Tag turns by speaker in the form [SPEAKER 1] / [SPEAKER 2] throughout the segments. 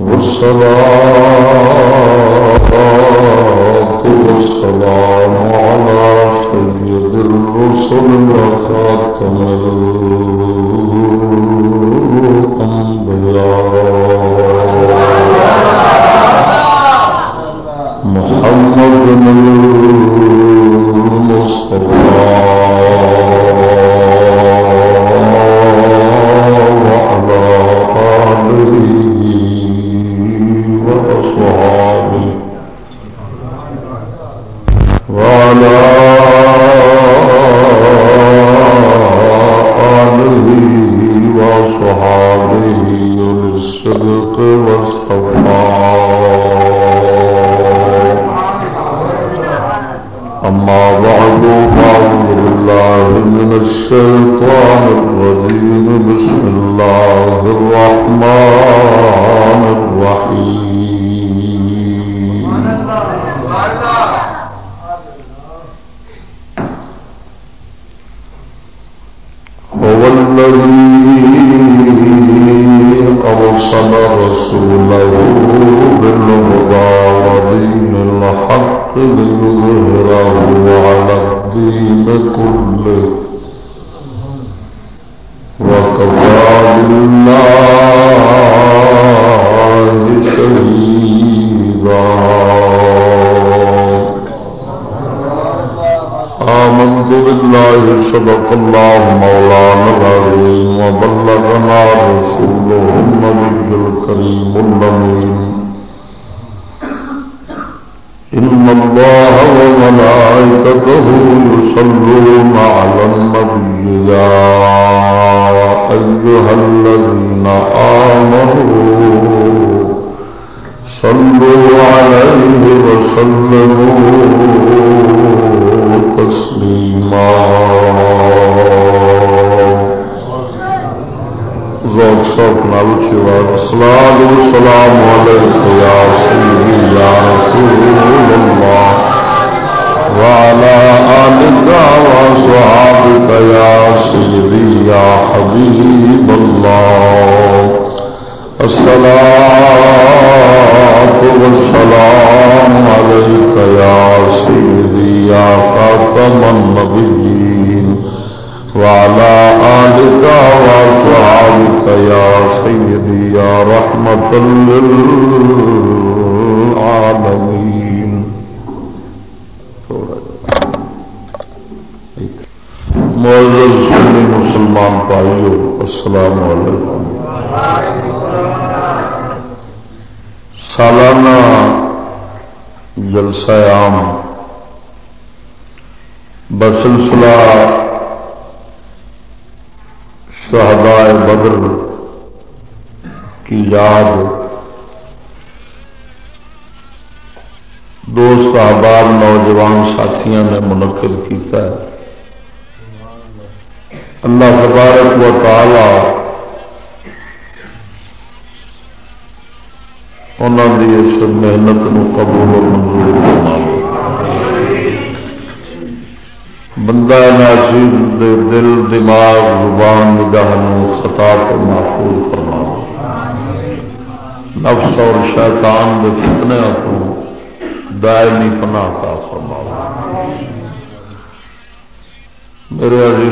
[SPEAKER 1] والصلاة والسلام على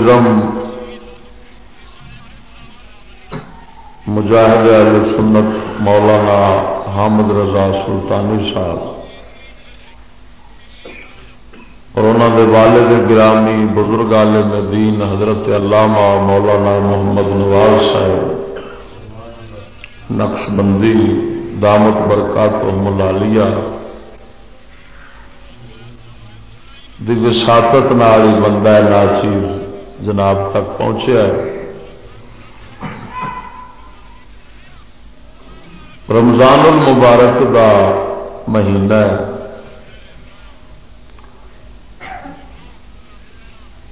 [SPEAKER 1] غم مجاہد اہل سنت مولانا حامد رضا سلطانی صاحب اور انہوں کے والد گرامی بزرگ عالم دین حضرت علامہ مولانا محمد نواز صاحب، نقش بندی دامت برکات و ملالیا دی وساطت نال بندہ ناچیز۔ جناب تک پہنچیا ہے رمضان المبارک کا مہینہ ہے۔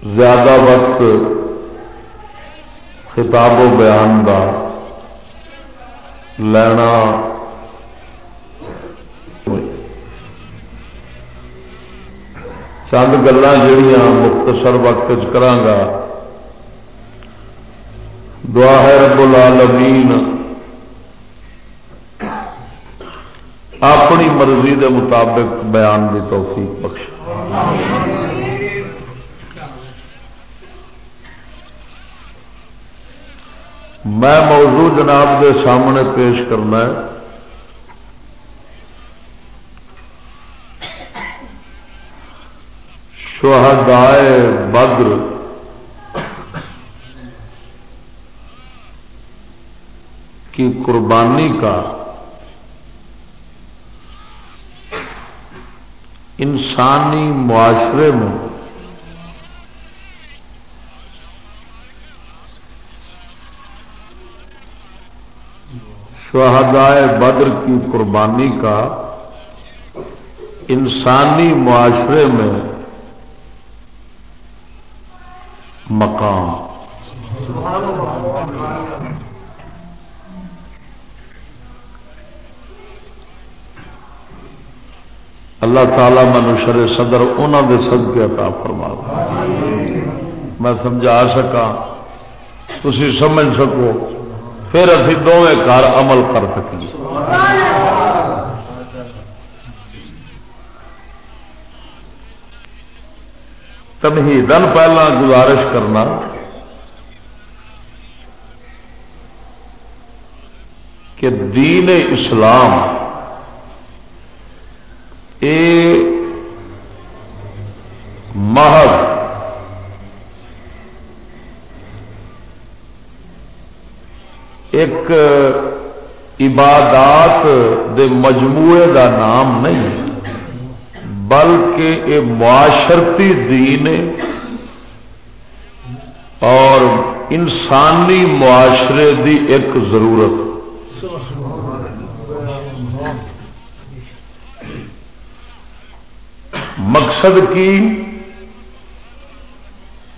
[SPEAKER 1] زیادہ وقت خطاب و بیان کا لینا۔ چند گلیں جہیا مختصر وقت کرانگا دعا ہے رب العالمین۔
[SPEAKER 2] اپنی مرضی دے مطابق بیان کی توفیق بخش میں موضوع جناب کے سامنے پیش کرنا ہے۔ شہدائے بدر۔ کی قربانی کا انسانی معاشرے میں شہدائے بدر کی قربانی کا انسانی معاشرے میں مقام۔ اللہ تعالی منشر صدر انہوں دے سد کے عطا فرما میں سمجھا سکا تھی سمجھ سکو، پھر ابھی دونوں گھر عمل کر سکیے۔ تمہیدن پہلا گزارش کرنا، کہ دین اسلام محض ایک عبادات دے مجموعے دا نام نہیں، بلکہ یہ معاشرتی دین اور انسانی معاشرے دی ایک ضرورت۔ مقصد کی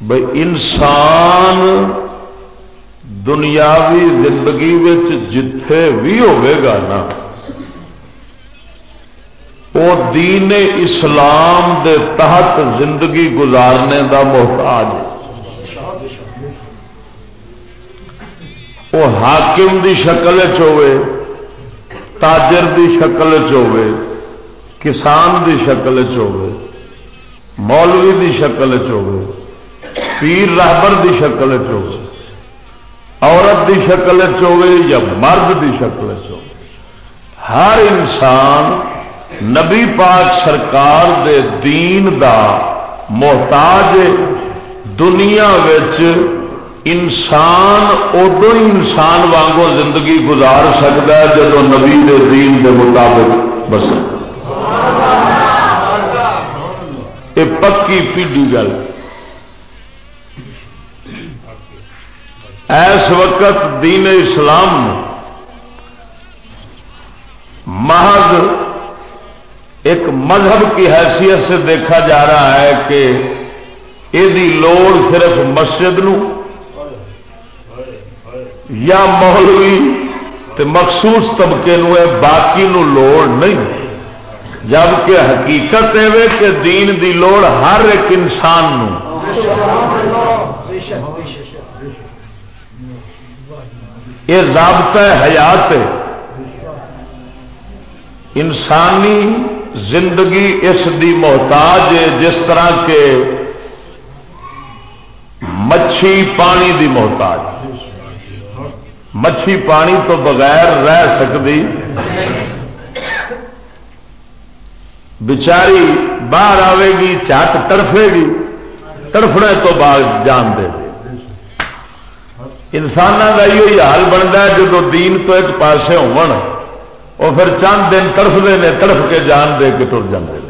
[SPEAKER 2] بھائی انسان دنیاوی زندگی جتھے بھی گا نا وہ دین اسلام دے تحت زندگی گزارنے دا محتاج وہ حاکم دی شکل تاجر دی شکل چ کسان دی شکل مولوی دی شکل پیر رہبر دی شکل عورت دی شکل یا مرد دی شکل ہر انسان نبی پاک سرکار دے دین دا محتاج دنیا انسان ادو ہی انسان وانگو زندگی گزار سکتا ہے جب نبی دے دین دے مطابق بس یہ پکی پیڈی گل۔ اس وقت دین اسلام محض ایک مذہب کی حیثیت سے دیکھا جا رہا ہے کہ یہ لوڑ صرف مسجد نو یا مولوی تے مخصوص طبقے نو ہے، باقی نو لوڑ نہیں۔ جبکہ حقیقت ہے کہ دین دی لوڑ ہر ایک انسان نو۔ یہ ضابطہ حیات ہے۔ انسانی زندگی اس دی محتاج ہے جس طرح کے مچھی پانی دی محتاج۔ مچھی پانی تو بغیر رہ سکتی بچاری باہر آئے گی چٹ تڑفے گی، تڑفنے تو بعد جان دے انسان کا یہ حال بنتا ہے جب دین تو ایک پاسے ہو پھر چند دن تڑفتے ہیں تڑف کے جان دے کے ٹر جاتے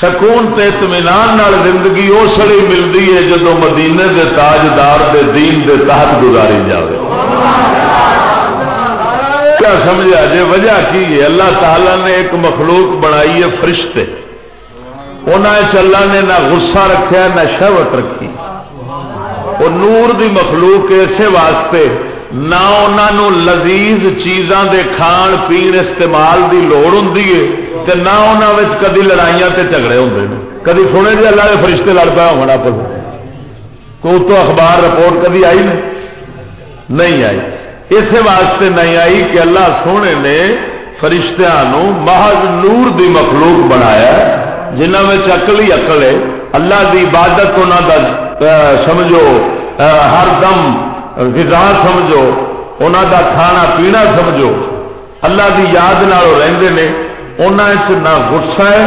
[SPEAKER 2] سکون تے اطمینان زندگی اس لیے ملتی ہے جدو مدینے دے تاجدار دے دین دے تحت گزاری جائے کیا سمجھا جی؟ وجہ کی ہے؟ اللہ تعالی نے ایک مخلوق بنائی ہے فرشتے۔ انہیں اللہ نے نہ غصہ رکھا نہ شہوت رکھی۔ وہ نور دی مخلوق اسی واسطے، نہ انہوں لذیذ چیزاں دے کھان پین استعمال دی لوڑ ہوں نہ انہوں کدی لڑائیاں تے جھگڑے ہوں کدی سنے جی اللہ کے فرشتے لڑ پایا ہونا پہ کو تو اخبار رپورٹ کدی آئی نہیں آئی۔ اس واسطے نہیں آئی کہ اللہ سونے نے فرشتہ محض نور دی مخلوق بنایا جنہ میں اقل ہی اقل ہے۔ اللہ دی عبادت انہوں دا سمجھو ہر دم غذا سمجھو انہوں دا کھانا پینا سمجھو۔ اللہ دی یاد رہندے نے انہوں نہ غصہ ہے،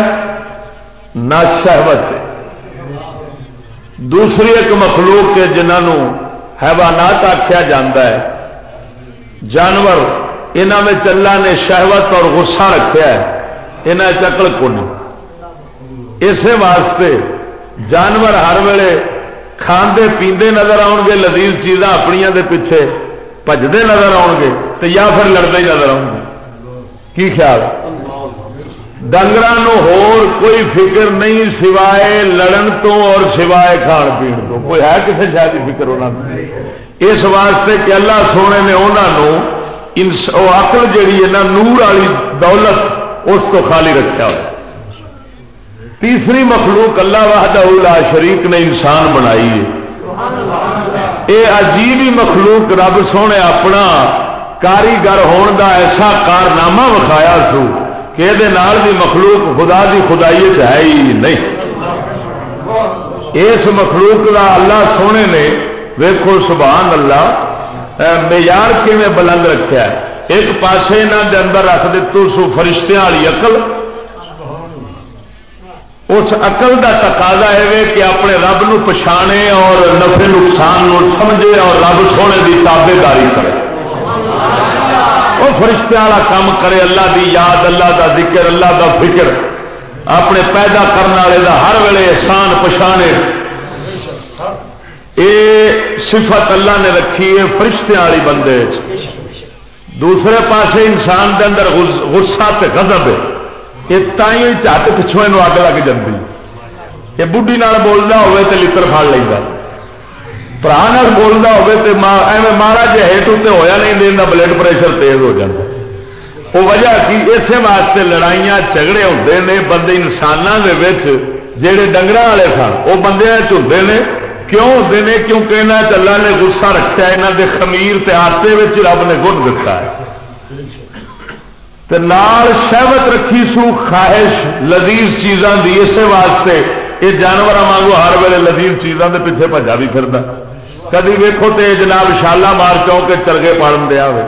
[SPEAKER 2] نہ شہوت ہے۔ دوسری ایک مخلوق کے جنہوں حیوانات آخیا جا جانور انہوں میں نے شہوت اور غصہ رکھا ہے۔ انہیں چکل کون اسی واسطے جانور ہر ویلے کھانے پیندے نظر آؤ گے، لذیذ چیزاں اپنی دے پیچھے بجتے نظر آؤ گے تو یا پھر لڑتے نظر آؤ گے۔ کی خیال؟ ڈنگر کوئی فکر نہیں سوائے لڑن تو اور سوائے کھان پی تو۔ کوئی ہے کسی شاید فکر انہوں اس واسطے کہ اللہ سونے نے انہوں اقل جیڑی ہے نا، نور والی دولت اس تو خالی رکھا تیسری مخلوق اللہ وحدہ لا شریک نے انسان بنائی ہے۔ یہ عجیب ہی مخلوق رب سونے اپنا کاریگر ہون دا ایسا کارنامہ وکھایا سو کہ یہ مخلوق خدا کی خدائی ہے ہی نہیں۔ اس مخلوق دا اللہ سونے نے ویکو سبحان اللہ معیار کیون بلند رکھا ہے؟ ایک پاسے یہاں کے اندر رکھ دو سو فرشتیاں والی اقل اس اقل کا تقاضا ہے کہ اپنے رب نو پچھانے اور نفے نقصان نو سمجھے اور رب سونے کی تابے داری کرے۔ وہ فرشتے والا کام کرے، اللہ دی یاد، اللہ دا ذکر، اللہ دا فکر، اپنے پیدا کرنے والے دا ہر ویلے احسان پچھانے۔ یہ صفت اللہ نے رکھی ہے فرشتے والی بندے دوسرے پاسے انسان دے اندر غصہ تے غضب ہے۔ یہ تھی چٹ پچھوں اگ لگ جاتی یہ بڑھی بولنا ہوے تو لڑ فل لینا برا بولنا ہوے تو ایویں مارا جی ہیٹ اتنے ہوا نہیں دینا بلڈ پریشر تیز ہو جاتا وہ وجہ کی اسی واسطے لڑائیاں جھگڑے ہوتے ہیں بندے انسانوں کے جہے ڈنگر والے سن وہ بندے ہوتے ہیں کیوں ہوتے ہیں کیونکہ یہاں چلا نے گسا رکھا یہاں کے خمیر آٹے رب نے گن دتا ہے۔ نال شہوت رکھی سو خواہش لذیذ چیزاں دی، اسے واسطے یہ جانور مانگو ہر ویلے لذیذ چیزاں دے پیچھے بجا بھی پھر کدی ویکو تے جناب شالا مار چاہ کے چلگے پالن دیا ہو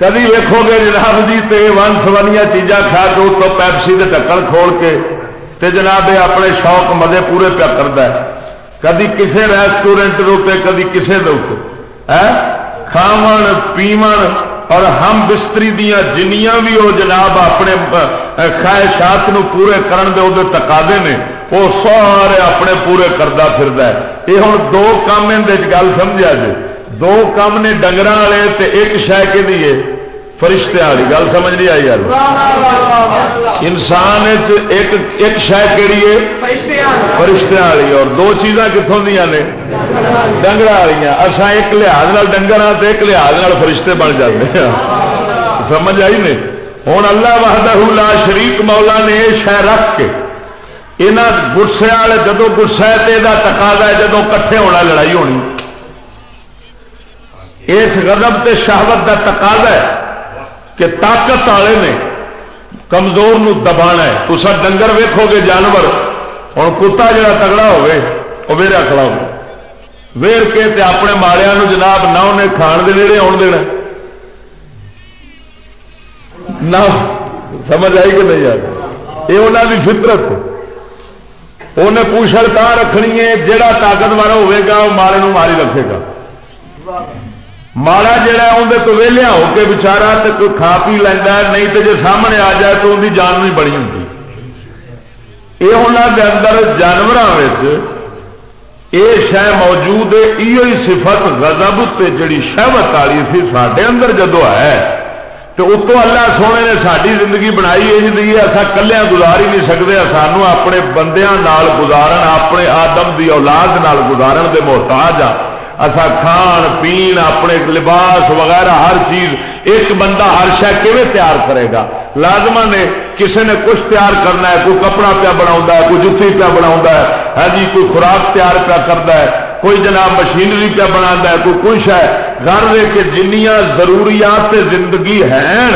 [SPEAKER 2] کدی ویکو گے جناب جی تے ون سوانیاں چیزاں کھا کے تو پیپسی کے ڈکن کھول کے تے جناب اپنے شوق مزے پورے پیا کرتا ہے۔ کدی کسے ریسٹورینٹ دے کدی کسے دے ہاں؟ کھاو پیمن اور ہم بستری دیا جنیاں بھی وہ جناب اپنے خواہشات نو پورے کرن دے وہ تقاضے نے۔ وہ سارے اپنے پورے کرتا پھر یہ ہوں دو کام گل سمجھا جی دو کام نے ڈنگر والے ایک شہ کے لیے۔ فرشتے والی گل سمجھ نہیں آئی یار۔ انسان ایک شہ کہڑی ہے؟ فرشتے والی۔ اور دو چیزاں کتوں دیا نے؟ ڈنگر والی اصا ایک لحاظ ڈنگر ہاں ایک لحاظ فرشتے بن جاتے ہیں سمجھ آئی نہیں ہوں اللہ وحدہ لا شریک مولا نے یہ شہ رکھ کے یہاں گسے والے جدو گسا ہے تو یہ تقاضا ہے جدو کٹھے ہونا لڑائی ہونی۔ اس غضب تے شہوت کا تقاضا ہے۔ کہ طاقت والے نے کمزور نو دبا ہے۔ تو سر ڈنگر ویکو گے جانور۔ ہوں کتا جا تگڑا ہوے وہ ویرا کھڑا ہو ویر کے تے اپنے ماڑیا جناب نہ انہیں کھان دے نیڑے آن دینا نہ، سمجھ آئی کہ نہیں یار؟ یہ انہوں کی فطرت۔ انہیں پوچھل کہاں رکھنی ہے جہا طاقتور ہوگا وہ مارے ماری رکھے گا۔ ماڑا جڑا اندر تو ویلیا ہو کے بچارا تو کوئی کھا پی لینا نہیں تو جی سامنے آ جائے تو ان کی جان نہیں بڑی ہوں یہ انہوں کے اندر جانوروں یہ شہ موجود ہے یہ سفت گزب جڑی شہبت والی سی سڈے اندر جدو ہے تو اتوں اللہ سونے نے ساری زندگی بنائی ہے زندگی اصا کلیا گزار ہی نہیں سکتے سانو اپنے بندیاں نال گزارن اپنے آدم دی اولاد نال گزارن دے محتاج آ اسا کھان پین اپنے لباس وغیرہ ہر چیز ایک بندہ ہر شہ کیون تیار کرے گا؟ لازما نے کسی نے کچھ تیار کرنا ہے کوئی کپڑا پیا بنا کوئی جتی پیا بنا ہے ہاں جی کوئی خوراک تیار پیا کرتا ہے کوئی جناب مشینری پیا بنا ہے کوئی کچھ ہے۔ گھر کے جنیا ضروریات زندگی ہیں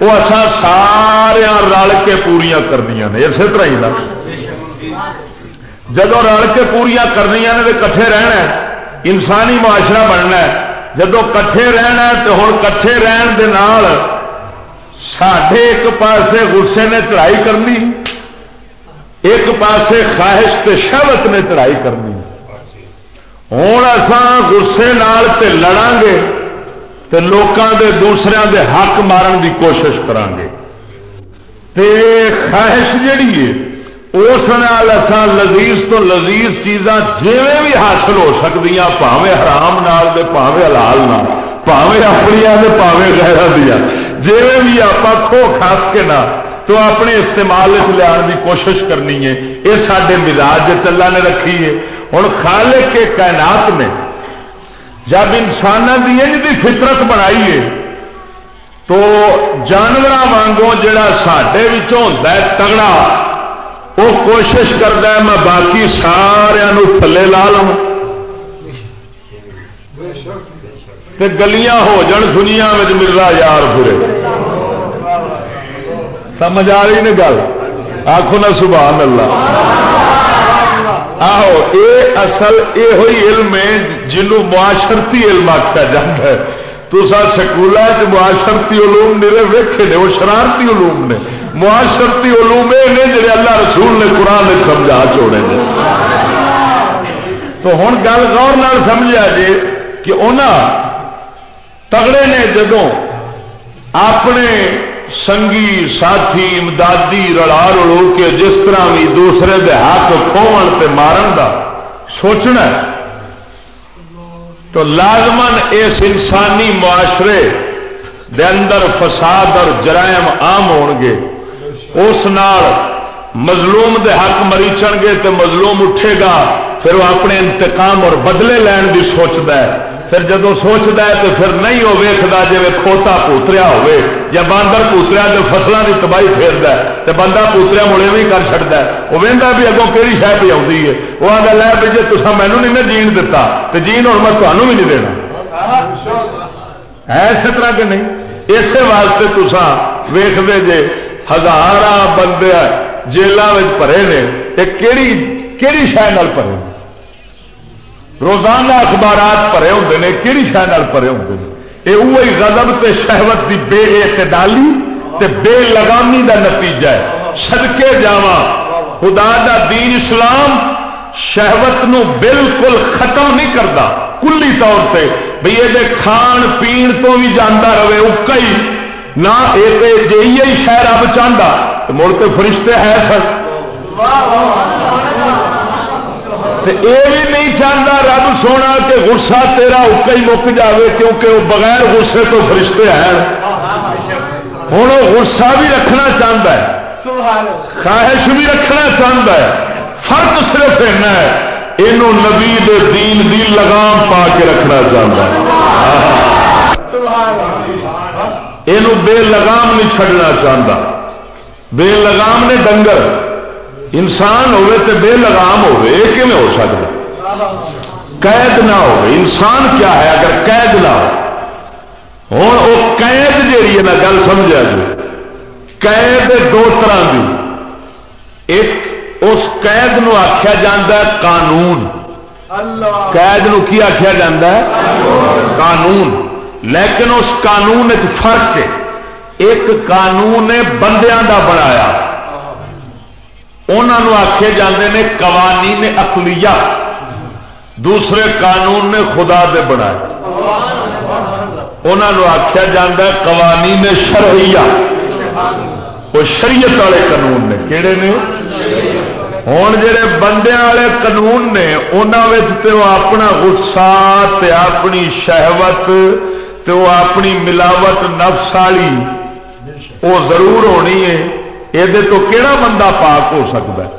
[SPEAKER 2] وہ اصا سارا رل کے پوریا کردیا نے۔ اسی طرح ہی جب رل کے پوریا کردیا نے تو کٹھے رہنا انسانی معاشرہ بننا جب کٹھے رہنا تو ہوں کٹھے رہن دے نال ساڈے ایک پاسے غصے نے چڑھائی کرنی، ایک پاسے خواہش تے شہوت نے چڑھائی کرنی۔ ہوں گسے تے لڑا گے تے لوکاں دے دوسرے دے حق مارن دی کوشش کران گے تے خواہش جیڑی ہے اس اسان لذیذ تو لذیذ چیزاں جیویں بھی حاصل ہو سکتی پاوے حرام نال دے پاوے حلال نال پاوے اپنی دے پاوے غیرہ دیا جی بھی آپ کھو کھاس کے نہ، تو اپنے استعمال لیا کی کوشش کرنی ہے۔ یہ سارے مزاج چلا نے رکھی ہے۔ ہوں خالے کے کائنات نے جب انسانوں کی ان کی فطرت بنائی ہے، تو جانور وانگوں جڑا سڈے ہوتا ہے، تگڑا وہ کوشش کرتا ہے، میں باقی سارا تھلے لا لوں۔ گلیاں ہو جان دنیا میں مرزا یار پورے۔ سمجھ آ رہی نا گل؟ آخو نا سبحان اللہ۔ آہو، اے اصل یہ ہوئی علم ہے جنوں معاشرتی علم آخیا جاتا ہے۔ تو سا سکول معاشرتی علوم میرے نے، وہ شرارتی علوم نے۔ معاشرتی علوم نے جڑے اللہ رسول نے قرآن نے سمجھا چھوڑے نے۔ تو ہوں گل غور سمجھا جی کہ انہوں تگڑے نے جدو اپنے سنگی ساتھی امدادی رلا رلو کے جس طرح بھی دوسرے دے ہاتھ کھو مارن دا سوچنا تو لازمن اس انسانی معاشرے دے اندر فساد اور جرائم عام ہو گے۔ اس نال مظلوم دے حق مریچن گے تو مظلوم اٹھے گا پھر وہ اپنے انتقام اور بدلے لین کی سوچتا ہے۔ پھر جب سوچتا ہے تو پھر نہیں وہ ویکتا جی کھوتا پوتریا ہوے یا باندر پوتریا جو فصلوں کی تباہی پھیرتا ہے تو بندہ پوتریا مڑے بھی کر چڑتا ہے۔ وہ وہدا بھی اگوں کہڑی شہ پہ آتی ہے؟ وہ آتا لے بھی جی تصا مینو نہیں جین دتا تو جین ہوں میں تمہوں بھی نہیں دینا۔ ہے اسی طرح کہ نہیں؟ اسی واسطے تسان ویختے جے ہزار بندے جیلوں میں پڑے نے یہ کہڑی شہ پڑے روزانہ اخبارات پڑے ہوں نے کہڑی شہ پڑے ہوں یہ وہی غضب تے شہوت دی بے اعتدالی تے بے لگامی دا نتیجہ ہے۔ سدکے جاوا خدا دا دین اسلام شہوت نو بالکل ختم نہیں کرتا کلی طور پہ بھئی یہ کھان پین تو بھی جانا رہے اکا ہی نہ یہ جی شہ رب چاہتا تو مڑ کے فرشتے ہے سر یہ بھی نہیں چاہتا رب سونا کہ غصہ تیرا اکا ہی مک جائے کیونکہ وہ بغیر غصے تو فرشتے ہیں۔ ہوں وہ غصہ بھی رکھنا چاہتا ہے۔ خواہش بھی رکھنا چاہتا ہے۔ فرق صرف ایسا ہے۔ یہ نبی دین دی لگام پا کے رکھنا چاہتا ہے۔ یہ بے لگام نہیں چڈنا چاہتا بے لگام نے ڈنگر۔ انسان ہوے تو بے لگام یہ کیون ہو سکتا قید نہ ہو انسان کیا ہے اگر قید نہ ہو؟ ہوں وہ قید جیڑی ہے نا گل سمجھا جی۔ قید دو طرح کی ایک اس قید نو آخیا جا قانون۔ قید نو کی آخیا جا قانون۔ لیکن اس قانون ایک فرق ہے۔ ایک قانون بندیاں دا بنایا۔ انہوں آخے جاندے نے قوانین اقلیہ۔ دوسرے قانون نے خدا دے بنائے۔ انہوں آخیا جا قوانین شرعیہ۔ وہ شریعت والے قانون نے۔ کہڑے نے؟ ہوں جڑے بندے والے قانون نے انہوں اپنا غصہ تے اپنی شہوت تو وہ اپنی ملاوٹ نفس والی وہ ضرور ہونی ہے۔ یہ تو کہڑا بندہ پاک ہو سکتا ہے؟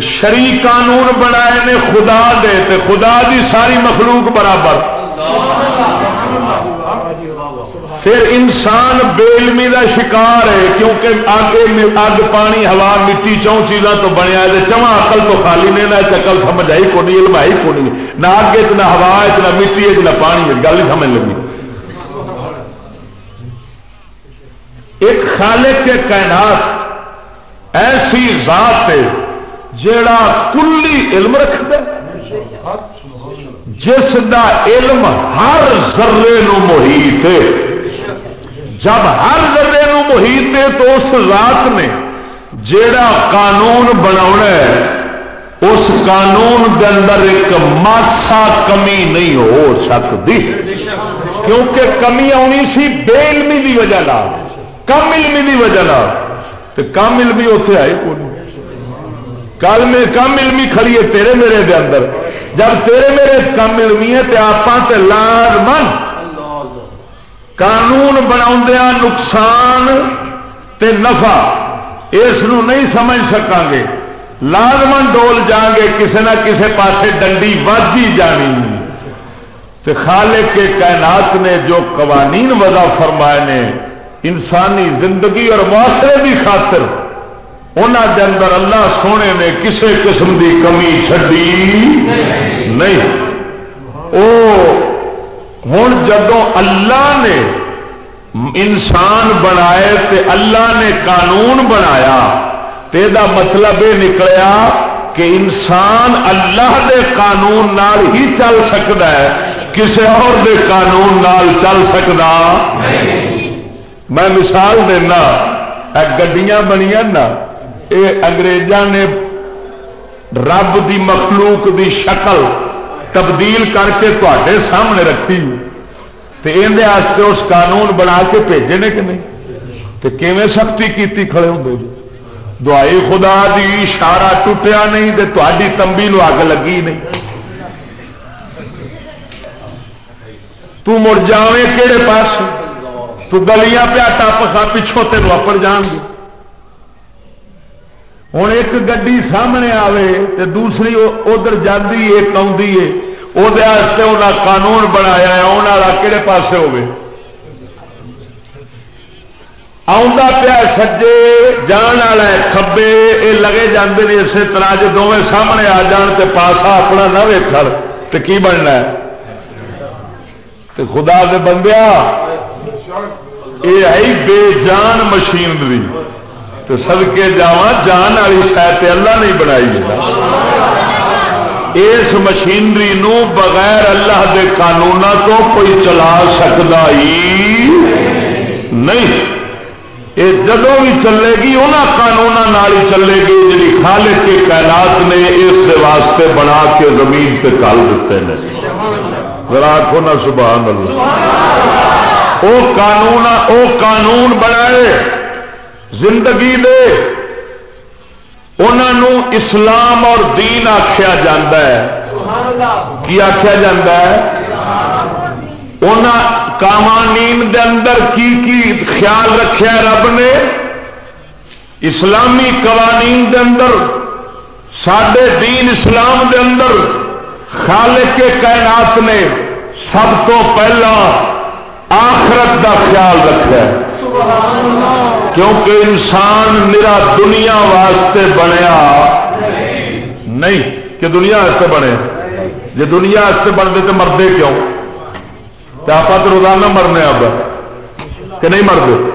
[SPEAKER 2] شری قانون بنائے نے خدا دے تے خدا دی ساری مخلوق برابر۔ پھر انسان بےلمی کا شکار ہے، کیونکہ اگ اگ پانی، ہوا، مٹی چون چیزوں تو بنیا چواں اقل تو خالی نے نہ چکل سمجھ آئی کونی علمائی کونی نہ اگ نہ ہوا نہ مٹی نہ پانی گل ہی سمجھ لگی۔ ایک خالق کے کائنات ایسی ذات ہے جیڑا کلی علم رکھتا جس دا علم ہر ذرے نو محیط ہے۔ جب ہر ذرے نو محیط ہے تو اس ذات نے جیڑا قانون بنا اس قانون کے اندر ایک ماسا کمی نہیں ہو سکتی۔ کیونکہ کمی آنی سی بے علمی کی وجہ لا کم علمی کی وجہ کم علمی اتنے آئے کون؟ کل میں کم علمی کھڑی ہے تیرے میرے دے اندر۔ جب تیرے میرے کم علمی ہے تو آپ لازمن قانون بنا نقصان تے نفع اس نہیں سمجھ سکا گے لازمن ڈول جان گے کسی نہ کسی پاسے ڈنڈی وجی جانی۔ تے خالق کے کائنات نے جو قوانین وضع فرمائے نے، انسانی زندگی اور معاشرے کی خاطر انہوں دے اندر اللہ سونے نے کسی قسم کی کمی چڈی نہیں۔ ہوں جدو اللہ نے انسان بنائے تے اللہ نے قانون بنایا، تے دا مطلب یہ نکلیا کہ انسان اللہ دے قانون نال ہی چل سکتا ہے کسی اور دے قانون نال چل سکتا میں مثال دینا گڈیاں بنیا نا یہ اگریزاں نے رب دی مخلوق دی شکل تبدیل کر کے تے سامنے رکھی اندر اس قانون بنا کے بھیجے نے کہ نہیں؟ تو سختی کی کھڑے ہوں جی؟ دعائی خدا دی اشارہ ٹوٹیا نہیں تو تاری تمبی نو اگ لگی نہیں۔ تو مڑ جاویں کہڑے پاس؟ تو گلیاں پیا ٹپ خا پچھوں تین اپڑ جان گے۔ ہوں ایک گڈی سامنے آوے تے دوسری ادھر جاتی ہے آدھی ہے۔ وہ قانون بنایا آنے والا کہڑے پاسے ہوگی پیا سجے، جان والا کبے یہ لگے جاندے نے اسی طرح جی دونوں سامنے آ جان تے پاسا اپنا نہ ویکھ تو کی بننا ہے؟ تے خدا دے بندیا یہ ہے بے جان مشینری تو سدکے جا جان والی شاید اللہ نہیں بنائی اس مشینری نو بغیر اللہ دے قانون تو کوئی چلا سکتا ہی نہیں۔ یہ جدو بھی چلے گی انہوں قانون ہی چلے گی جی خالق کے کائنات نے اس واسطے بنا کے زمین پہ کل دیتے ہیں آخو نہ سبحان اللہ۔ وہ قانون وہ قانون بنائے۔ زندگی دے انہوں اسلام اور دین آخیا جا کی آخیا جا قوانین دے اندر کی کی خیال رکھا رب نے؟ اسلامی قوانین دے اندر سڈے دین اسلام دے اندر خالق کے کائنات نے سب تو پہلا آخرت کا خیال رکھا کیونکہ انسان میرا دنیا واسطے بنیا۔ نہیں، کہ دنیا واسطے بنے۔ جی دنیا واسطے بنتے تو مردے کیوں؟ آپ تو روزانہ مرنے اب۔ کہ نہیں مرد؟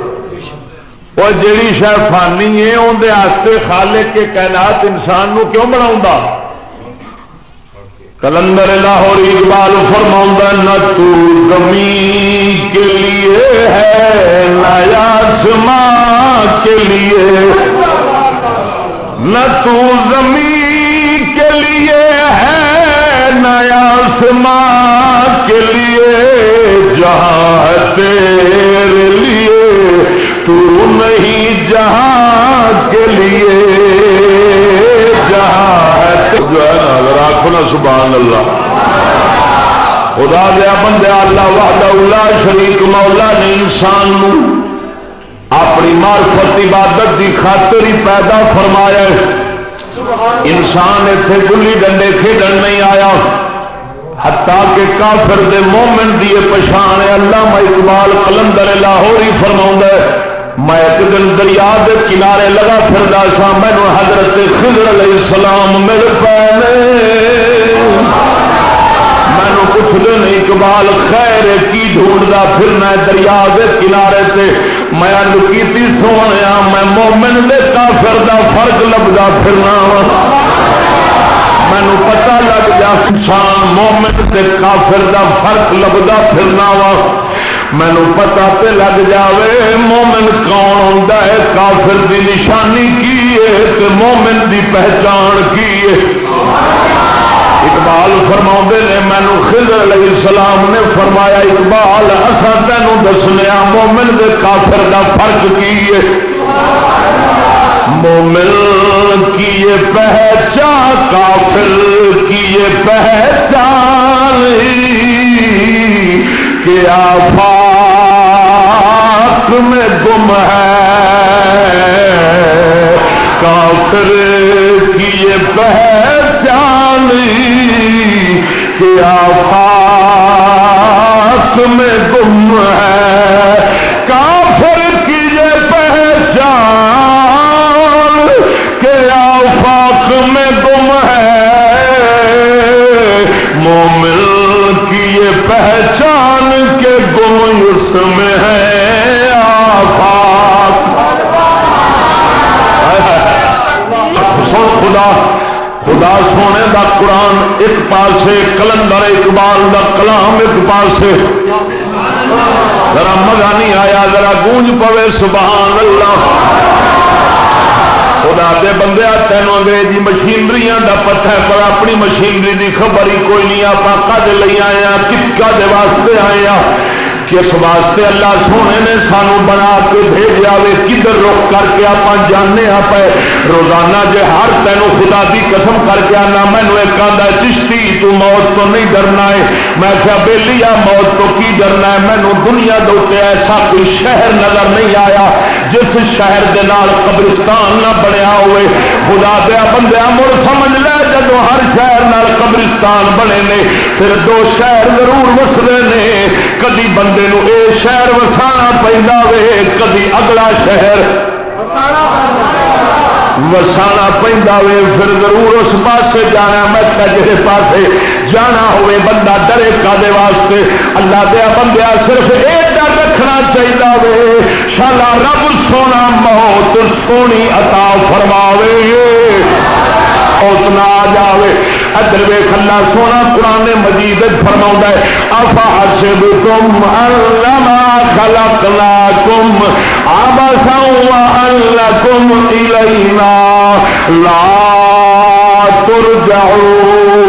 [SPEAKER 2] اور جیڑی شاید فانی ہے اندر خالے کے کائنات انسان نو کیوں بنا کلندر لاہور اقبال فرما نہ تو زمین کے لیے ہے نیا آسمان کے لیے۔ نہ تو زمین کے لیے ہے نیا آسمان کے لیے۔ جہاں تیرے لیے، تو نہیں جہاں آخنا سبحان اللہ۔ خدا دیا بندہ اللہ وحدہ اللہ شریک، مولا نے انسان نو اپنی مارفت عبادت کی خاطر ہی پیدا فرمایا انسان اتنے گلی ڈنڈے کھیل نہیں آیا۔ ہتا کہ کافر دے مومن دی پچھان اللہ اقبال کلندر لاہور ہی فرما میں ایک دن دریا کے کنارے لگا پھر سا مینو حضرت خضر علیہ السلام مل پے مینو پوچھتے نہیں، اقبال، خیر کی ڈھونڈتا پھرنا دریا کے کنارے سے میں کی سونے میں مومن دے کافر دا فرق لگتا پھرنا مینو پتا لگ جا انسان مومن دے کافر دا فرق لگتا پھرنا وا مینو پتا تے لگ جاوے مومن کون ہوتا ہے کافر دی نشانی کی ہے مومن دی پہچان کی ہے اقبال فرما نے مینو خضر علیہ السلام نے فرمایا اقبال اصا تینوں دسنیا مومن دے کافر کا فرق کی ہے مومن کی یہ پہچان کافر کی یہ پہچان کہ آفاق یہ کہ آفاق میں گم ہے۔ کافر کی یہ پہچان کہ آفاق میں گم ہے۔ مومن کی یہ پہچان کے گم اس میں ہے آفاق سن خدا۔ خدا سونے دا قرآن ایک پاسے، کلندر اقبال دا کلام ایک پاسے۔ ذرا مزہ نہیں آیا، ذرا گونج پوے، سبحان اللہ۔ خدا دے بندے تینوں انگریزی مشینری دا پتہ ہے، پر اپنی مشینری دی خبر ہی کوئی نہیں آپ کد لے آئے کس کا دے واسطے آئے کس واسطے اللہ سونے نے سانو بنا کے بھیجا وے؟ کدھر رخ کر کے آپ جانے آپ روزانہ جے ہر تینوں خدا دی قسم کر کے آنا مینو ایک آدھا چشتی، تو موت تو نہیں ڈرنا ہے۔ میں کیا بہلی، آ موت تو کی ڈرنا ہے؟ مینو دنیا دے ایسا کوئی شہر نظر نہیں آیا جس شہر دے نال قبرستان نہ بنیا ہوئے۔ خدا دیا بندیا مڑ سمجھ لے جب ہر شہر نال قبرستان بنے نے، پھر دو شہر ضرور وسدے نے۔ کدی بندے نو اے شہر وسانا پہنا وے، کدی اگلا شہر وسانا پہنا وے۔ پھر ضرور اس پاسے جانا میں جہے پاسے جانا ہوئے، بندہ ڈرے کا واسطے۔ اللہ دیا بندیا صرف ایک ڈر چاہیے وے۔ شالا رب سونا موت سونی عطا فرماوے۔ نہ آ جائے ادھر وے کھلا سونا قرآن مجید فرما ہے۔ افا حسب تم اللہ خلق لا کم آبا اللہ کم الینا لا ترجعون۔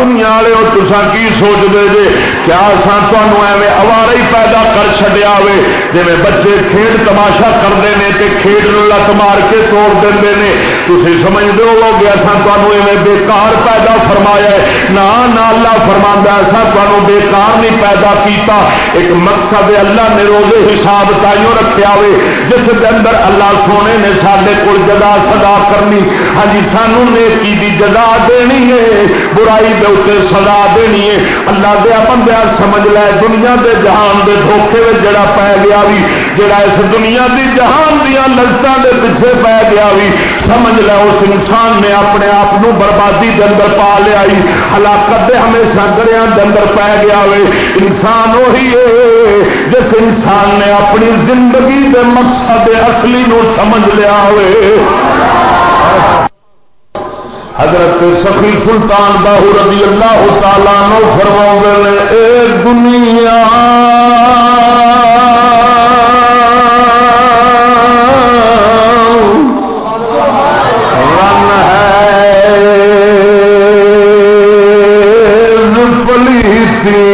[SPEAKER 2] دنیا والے تسا کی سوچتے جی جے؟ کیا تمہوں ایویں اوارا ہی پیدا کر چڈیا ہوے جی بچے کھیڈ تماشا کرتے ہیں تو کھیڈ لت مار کے توڑ دے تھی سمجھتے ہو گیا تمہوں ایویں بےکار پیدا فرمایا نہ اللہ فرما ایسا تمہوں بےکار نہیں پیدا کیتا۔ ایک مقصد اللہ نے روزے حساب تائیوں رکھا ہوئے جس کے اندر اللہ سونے نے سارے کو جگہ سدا کرنی۔ ہاں جی سانو نیکی دی جگہ دینی ہے، برائی دے اتنے سزا دینی ہے۔ اللہ دیا بندہ سمجھ لے، دنیا دے جہان دے دھوکھے میں جڑا پی گیا بھی جڑا اس دنیا دی جہان دیا لذتوں دے پیچھے پی گیا بھی سمجھ لے اس انسان نے اپنے آپ بربادی کے اندر پا لیا ہلاکت دے ہمیشہ گریا کے اندر پی گیا ہوئے انسان وہی ہے جس انسان نے اپنی زندگی کے مقصد اصلی نو سمجھ لیا ہوئے حضرت سخی سلطان باہو رضی اللہ تعالیٰ نو فرما اے دنیا! مل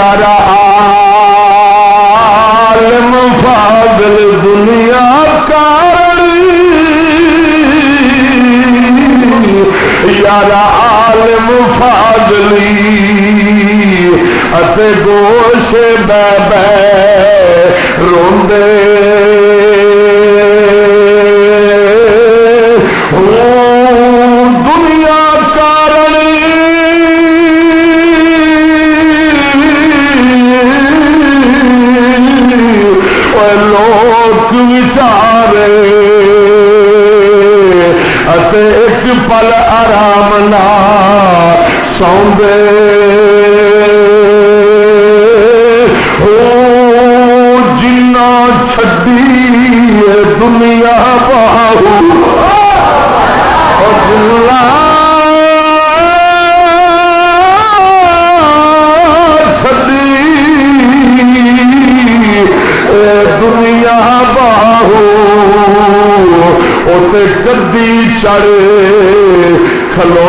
[SPEAKER 2] یار عالم فاضل دنیا یار عالم فاضلی اتے گوش بے بے روندے ایک پل آرام نہ سوندے او جنا چھڈی دنیا اتنے گدی چڑے کھلو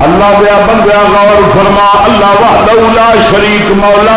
[SPEAKER 2] اللہ دیا بندہ غور فرما اللہ وحدہ لا شریک مولا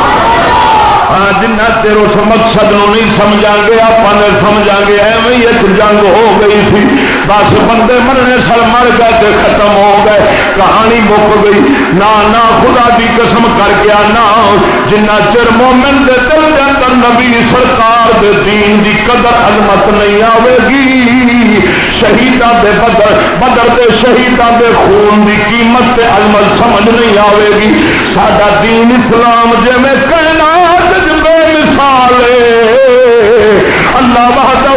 [SPEAKER 2] ہاں، نہیں سمجھا گے آپ نے سمجھا گے ایویں ایک جنگ ہو گئی سی۔ بس بندے مرنے سر مر گئے تے ختم ہو گئے۔ کہانی مک گئی۔ نہ نہ خدا دی قسم کر گیا نہ جنہ چر مومن دے دل دے اندر نبی سرکار دے دین دی قدر عظمت نہیں آئے گی۔ شہیدان دے بدر بدر دے شہیدان دے خون دی قیمت تے عظمت سمجھ نہیں آئے گی۔ سڈا دین اسلام جی میں کہنا اللہ بہادہ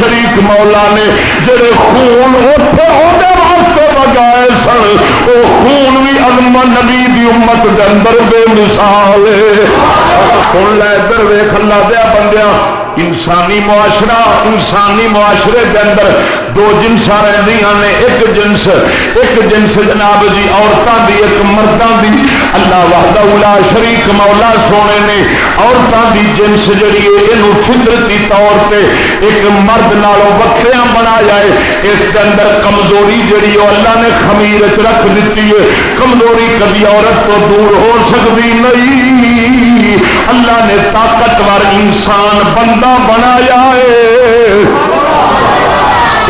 [SPEAKER 2] شریف مولا نے جڑے خون اتنے ہونے واسطے بگائے سن وہ خون بھی علم نبی دی امت کے اندر بے مثال سن لے ادھر ویخ اللہ دیا بندیا انسانی معاشرہ، انسانی معاشرے کے اندر دو جنس رہدیاں نے ایک جنس ایک جنس جناب جی عورتوں کی ایک مردوں کی اللہ وحدہ الا شریک مولا سونے نے۔ عورتوں کی جنس جڑی ہے یہ فطرتی طور پہ ایک مرد نالوں وکھریا بنا جائے اس کے اندر کمزوری جڑی وہ اللہ نے خمیر چ رکھ دیتی ہے۔ کمزوری کبھی عورت تو دور ہو سکتی نہیں۔ اللہ نے طاقتور انسان بندہ بنایا ہے۔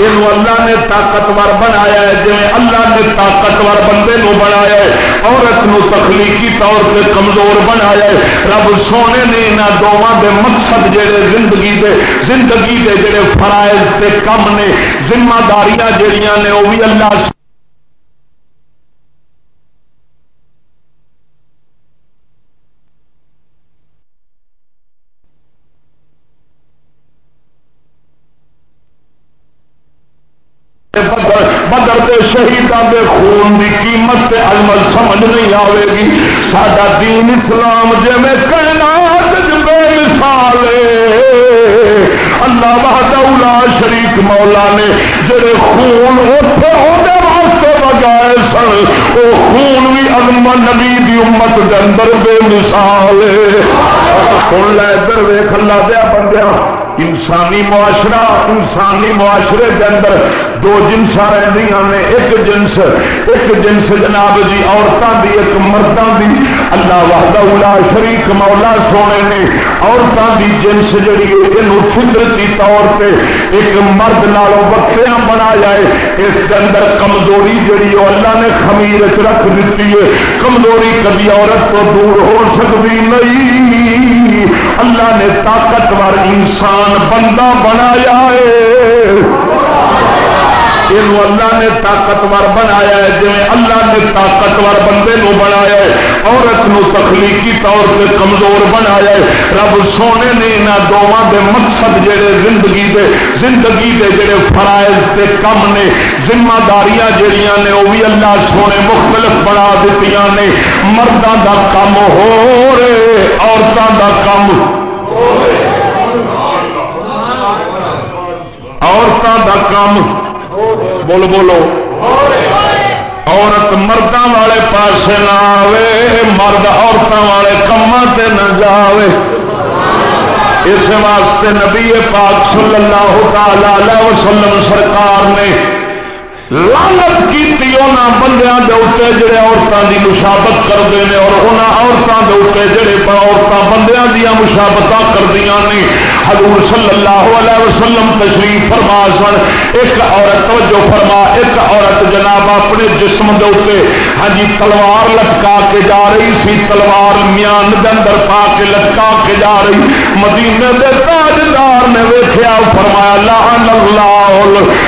[SPEAKER 2] یہ اللہ نے طاقتور بنایا ہے جی اللہ نے طاقتور بندے نو بنایا ہے، عورت نو تخلیقی طور سے کمزور بنایا ہے۔ رب سونے نے یہاں دونوں دے مقصد جڑے زندگی دے زندگی دے جڑے فرائض کے کم نے، ذمہ داریاں جہیا نے وہ بھی اللہ شہیدان دے خون دی قیمت تے علمل سمجھ نہیں آئے گی سڈا دین اسلام جی میں کہنا بے مثال اللہ بہاد شریف مولا نے جڑے خون اتے ہونے واسطے لگائے سن وہ خون بھی علم نبی دی امت کے اندر بے مثال سن لے ادھر ویخ اللہ دیا بندیا انسانی معاشرہ انسانی معاشرے کے اندر دو جنس رہدیاں نے، ایک جنس ایک جنس جناب جی عورتوں کی ایک مردوں کی اللہ وحدہ الا شریف مولا سونے نے۔ عورتوں کی جنس جڑی ہے فطرتی طور پہ ایک مرد نالوں بکریا بنا جائے اس کے اندر کمزوری جڑی وہ اللہ نے خمیر رکھ دیتی ہے۔ کمزوری کبھی عورت تو دور ہو سکتی نہیں۔ اللہ نے طاقتور انسان بندہ بنایا ہے۔ یہ اللہ نے طاقتور بنایا ہے جی اللہ نے طاقتور بندے نو بنایا ہے۔ عورت نو تخلیقی طور سے کمزور بنایا ہے۔ رب سونے نے یہاں دونوں کے مقصد جڑے زندگی دے زندگی دے جڑے فرائض تے کم نے ذمہ داریاں جڑیاں نے وہ بھی اللہ سونے مختلف بنا دیتی نے۔ مردوں دا کم ہو رہے عورتوں دا کم۔ عورتوں دا کم۔ بول بولو۔ عورت مردوں والے پاس نہ آئے مرد عورتوں والے کما سے نہ جائے اس واسطے نبی پاک صلی اللہ تعالی وسلم سرکار نے لانت کی بندیاں دے اتنے جڑے عورتوں کی مشابت کرتے ہیں اور انہوں عورتوں کے اتنے جڑے عورتیں بندیاں دیا مشابت کردیا نے۔ حضور صلی اللہ علیہ وسلم تشریف فرما سن۔ ایک عورت توجہ فرما۔ ایک عورت جناب اپنے جسم دے اتنے ہاں جی تلوار لٹکا کے جا رہی سی۔ تلوار میان دے اندر پا کے لٹکا کے جا رہی۔ مدینے دے تاجدار نے ویخیا فرمایا لہن اللہ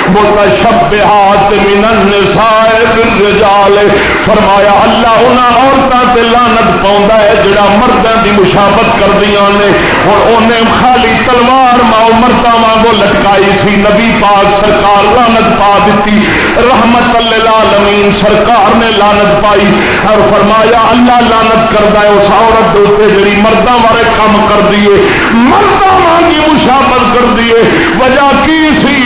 [SPEAKER 2] متشبہات من النساء بالرجال۔ فرمایا، اللہ انہاں عورتاں تے لعنت پاوندا ہے جڑا مرداں دی مشابت کردیاں نے۔ ہن اونے خالی تلوار ماں مرداں وانگو لٹکائی سی نبی پاک سرکار لعنت پا دیتی رحمت للعالمین سرکار نے لعنت پائی۔ اور فرمایا، اللہ لعنت کردا ہے اس عورت دے اوتے جڑی مرداں والے کام کردی ہے مردہ وانگی مشابت کر دیے وجہ کی سی؟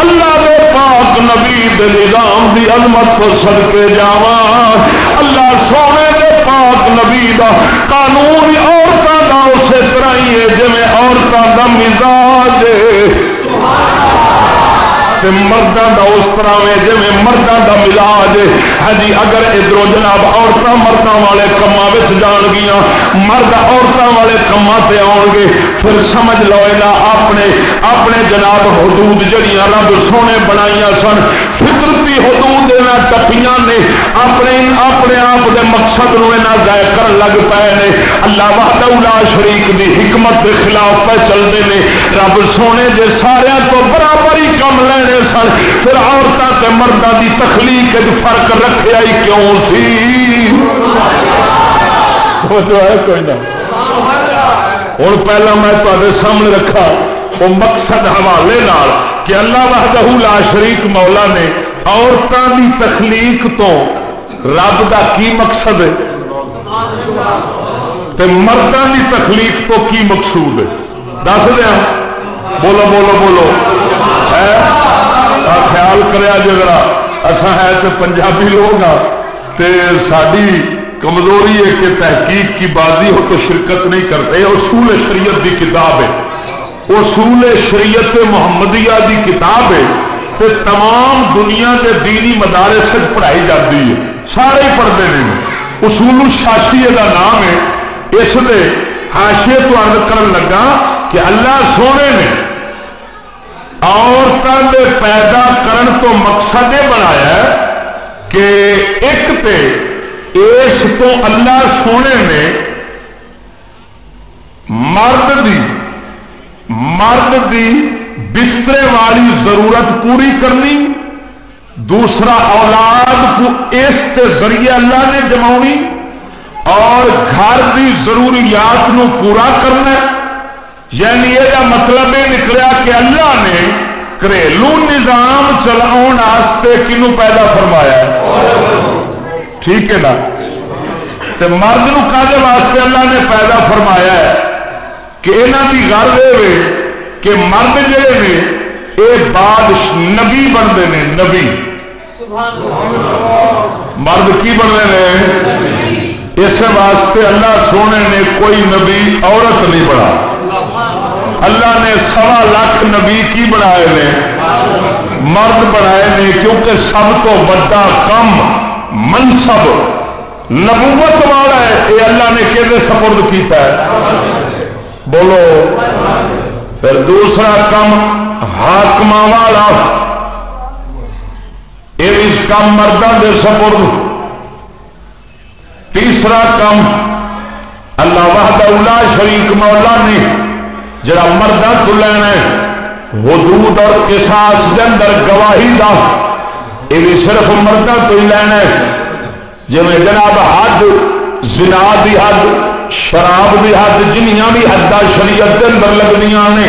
[SPEAKER 2] اللہ دے پاک نبی دے نظام دی عظمت کو کے جا اللہ سونے دے پاک نبی دا قانون عورتوں کا اسی طرح ہی ہے جی عورتوں کا مزاج مردوں کا اس طرح وے جی مردوں کا مزاج ہاں جی اگر ادھر جناب عورتیں مردوں والے کما جان گیا مرد عورتوں والے کما سے آن گے، پھر سمجھ لو اپنے اپنے جناب حدود جڑیاں رب سونے بنائی سن۔ فطرتی حدود ٹپیاں نے، اپنے اپنے آپ کے مقصد ضائع کر لگ پے نے۔ اللہ وحدہ شریک دی حکمت کے خلاف پہ چلتے ہیں رب سونے دے سارے تو برابر ہی کم لینے سن۔ پھر عورتوں کے مردوں کی تخلیق فرق رکھے ہی کیوں سی؟ کوئی نہ۔ ہوں پہلا میں تے سامنے رکھا، وہ مقصد حوالے کہ اللہ وحدہ لا شریک مولا نے عورتوں کی تخلیق تو رب کا کی مقصد ہے؟ مردوں کی تخلیق تو کی مقصود ہے؟ دس دیا بولو بولو بولو۔ خیال کرا جگڑا اصا ہے تو پنجابی لوگ ہاں۔ ساری کمزوری ہے کہ تحقیق کی بازی ہو تو شرکت نہیں کرتے اصول شریعت کی کتاب ہے۔ اصول شریعت محمدیہ کی کتاب ہے تو تمام دنیا کے دینی مدارے سے پڑھائی جاتی ہے۔ سارے پڑھتے ہیں۔ اصول شاشی کا نام ہے۔ اس لیے ہاشے تو ارد کر لگا کہ اللہ سونے نے عورتوں کے پیدا کرن تو مقصد یہ بنایا کہ ایک تے اس تو اللہ سونے نے مرد دی مرد دی بسترے والی ضرورت پوری کرنی، دوسرا اولاد کو اس کے ذریعے اللہ نے جما اور گھر کی ضروریات نو پورا کرنا۔ یعنی یہ مطلب یہ نکلیا کہ اللہ نے گھریلو نظام چلاؤ کنو پیدا فرمایا ٹھیک ہے نا؟ مرد نو واسطے اللہ نے پیدا فرمایا ہے؟ کہ یہاں کی گل یہ کہ مرد جہے نے یہ بادش نبی بنتے ہیں نبی۔ مرد کی بنتے ہیں اس واسطے اللہ سونے نے کوئی نبی عورت نہیں بنا۔ اللہ نے سوا لاکھ نبی کی بنائے نے؟ مرد بنائے نے کیونکہ سب تو بڑا کم منصب نبوت والا ہے۔ یہ اللہ نے کہ سپرد کیتا ہے؟ بولو۔ پھر دوسرا کم حاکم والا۔ یہ کم مردوں کے سپرد۔ تیسرا کم اللہ وحدہ اللہ شریک مولا نے جڑا مردہ تو لینا حدود اور کساس کے اندر گواہی دا۔ یہ بھی صرف مردہ تو ہی لینا جی جناب حد، زنا دی حد۔ شراب دی حد، جنیاں بھی حد، شریعت کے اندر لگنیاں نے۔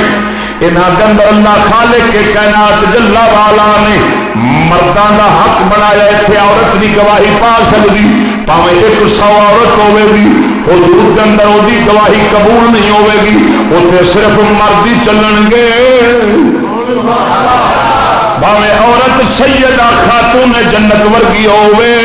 [SPEAKER 2] یہاں کے اندر اللہ خالے کے کائنات جلا والا نے۔ مردوں کا حق بنایا اتنے عورت کی گواہی پا سکتی پاوے ایک سو عورت ہوے گی، حضور کے اندر وہ گواہی قبول نہیں ہوے گی۔ اتنے صرف مرد ہی چلن گے۔ پاوے عورت سیدہ خاتون جنت ورگی ہوے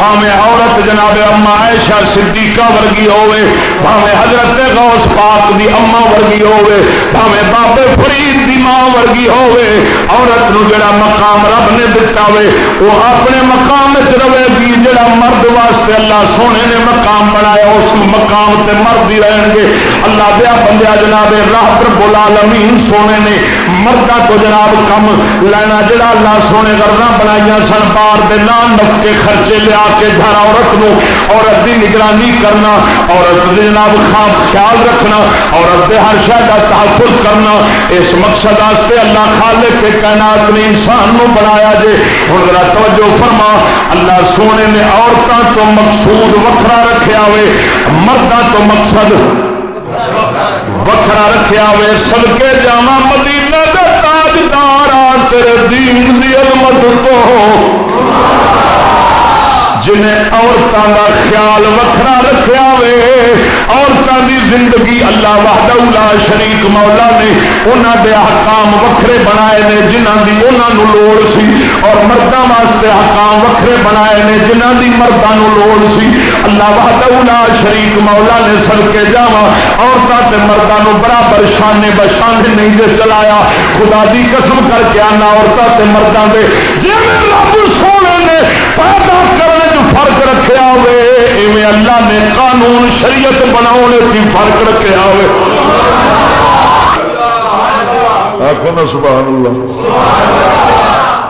[SPEAKER 2] بھاوے عورت جناب اما ایشا صدیقہ ورگی ہوے بھاوے حضرت غوث پاک دی اما ورگی ہوے بھاوے بابے فرید دی ماں ورگی ہوے عورت نو جڑا مقام رب نے دتا ہوے وہ اپنے مقام وچ رہے گی، جڑا مرد واسطے اللہ سونے نے مقام بنایا، اس مقام تے مرد ہی رہن گے۔ اللہ دیا بندیا جناب رب رب العالمین سونے نے مردہ تو جناب کم لینا جڑا اللہ سونے گرنا بنائی سن بار دے نام نفکے خرچے لیا کے گھر عورت نو عورت کی نگرانی کرنا، عورت دے جناب خواب خیال رکھنا، عورت کے ہر شہر کا تحفظ کرنا۔ اس مقصد سے اللہ خالق کے کائنات نے انسان نو بنایا جے۔ ہوں ذرا توجہ فرما، اللہ سونے نے عورتوں تو مقصود وکھرا رکھا ہوئے مردوں تو مقصد وکھرا رکھا ہوئے سل کے جا مدینہ تاجدار تیرے دین دی علمت تو جنہیں عورتوں کا خیال وکھرا رکھا وے عورتوں کی زندگی اللہ وحدہ لا شریک مولا نے انہوں دے حکام وکھرے بنائے نے جنہ کی انہوں لوڑ سی۔ اور مردوں واسطے حکام وکھرے بنائے نے جنہ کی مردوں لوڑ سی۔ اللہ وحدہ شریک مولا نے سڑ کے جا عورتوں کے مردوں برابر شانے بشانے نہیں دے چلایا۔ خدا دی قسم کر کے آنا عورتوں کے مردوں کے جی رب سونے نے پیدا کرنے فرق رکھا ہوئے اللہ نے قانون شریعت بنا فرق رکھا ہوئے۔ سبحان اللہ۔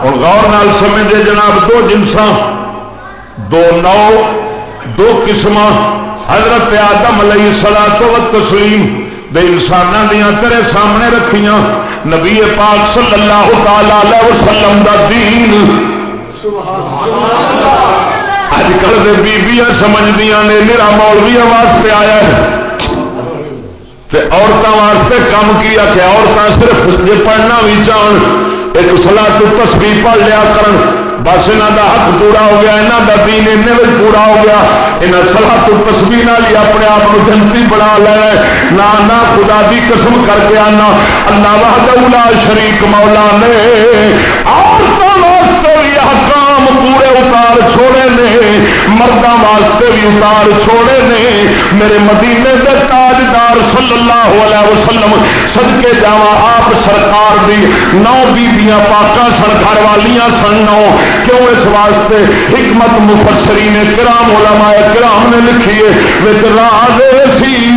[SPEAKER 2] اور غور نال سمجھے جناب، دو جنساں، دو نو دو قسم حضرت آدم علیہ سلا تو تسلیم بے انسان دیا تیرے سامنے رکھیاں۔ نبی پاک صلی اللہ تعالی وسلم دا دین۔ اج کل کے بیبیاں سمجھدیا نے میرا مولویا واسطے آیا ہے۔ عورتوں واسطے کام کیا کہ عورتیں صرف جی پڑھنا بھی چاہن ایک سلا تو تصویر پڑھ لیا کرن۔ بس یہاں کا حق پورا ہو گیا یہاں دا دین ان پورا ہو گیا۔ یہاں سلاح تو تصویر ہی اپنے آپ کو جنتی بنا لے۔ نہ خدا دی قسم کر کے آنا۔ اللہ وحدہ شریک مولا نے۔ عورتوں واسطے بھی حکام پورے اتار چھوڑے نے۔ مردوں واسطے بھی اتار چھوڑے نے۔ میرے مدینے کے تاجدار صلی اللہ علیہ وسلم سدکے جا آپ سرکار دی نو بیبیاں پاکا سن گھر والیاں سن نو۔ کیوں اس واسطے حکمت مفسری نے کرام علماء کرام نے لکھیے راہ سی۔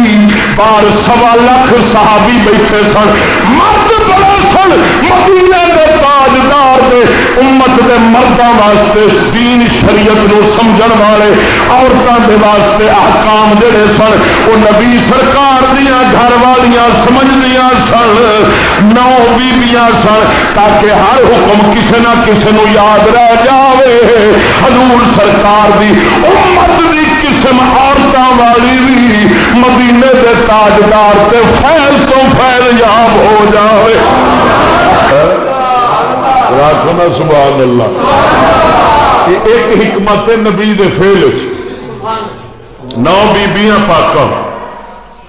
[SPEAKER 2] بار سوا لاکھ صحابی بیٹھے سن۔ مرد بڑے سن۔ مدینے امت دے مردوں واسطے، دین شریعت نو سمجھن والے عورتوں کے واسطے احکام جڑے سن وہ نبی سرکار دیا گھر والیاں سمجھدیا سن، نو بیبیاں سن، تاکہ ہر حکم کسی نہ کسی نو یاد رہ جاوے۔ حضور سرکار دی امت دی قسم عورتوں والی بھی مدینے کے تاجدار تے فیض تو فیض یاب ہو جائے راکھنا سبحان اللہ ایک حکمت نبی دے فیل نو بیبیاں پاک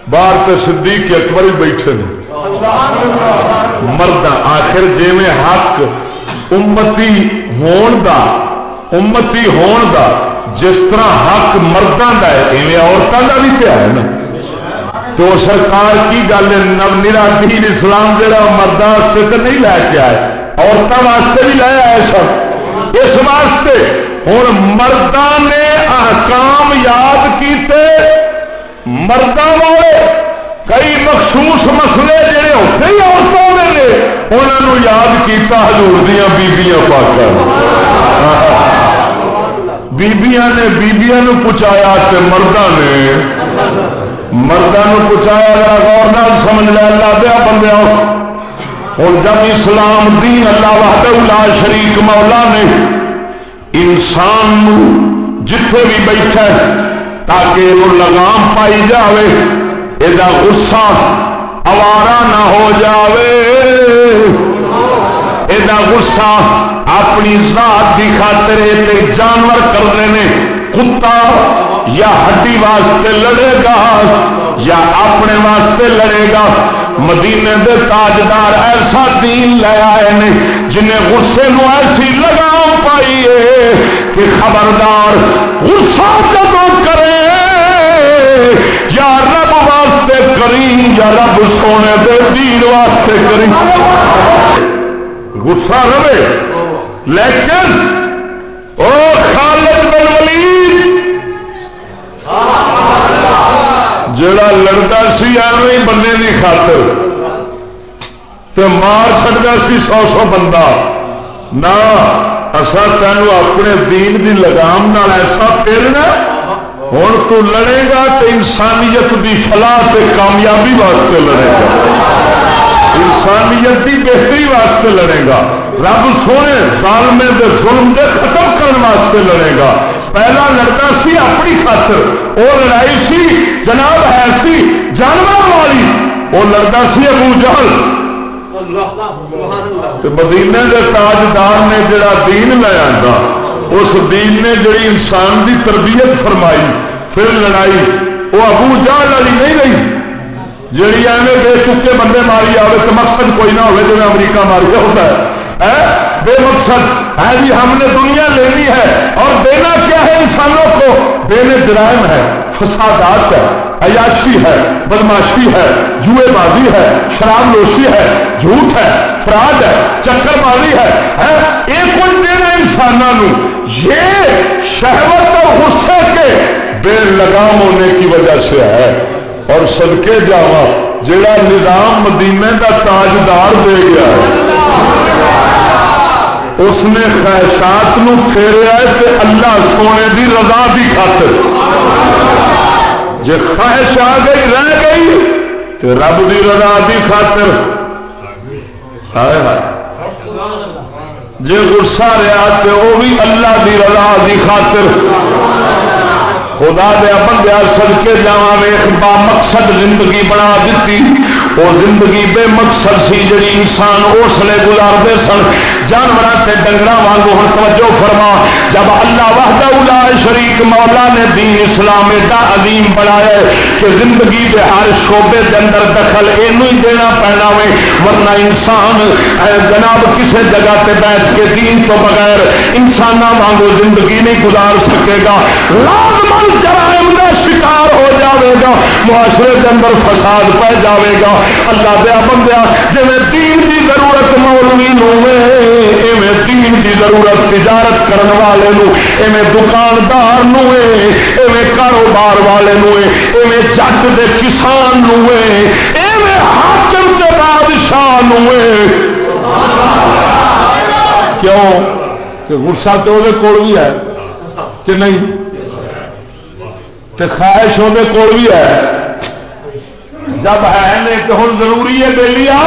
[SPEAKER 2] باہر تے صدیق اکبر بیٹھے مرد آخر جی میں حق امتی ہون دا، امتی ہون دا، جس طرح حق مردوں کا ہے، ایویں عورتوں کا بھی تو ہے نا۔ تو سرکار کی گل نو نرا دین اسلام جہاں مردوں سے تو نہیں لے کے آئے۔ عورتوں واسطے بھی لایا ہے سب۔ اس واسطے ہوں مردہ نے احکام یاد کیتے مردہ والے کئی مخصوص مسئلے جڑے ہوتے ہی عورتوں نے انہوں یاد کیتا حضور دیا بیبیاں پاک بیبیاں نے بیبیاں نو پہنچایا مردہ نے مردہ نو پہنچایا غور سمجھ لیا اللہ دیا بندے ہوں جب اسلام دین اللہ وحدہ لا شریک مولا نے انسان جتھے بھی بیٹھا تاکہ یہ لگام پائی جاوے یہ غصہ اوارا نہ ہو جاوے۔ یہ غصہ اپنی ذات کی خاطر جانور کر رہے ہیں کتا یا ہڈی واسطے لڑے گا یا اپنے واسطے لڑے گا۔ مدینے دے تاجدار ایسا دین لے آئے نے جنہیں غصے نو ایسی لگام پائی ہے کہ خبردار غصہ کدو کرے۔ یا رب واسطے کری یا رب سونے دے دین واسطے کری غصہ رہے، لیکن او خالد لڑتا سی ایویں بندے کی خاطر۔ تو مار سکتا سی سو سو بندہ۔ نہ اصا تینوں اپنے دین دی لگام نال ایسا پھیرنا ہوں تو لڑے گا تو انسانیت دی فلاح سے کامیابی واسطے لڑے گا۔ انسانیت کی بہتری واسطے لڑے گا۔ رب سونے سالمے دے ظلم دے ختم کرنے واسطے لڑے گا۔ پہلا لڑتا سی اپنی خاطر وہ لڑائی سی جناب ہے سی جانور والی وہ لڑتا سی ابو جہل مدینے کے تاجدار نے جڑا دین لے آتا اس دین نے جڑی انسان دی تربیت فرمائی پھر لڑائی وہ ابو جہل والی نہیں رہی جڑی ایویں بے چکے بندے ماری آئے تو مقصد کوئی نہ ہوئے جی امریکہ ماری ہوتا ہے بے مقصد ہے جی ہم نے دنیا لینی ہے، اور دینا کیا ہے انسانوں کو؟ دینے جرائم ہے، فسادات ہے، عیاشی ہے، بدماشی ہے، جوئے بازی ہے، شراب نوشی ہے، جھوٹ ہے، فراڈ ہے، چکر بازی ہے یہ کچھ دینا انسانوں یہ شہوت اور غصے کے بے لگام ہونے کی وجہ سے ہے۔ اور سدکے جاوا جڑا نظام مدینے کا تاجدار دے گیا ہے۔ اس نے خواہشات پھیرا تے اللہ سونے دی رضا دی خاطر۔ جی خواہش آ گئی، رہ گئی تو رب دی رضا دی خاطر۔ جی گسا رہا تو وہ بھی اللہ دی رضا دی خاطر۔ خدا دیا بندیا سڑکے جا با مقصد زندگی بنا دیتی وہ زندگی بے مقصد سی جی انسان اس لیے گزارتے سن۔ جانور سے ڈنگر وانگو ہوں توجہ فرما۔ جب اللہ وحدہ الا شریک مولا نے دین اسلام ایڈا عظیم بنایا کہ زندگی کے ہر شعبے کے اندر دخل یہ دینا پینا وے، ورنہ انسان جناب کسی جگہ تے بیٹھ کے دین تو بغیر انسان وانگو زندگی نہیں گزار سکے گا۔ لازمن جرائم کا شکار ہو جاوے گا، معاشرے کے اندر فساد پہ جاوے گا۔ اللہ دیا بندیا جی دین کی ضرورت مولوی نو دین کی ضرورت تجارت کرنے والے ایویں دکاندار ایویں کاروبار والے ایویں جٹ دے کسان ایویں حاکم کے بادشاہ کیوں؟ کہ گسا تو وہ کول بھی ہے، کہ نہیں؟ خواہش وہ کول بھی ہے۔ جب ہے کہ ہوں ضروری ہے بے لیا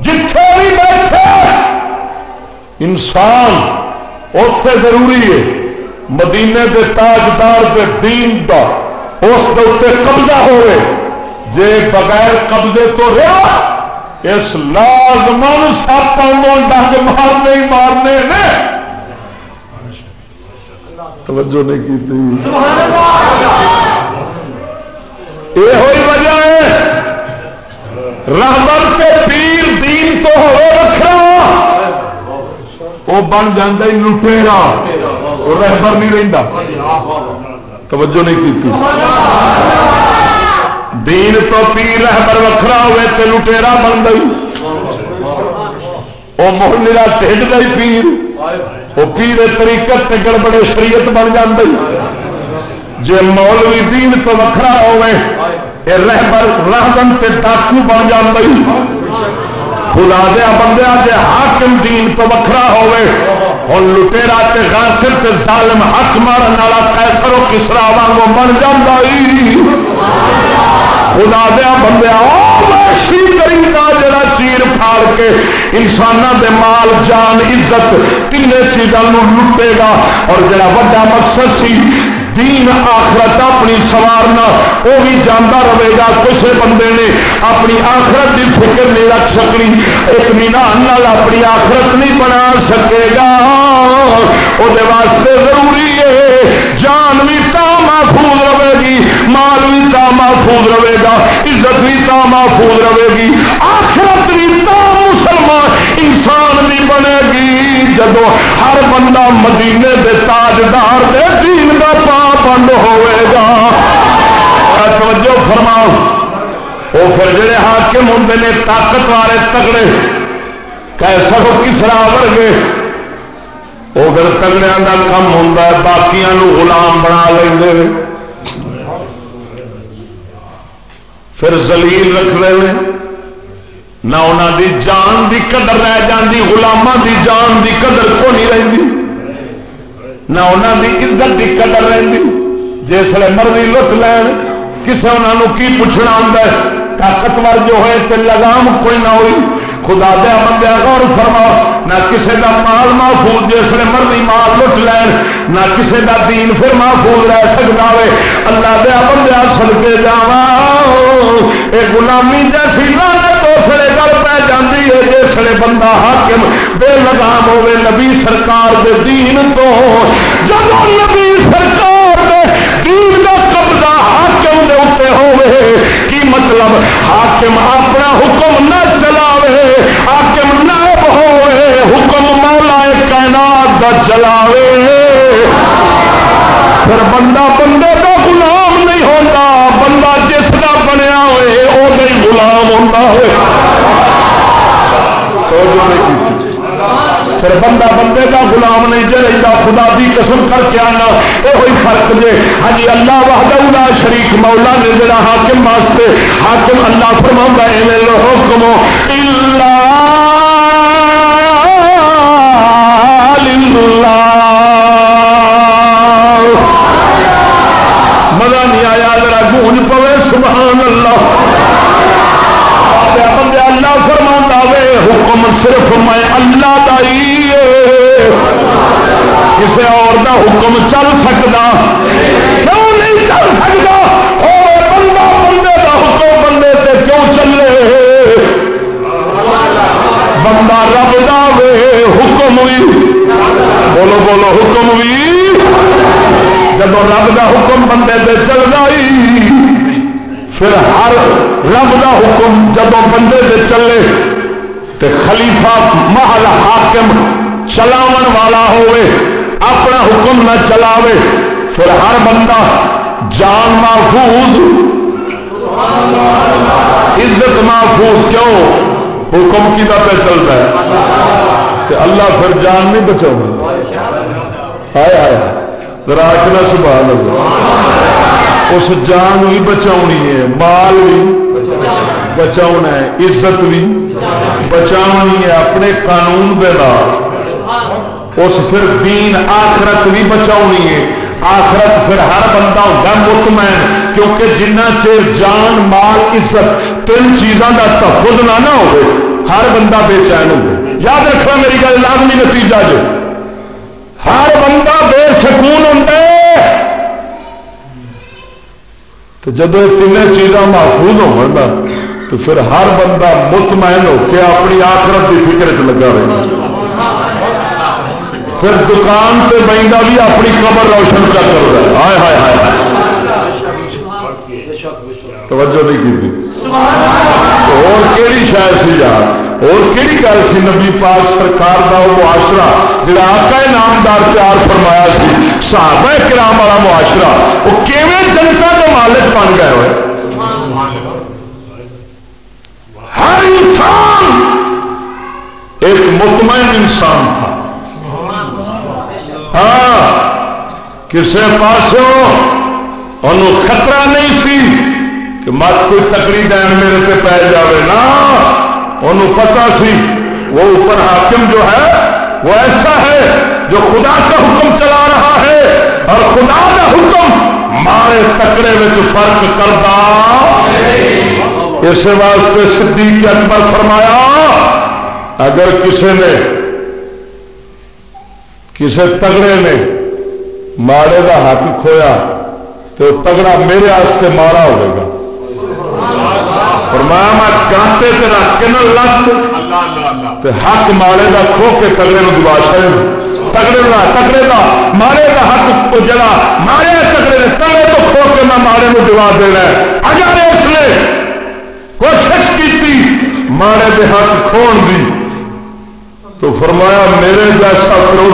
[SPEAKER 2] جتھے بھی بیٹھے۔ انسان اتے ضروری ہے۔ مدینے کے تاجدار کے دین کا اس کے قبضہ ہوئے۔ جے بغیر قبضے تو رہا، اس لازمن سپ ڈنگ مارنے ہی مارنے نے۔ توجہ نہیں کی تھی۔ یہ ہوئی وجہ ہے۔ رحمت کے پیر دین تو ہو رکھا وہ بن جا لٹےرا وہ رحبر نہیں رہتا توجہ نہیں کی تھی۔ دین تو پیر رحبر وکھرا ہوئے تو لٹےرا بن گئی۔ وہ محلہ ٹھڈ گئی پیر۔ وہ پیر طریقت سے گڑبڑے شریعت بن جی جی مولوی دین تو وکھرا ہوئے رہبر رہبن سے ڈاکو بن جی خدا دیا بندیا جی حاکم دین تو وکھرا ہوئے ہوں لٹےرا تے غاصر تے ظالم حق مارن والا کیسر و کسرا واگ بن جا خدا دیا بندیا جڑا چیر پھاڑ کے انسانوں دے مال، جان، عزت تین چیزوں لٹے گا۔ اور جڑا وا مقصد سی، دین آخرت اپنی سوارنا وہ بھی جانا رہے گا۔ کسی بندے نے اپنی آخرت کی فکر نہیں رکھ سکنی ایک مینان اپنی آخرت نہیں بنا سکے گا۔ وہ واسطے ضروری ہے، جان بھی تا محفوظ تا محفوظ رہے گا، عزت بھی تا محفوظ رہے گی، آخرت بھی تا مسلمان، انسان بھی بنے گی۔ جب ہر بندہ مدینے دے تاجدار دے دین کا پابند ہوئے گا۔ توجہ فرماؤ۔ وہ پھر جڑے حاکم ہوں نے طاقت والے تگڑے، کیسا ہو کسرا ورگے؟ وہ پھر تگڑیا کا کم ہوں باقی غلام بنا لیں پھر زلیل رکھ رہے نہ انہوں دی جان دی قدر رہ جاندی غلامہ دی جان دی قدر کو نہیں رہتی نہ انہوں دی عزت دی قدر رہتی جس مرضی لٹ لین، کسے انہوں کی پوچھنا ہوں طاقتور جو ہے تو لگام کوئی نہ ہوئی۔ خدا دیا بندہ غور فرما۔ نہ کسی کا مال محفوظ، جس نے مرضی مال لٹ لین، نہ کسی کا دین پھر محفوظ رہ سکتا ہے اللہ دیا بندہ سل کے یہ گلام جیسی لانت اسلے گل پہ جاتی ہے جسے بندہ حاکم بے لگام ہوے نبی سرکار دے دین تو۔ جب نبی سرکار دے دین کا قبضہ حاکم دے اتنے ہوے کی مطلب؟ حاکم اپنا حکم نہ چلاوے، حاکم نائب ہوئے، حکم مولا کائنات کا چلاوے۔ پھر بندہ بندے کا غلام نہیں ہوتا بندہ جس کا بنیا ہوئے وہ نہیں غلام ہوتا ہوئے پھر بندہ بندے کا غلام نہیں جی رہتا خدا بھی قسم کر کے آنا۔ یہ فرق جے۔ ہاں جی، اللہ وحدہ شریف مولا نے جڑا حاکم واسطے حاکم اللہ فرما حکم۔ مزہ صرف میں اللہ کا ہی کسی اور دا حکم چل سکتا کیوں نہیں چل سکتا اور بندہ بندے کا حکم بندے سے کیوں چلے؟ بندہ رب دا وے حکم بھی بولو بولو، حکم بھی جب رب دا حکم بندے سے چل گئی پھر ہر رب دا حکم جب بندے سے چلے۔ تو خلیفہ محل حاکم چلاو والا ہوئے، اپنا حکم نہ چلاوے، پھر ہر بندہ جان محفوظ۔ عزت محفوظ کیوں؟ حکم کی پہ چلتا ہے؟ کہ اللہ پھر جان نہیں بچاؤ آیا آیا راجنا سبحان اللہ اس جان بھی بچاؤنی ہے، مال بھی بچاؤنا ہے، عزت بھی۔ بچاؤنی ہے اپنے قانون دے اس پھر دین آخرت بھی بچاؤنی ہے۔ آخرت پھر ہر بندہ ہوتا مطمئن، کیونکہ جنہ چیر جان، مال، عزت تین چیزوں کا تحفظ نہ نہ ہو ہر بندہ بے چین ہو یاد رکھنا میری گل لازمی نتیجہ جو۔ ہر بندہ بے سکون ہوتا تو جب یہ تین چیزاں محفوظ ہو تو پھر ہر بندہ مطمئن ہو کے اپنی آخرت کی فکر چ لگا رہے پھر دکان سے بہنگا بھی اپنی قبر روشن کر رہا ہے۔ ہائے ہائے ہائے توجہ نہیں کی اور کہڑی شاید سی یار؟ اور کہڑی گل سی نبی پاک سرکار کا وہ معاشرہ جڑا آقا نامدار پیار فرمایا سی، صحابہ کرام والا معاشرہ، وہ کیون جنتا کے مالک بن گئے ہوئے؟ ہر انسان ایک مطمئن انسان تھا۔ ہاں کسی پاسوں انہوں خطرہ نہیں سی کہ مت کوئی تکڑی دین میرے سے پی جائے نا انہوں پتا سی وہ اوپر حاکم جو ہے وہ ایسا ہے جو خدا کا حکم چلا رہا ہے اور خدا کا حکم مارے تکڑے میں فرق کرتا اس واسطے صدیق اکبر فرمایا، اگر کسی نے کسی تگڑے نے ماڑے کا حق کھویا تو تگڑا میرے آستے ماڑا ہوگا اور میں کانتے سے رکھ کے نہ حق ماڑے کا کھو کے تگڑے میں دبا چڑے تگڑے کا تگڑے کا ماڑے کا حق جڑا مارے تگڑے نے تگڑے تو کھو کے میں ماڑے میں دبا دینا اگر اس نے کوشش کی ماڑے کے حق کھون دی۔ تو فرمایا، میرے جیسا کرو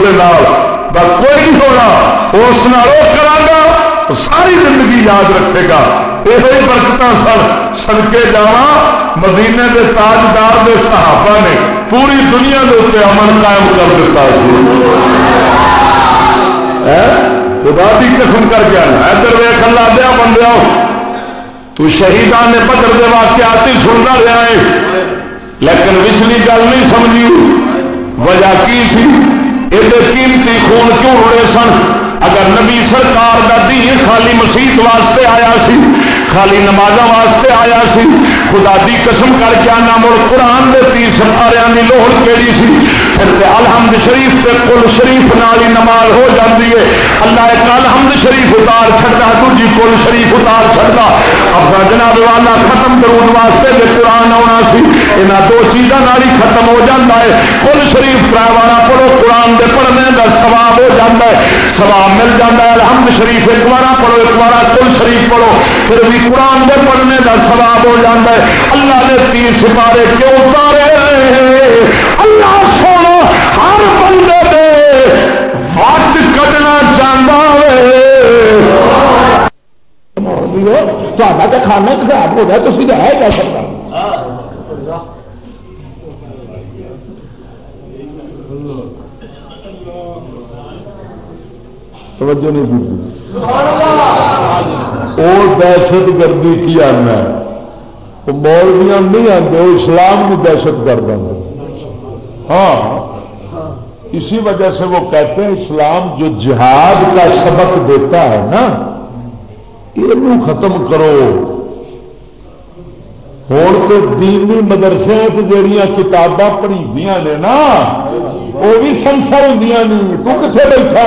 [SPEAKER 2] کوئی نہیں ہونا، اس کرا ساری زندگی یاد رکھے گا۔ یہ برکت سن سڑکے جا مدینے کے تاجدار کے صحابہ نے پوری دنیا کے اتنے امن قائم کر دیتا خدا کی قسم کر کے ادھر ویخ لا دیا بندے تو شہیدان نے پتھر کے واقعات ہی سنتا رہا ہے۔ لیکن پچھلی گل نہیں سمجھی۔ وجہ کی سی؟ یہ قیمتی خون کیوں رڑے سن؟ اگر نبی سرکار کا دین خالی مسیح واسطے آیا سی، خالی نماز واسطے آیا سی، خدا دی قسم کر کے آنا، مڑ قرآن کے تیر ستارے کی لوڑ کہڑی سی؟ پھر الحمد شریف کے کل شریف نال ہی نماز ہو جاتی ہے۔ اللہ ایک الحمد شریف اتار چڑھتا دوجی کل شریف اتار چڑھتا اپنا جناب والا ختم کرنے واسطے جی قرآن آنا سی۔ یہاں دو چیزوں ہی ختم ہو جاتا ہے۔ کل شریف کرا پڑھو، قرآن کے پڑھنے کا سواب ہو جاتا ہے۔ سواب مل جاتا ہے، الحمد شریف ایک بار پڑھو، ایک بار کل شریف پڑھو۔ پھر بھی قرآن کے پڑھنے کا سواب ہو جاتا ہے۔ اللہ نے تیر سپارے کیوں اتارے؟
[SPEAKER 3] ہے؟ کھانا خراب ہو گیا تو ہے کیا سکتا
[SPEAKER 2] توجہ نہیں کی اور دہشت گردی کی آنا وہ مولویاں نہیں آتے وہ اسلام کو دہشت گرد ہاں۔ اسی وجہ سے وہ کہتے ہیں اسلام جو جہاد کا سبق دیتا ہے نا یہ ختم کرو۔ ہوں تو دینی مدرسے جہیا کتاباں پڑھی نے نا، وہ بھی سنسر ہوں تو کتنے بیٹھا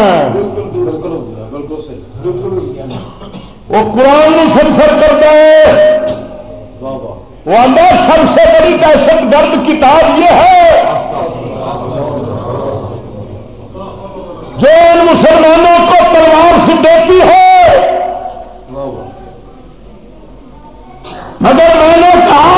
[SPEAKER 2] وہ قرآن سنسر کرتا ہے۔ وہ سب سے بڑی دہشت گرد کتاب یہ ہے۔ جو ان مسلمانوں کو تلوار سے دیتی ہے مگر میں نے کہا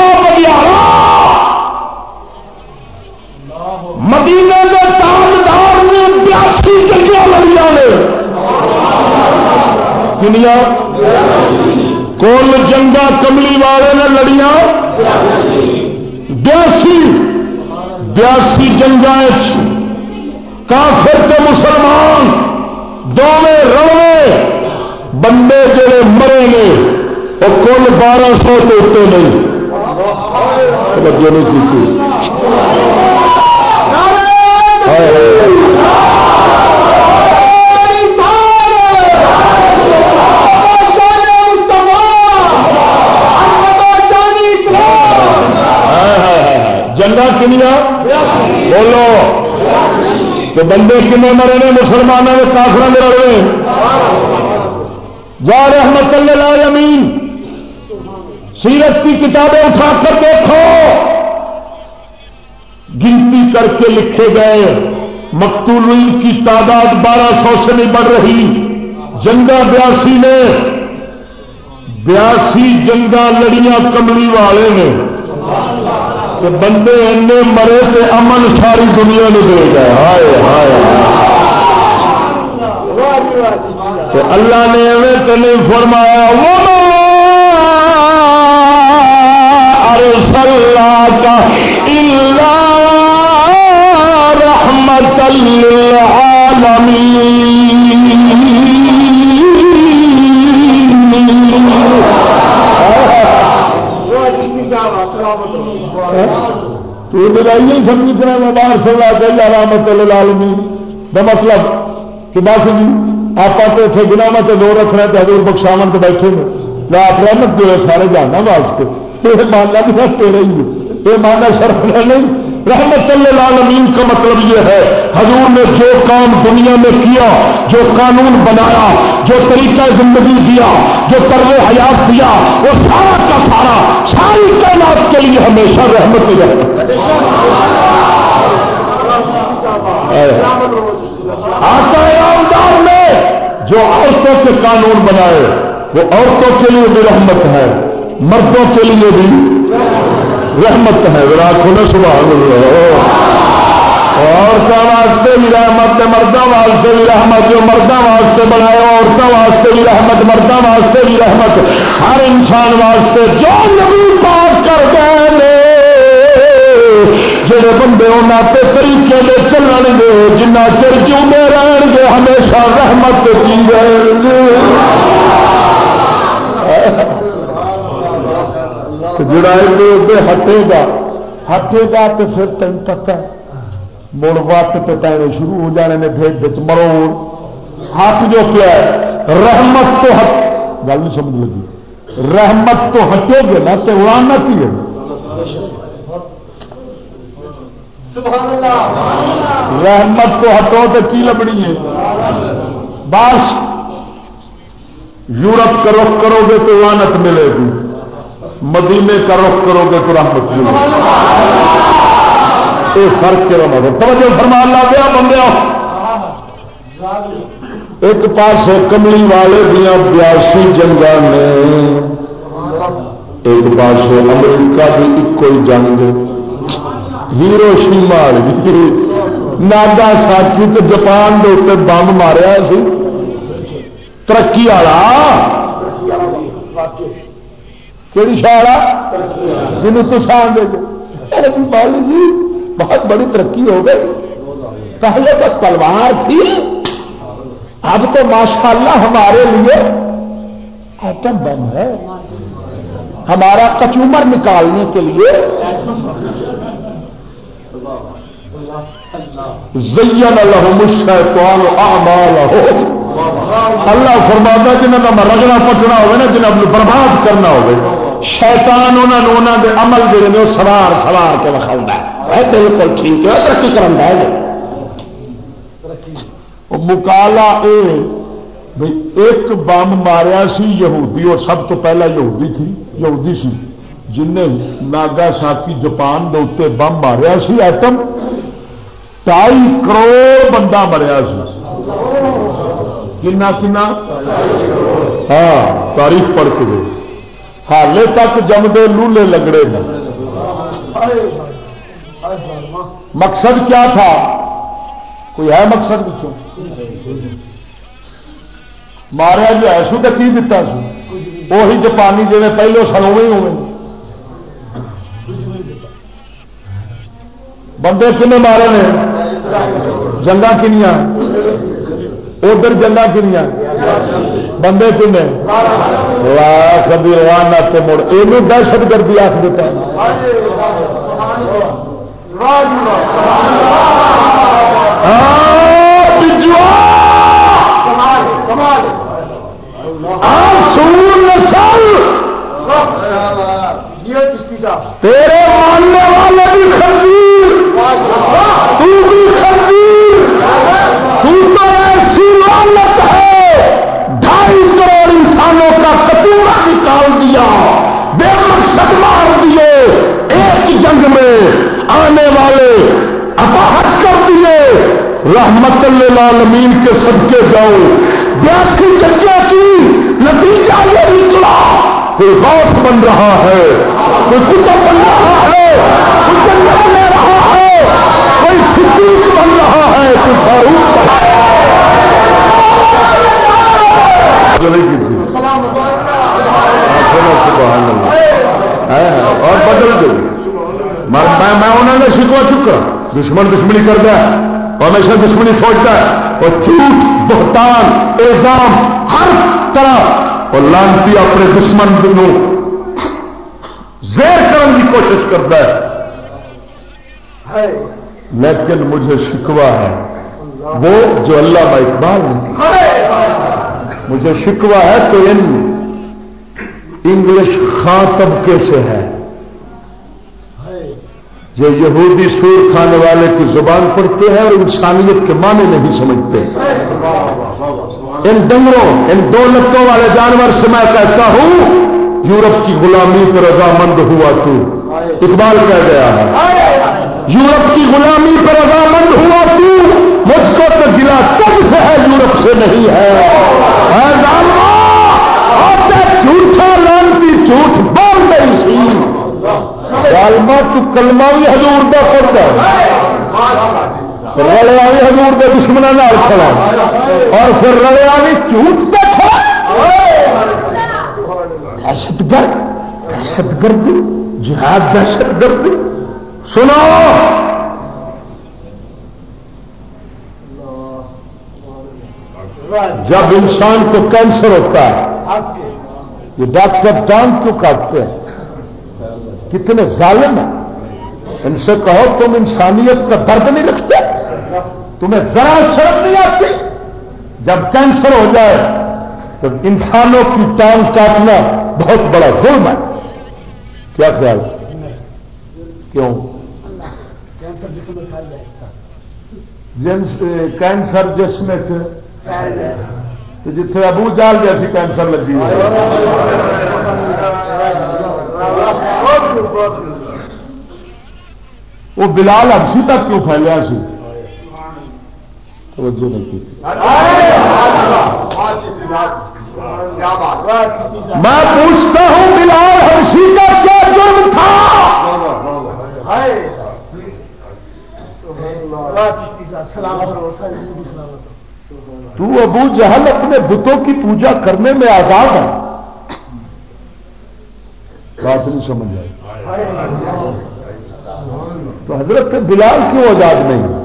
[SPEAKER 2] مدینے کے تاجدار نے بیاسی جنگیاں لڑیا نے۔ کنیا کول جنگا کملی والے نے لڑیاں۔ بیاسی بیاسی جنگا کافر کے مسلمان دونوں روے بندے جڑے مرے نے وہ کل بارہ سو کے اتنے نہیں۔ نہیں کی جنگا کنیا بولو۔ کہ بندے کنے مرے نے مسلمانوں کے کافر میں رہے۔ جا رحمت اللہ امین۔ سیرت کی کتابیں اٹھا کر دیکھو۔ گنتی کر کے لکھے گئے۔ مقتول کی تعداد بارہ سو سے نہیں بڑھ رہی۔ جنگا بیاسی نے بیاسی جنگا لڑیاں کملی والے نے۔ کہ بندے اینے مرے سے امن ساری دنیا نے دے گئے۔ ہائے ہائے۔ اللہ۔ نے ایویں تو نہیں فرمایا وہ کا رحمت تو لڑائی نہیں سمجھ کر باہر سے لا کے علامت لالمی مطلب کہ بس جی آپ تو اتنے گنا میں تو دو رکھنا تو حضور بخشاون تو بیٹھے ہیں لا رحمت دے سارے جانا واسطے یہ ماننا بھی تیرے ہی یہ ماننا شرف نہیں رحمت اللہ عالمین کا مطلب یہ ہے، حضور نے جو کام دنیا میں کیا، جو قانون بنایا، جو طریقہ زندگی دیا، جو طرز حیات دیا، وہ سارا کا سارا، ساری تعینات کے لیے ہمیشہ رحمت ہی رہتا آتا نے جو عورتوں کے قانون بنائے، وہ عورتوں کے لیے بھی رحمت ہے۔ مردوں کے لیے بھی رحمت ہے۔ کھلے سبحان اللہ۔ عورتوں واسطے بھی رحمت مردوں واسطے بھی رحمت جو مردوں واسطے بنایا، عورتوں واسطے بھی رحمت مردوں واسطے بھی رحمت ہر انسان واسطے جو نبی پاس کر گئے جڑے بندے انہوں کے طریقے میں چلن گے جنہ چر چوبے رہن گے، ہمیشہ رحمت کی رہن گے جڑا ہٹے گا ہٹے گا تو پھر تین پتا مڑ وقت تو پینے شروع ہو جانے نے پھر بچ مروڑ ہاتھ جو کیا ہے رحمت تو ہٹ۔ گل نہیں سمجھ لگی۔ رحمت تو ہٹے گے نا تو اڑانت ہی ہے۔ رحمت تو ہٹو تو کی لبنی ہے؟ بس۔ یورپ کا رخ کرو گے تو وانت ملے گی۔ مدینے کا رخ کرو گے تو رحمت ملے گی۔ یہ فرق کے مطلب توجہ فرمان لا دیا بندے ایک پاس کملی والے دیا بیاسی جنگا نے۔ ایک پاس امریکہ کی ایک جنگ۔ ہیرو شیما ناگا ساتھی تو جپان کے اتنے بمب ماریا سی۔ ترقی والا۔ کہڑی شہر جنوب تو سان دے جی بہت بڑی ترقی ہو گئی پہلے تو تلوار تھی اب تو ماشاءاللہ ہمارے لیے ایٹم بم ہے ہمارا کچومر نکالنے کے لیے زین الشیطان اعمالهم اللہ فرما جنہوں کا رگڑا پٹنا ہوگا جنہیں برباد کرنا ہوگا شیطان انہوں نے دے عمل جڑے نے سوار سوار کے وکھاؤں ہے۔ بالکل ٹھیک ہے، ترقی کرنا ہے مکالا اے ایک بم ماریا سی یہودی، اور سب تو پہلا یہودی تھی، یہودی سی۔ جن نے ناگا ساکی جپان کے اتنے بم ماریا سی، ایٹم ٹائی کروڑ بندہ مریا سی۔ کنا کنا؟ ہاں تاریخ پڑھ کے دے حالے تک جمدے لولے لگڑے میں مقصد کیا تھا کوئی ہے مقصد پچھو ماریا جو ہے سو تو کی دتا سو وہی جپانی جی پہلو سن ہوئے ہوئے بندے کنے مارے نے جنگا کنیا ادھر جنگا کنیا بندے کن لاکھ روانہ تو مڑ۔ یہ دہشت گردی آخ دیتا ہاں، ہاں، تیرے ماننے والے بھی خرید تو بھی خرید میں آنے والے اپاہت کر دیے رحمت اللہ کے صدقے جاؤ بیاسی جگہ کی نتیجہ یہ نکلا کوئی باس بن رہا ہے کوئی کتب بن رہا ہے کوئی جنگل لے رہا ہے کوئی صدیق بن رہا ہے کوئی فاروق بن رہا ہے اور بدل دو میں انہوں نے سکھوا چکا۔ دشمن دشمنی کرتا ہے ہمیشہ دشمنی سوچتا ہے۔ اور جھوٹ بہتان الزام ہر طرح اور لانتی اپنے دشمن زیر کرنے کی کوشش کرتا ہے۔ لیکن مجھے شکوا ہے۔ وہ جو اللہ اقبال مجھے شکوا ہے تو ان انگلش خاں طبقے سے ہے۔ جو یہودی سور کھانے والے کی زبان پڑھتے ہیں اور انسانیت کے معنی نہیں سمجھتے۔ ان ڈنگروں، ان دو لتوں والے جانور سے میں کہتا ہوں، یورپ کی غلامی پر رضامند ہوا تو۔ اقبال کہہ گیا ہے، یورپ کی غلامی پر رضامند ہوا تو، مجھ کو تو گلا تم سے ہے یورپ سے نہیں ہے۔ جھوٹا، لانتی جھوٹ بول ظالما تو کلمہ بھی ہزور کا پڑتا رلیا بھی ہزور کے دشمنوں کھڑا۔ اور پھر رلیا بھی جھوٹ کا دہشت گرد دہشت گرد جہاد دہشت گرد سنو۔ جب انسان کو کینسر ہوتا ہے، یہ ڈاکٹر ٹانگ کیوں کاٹتے ہیں؟ کتنے ظالم ہیں؟ ان سے کہو تم انسانیت کا درد نہیں رکھتے تمہیں ذرا شرم نہیں آتی؟ جب کینسر ہو جائے تو انسانوں کی ٹانگ کاٹنا بہت بڑا ظلم ہے۔ کیا خیال؟ کیوں؟ کینسر جس میں جتنے ابو جال جیسی کینسر لگی وہ بلال ابسی تک کیوں پھیلیا سی توجہ نہیں میں پوچھتا ہوں بلال ہمسی کا کیا جرم تھا؟ تو ابو جہل اپنے بتوں کی پوجا کرنے میں آزاد ہے بات نہیں سمجھ آئی۔ تو حضرت بلال کیوں آزاد نہیں۔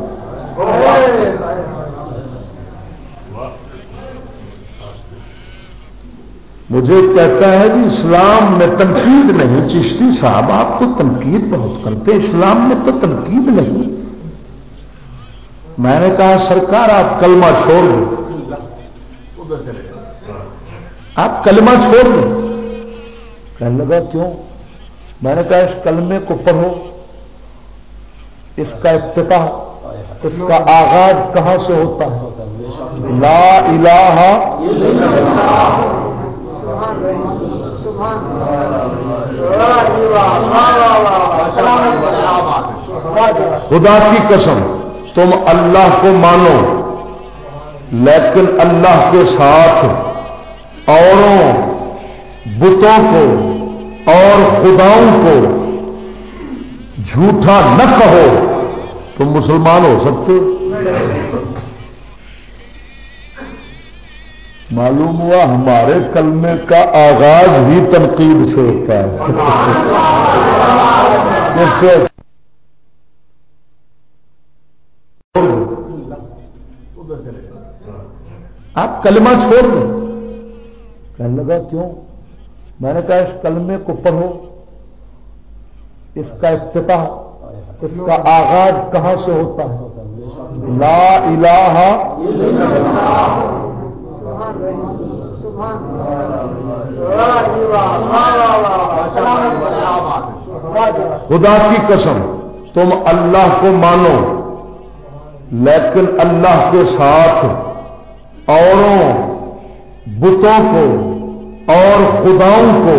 [SPEAKER 2] مجھے کہتا ہے کہ اسلام میں تنقید نہیں، چشتی صاحب، آپ تو تنقید بہت کرتے اسلام میں تو تنقید نہیں۔ میں نے کہا، سرکار، آپ کلمہ چھوڑ دو آپ کلمہ چھوڑ دو کہنے لگا، کیوں؟ میں نے کہا، اس کلمے کو پڑھو، اس کا افتتاح، اس کا آغاز کہاں سے ہوتا ہے؟ لا الہ خدا کی قسم، تم اللہ کو مانو، لیکن اللہ کے ساتھ اوروں بتوں کو اور خداؤں کو جھوٹا نہ کہو، تم مسلمان ہو سکتے معلوم ہوا ہمارے کلمے کا آغاز ہی تنقید سے ہوتا ہے۔ آپ کلمہ چھوڑ دیں۔ کہنے لگا، کیوں؟ میں نے کہا اس کلمے کو پڑھو، اس کا افتتاح، اس کا آغاز کہاں سے ہوتا ہے؟ لا الہ خدا کی قسم، تم اللہ کو مانو، لیکن اللہ کے ساتھ اوروں، بتوں کو اور خداؤں کو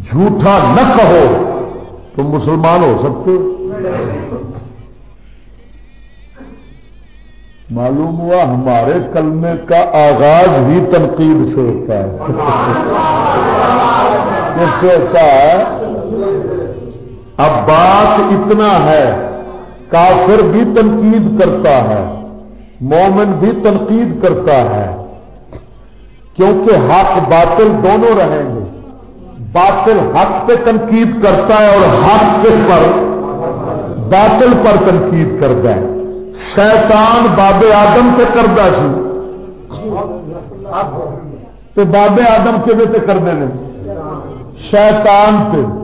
[SPEAKER 2] جھوٹا نہ کہو، تم مسلمان ہو سکتے معلوم ہوا ہمارے کلمے کا آغاز بھی تنقید سے ہوتا ہے۔ کس سے ہوتا ہے، اب بات اتنا ہے، کافر بھی تنقید کرتا ہے، مومن بھی تنقید کرتا ہے۔ کیونکہ حق باطل دونوں رہیں گے۔ باطل حق پہ تنقید کرتا ہے اور حق کس پر؟ باطل پر تنقید کرتا ہے۔ شیطان باب آدم سے کرتا سی تو باب آدم کے کر دینے شیطان پہ۔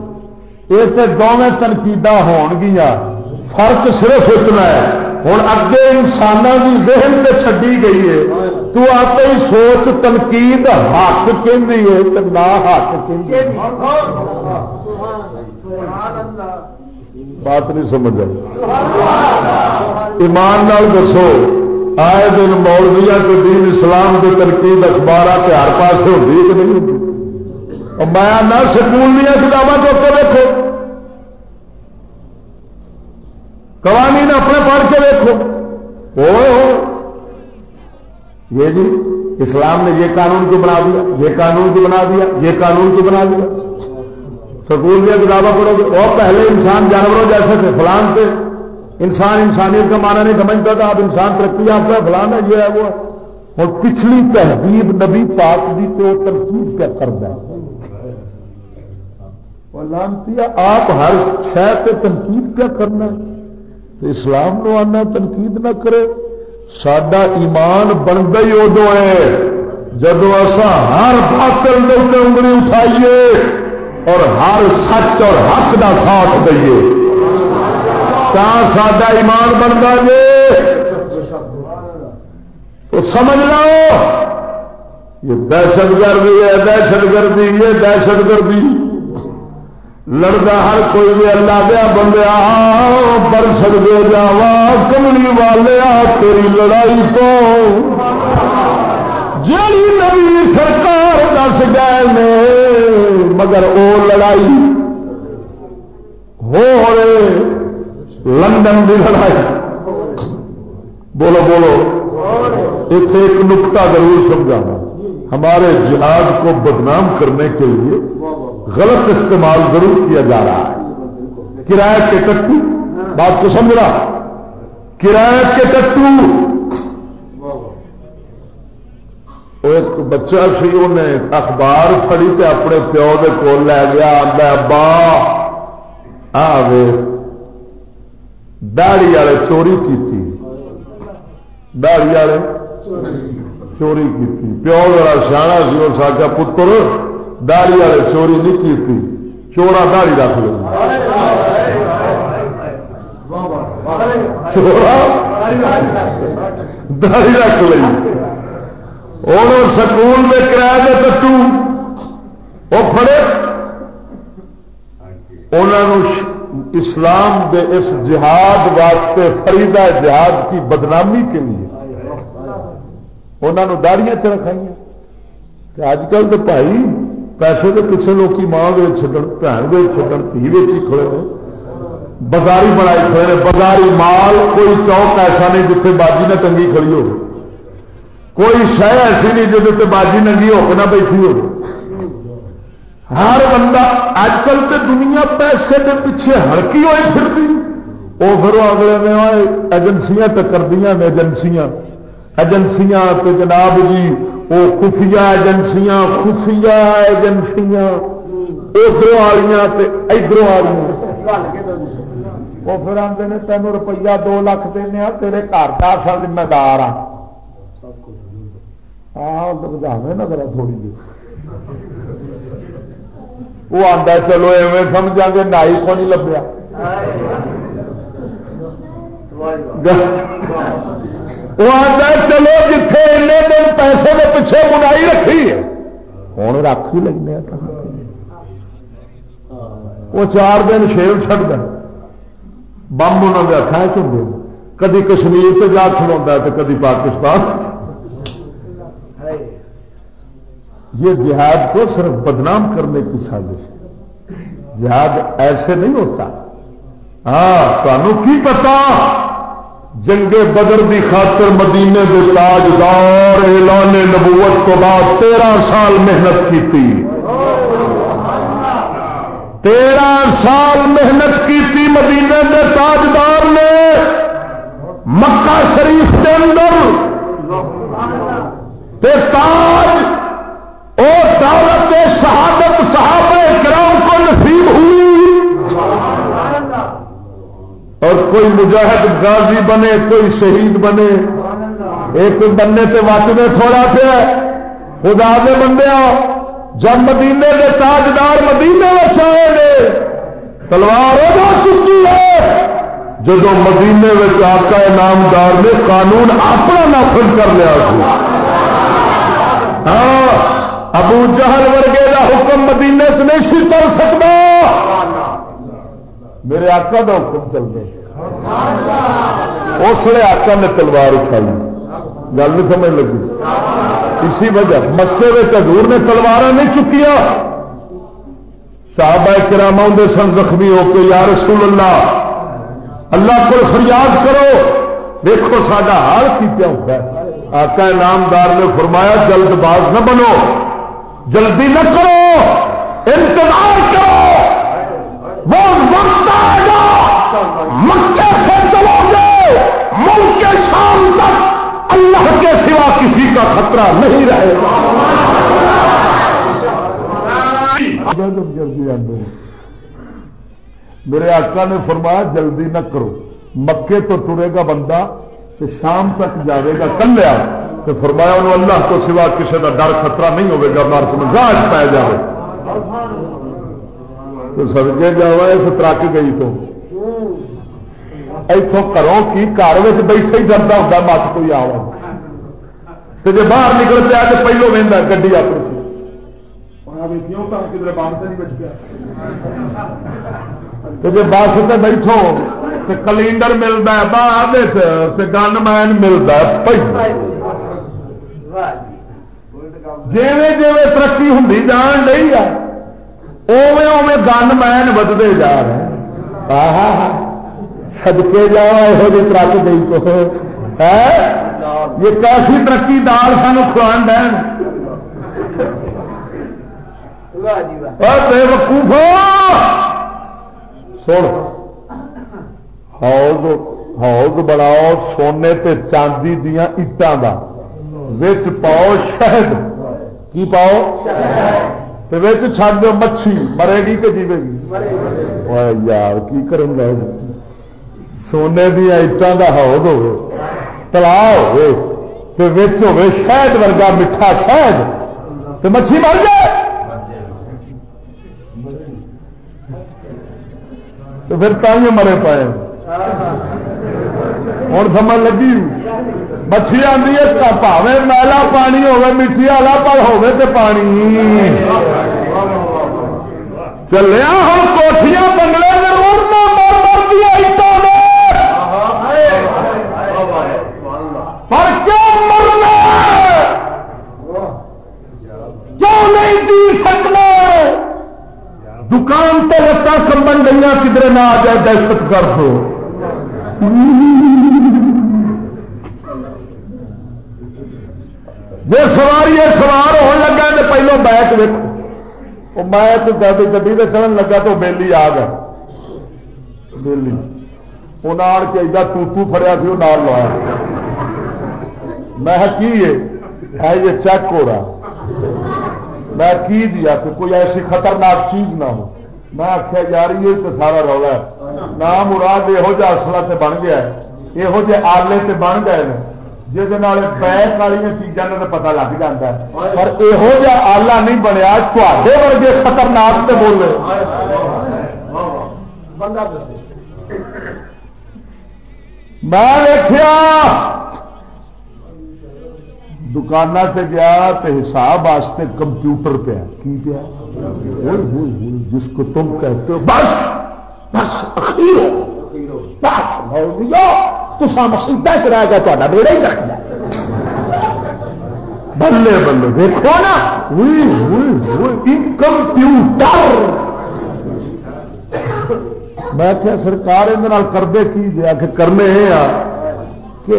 [SPEAKER 2] یہ تو دونوں تنقیدہ ہون گیا فرق صرف اتنا ہے۔ ہوں اگے انسانوں کی ذہن سے چڈی گئی ہے۔ تو آپ ہی سوچ تنقید حق کہ نہ حق بات نہیں سمجھ آئی۔ ایمان نال دسو، آئے دن مولویا کے دین اسلام کی تنقید اخبار ہر پاس ہوتی کہ نہیں ہوتی میں نہ سکول دیا کتابیں چوک کے دیکھو قوانین اپنے پڑھ کے دیکھو۔ یہ جی اسلام نے یہ قانون کیوں بنا دیا؟ یہ قانون کیوں بنا دیا؟ یہ قانون کیوں بنا دیا؟ سکول دیا کتابیں پڑھو گے۔ اور پہلے انسان جانوروں جیسے تھے، فلان تھے۔ انسان انسانیت کا معنی نہیں سمجھتا تھا، اب انسان ترقی آپ کا فلان ہے، یہ ہے، وہ اور پچھلی تہذیب نبی پاک بھی تو تنقید کیا کر دیا لانتی آپ ہر شہر پہ تنقید کیا کرنا ہے۔ تو اسلام نو آنا تنقید نہ کرے۔ سڈا ایمان بنتا ہی ادو ہے۔ جدو ایسا ہر باطل کے انگلی اٹھائیے اور ہر سچ اور حق کا ساتھ دئیے۔ سڈا ایمان بنتا جی تو سمجھ لو۔ یہ دہشت گردی ہے، دہشت گردی، یہ دہشت گردی۔ لڑتا ہر کوئی بھی اللہ دیا بندیا پر سکتے جاوا، کملی والے تیری لڑائی تو جی نئی سرکار دس گئے مگر وہ لڑائی۔ ہو رہے لندن کی لڑائی۔ بولو بولو۔ اتنے ایک نقطہ ضرور سمجھانا۔ ہمارے جہاد کو بدنام کرنے کے لیے غلط استعمال ضرور کیا جا رہا ہے۔ کرایہ کے ٹٹو، بات کو سمجھ رہا؟ کرایہ کے ٹٹو۔ ایک بچہ سی انہیں اخبار پڑی تے اپنے پیو کے کول لے گیا آدھا ابا، آ داڑی والے چوری کی داڑی والے چوری کی پیو والا سیاح سی اور ساکا پتر داڑی والے چوری نہیں کی چورا داڑی رکھ لو چورا داڑی رکھ لی اور سکول میں کرایہ دے تٹو وہ پڑے انہوں اسلام دے اس جہاد واسطے فریدا جہاد کی بدنامی کے لیے۔ انہوں داڑیاں چ رکھائی اج کل تو بھائی پیسے کے پیچھے لوگ ماں ویچ چڈن بھن ویچ چڈن تھی ویچ ہی کھڑے ہیں بازاری بنائی کھڑے ہیں بازاری مال، کوئی چوک ایسا نہیں جتنے باجی نہ تنگی کھڑی ہو کوئی شہ ایسی نہیں جی باجی ننگی ہو کے نہ بیٹھی ہو ہر بندہ اج کل تو دنیا پیسے کے پیچھے ہڑکی ہوئی پھرتی۔ وہ پھر اگلے میں ایجنسیاں ٹکردیا نے، ایجنسیاں۔ ایجنسیاں تو جناب جی وہ خفیہ ایجنسیاں خفیہ ایجنسیاں۔ ادھر والیا ادھر والی وہ پھر آتے ہیں تینوں روپیہ دو لاکھ دینا تیرے گھر کا اصل ذمہ دار ہاں ہاں جانے نا ذرا تھوڑی جی۔ وہ آتا چلو ایویں سمجھا گے، نائی کو نہیں لبیا وہ آتا چلو جتنے دن پیسے کے پیچھے بنائی رکھی ہے. ہوں رکھ ہی لگنے وہ چار دن شیر چڑ دیں بمب انہوں نے اکھا چلے کدی کشمیر سے جا کھلوا تو کدی پاکستان یہ جہاد کو صرف بدنام کرنے کی سازش ہے۔ جہاد ایسے نہیں ہوتا۔ ہاں تمہوں کی پتا جنگ بدر کی خاطر مدینے کے تاجدار اعلان نبوت کو بعد تیرہ سال محنت کی تھی تیرہ سال محنت کی تھی مدینے کے تاجدار نے۔ مکہ شریف کے اندر تاج اور دولت شہادت صحابہ اور کوئی مجاہد غازی بنے، کوئی شہید بنے۔ ایک بننے سے وقت تھوڑا پہ خدا دے بندے جب مدینے کے تاجدار مدینے میں گے، تلوار ہو چکی ہے۔ جب مدینے میں آقا نامدار نے قانون اپنا نافذ کر لیا ہاں ابو جہل ورگے کا حکم مدینے سے نہیں سی چل سکتا۔ میرے آقا کا حکم چلتا اس لیے آقا نے تلوار اٹھائی۔ گل نہیں سمجھ لگی۔ اسی وجہ مکے میں حضور نے تلوار نہیں چکیا صحابہ کرام آدھے سن زخمی ہو کے، یا رسول اللہ اللہ کو فریاد کرو۔ دیکھو سڈا حال کی کیا ہوتا ہے۔ آقا نامدار نے فرمایا، جلد باز نہ بنو۔ جلدی نہ کرو۔ انتظار کرو۔ وہ وقت آئے گا۔ مکے سے چلو گے۔ ملک کے شام تک اللہ کے سوا کسی کا خطرہ نہیں رہے گا۔ جلدی آدھے میرے آقا نے فرمایا، جلدی نہ کرو۔ مکے تو ٹرے گا بندہ تو شام تک جائے گا کلیا تو فرمایا، انہوں اللہ تو سوا کسی کا ڈر، خطرہ نہیں ہوگا مارک میں گاج پایا جائے تو سدکے جا ترک گئی تو۔ اتوں کرو کی گھر بیٹھے ہی ڈرتا ہوتا مت کوئی آ جی باہر نکل پیا تو پہلو وہدا گی گیا؟ جی بس سے بیٹھو تو کلینڈر ملتا ہے بعد گن مین ملتا ہے جی۔ جی ترقی ہوں جان رہی ہے۔ اوے اوے گن مین ودتے جا رہے سدکے جا یہ ترک گئی تو یہ کیسی ترقی دال سان کھوان دین وقوف سن ہاؤز ہاؤز بناؤ سونے تے چاندی دیا اٹان کا پاؤ شہد کی پاؤ چھڈ دو مچھی مرے گی کہ جیوے گی؟ یار کی کروں گا سونے دیا اٹان کا ہاؤز ہو تلا ہو شہد ورگا میٹھا شہد تو مچھی مر جائے۔ تو پھر تھی مرے پائے۔ ہوں سمجھ لگی؟ مچھلی آدھی ہے پاوے میلا پانی ہوگا میٹھی والا پر ہوگے تو پانی۔ چلیا ہوں کوٹیاں بنگلے ضرور پر کیوں مرنا کیوں نہیں جی سکنا دکان تو لتا کمبن گئی کدھر نہ آ جائے دہشت گرد ہو جی سواری سوار ہو لگا تو پہلو بیک میں گی سے چڑھن لگا تو بیلی آ گیا بیلی انہیں آن کے ایڈا تو فریا سی وہ نال لوایا میں کی ہے یہ چیک ہو رہا میں کی دیا کہ کوئی ایسی خطرناک چیز نہ ہو میں آخیا یار یہ تو سارا رولا ہے نام مراد یہو جہ اصلا سے بن گیا یہو جہ آلے سے بن گئے ہیں جہد بیک والی چیزوں کا پتا لگ جاتا ہے۔ پر یہو جہ آلہ نہیں بنیا تے ورگے خطرناک سے بول رہے میں دیکھا دکان سے گیا تو حساب واسطے کمپیوٹر پیا۔ کی پیا؟ جس کو تم کہتے ہو بس بس تو مسیح کرا گا تا بیڑا ہی رکھ بلے بلے دیکھو نا۔ کمپیوٹر۔ میں کیا سرکار یہ کردے کی دیا کہ کرنے کہ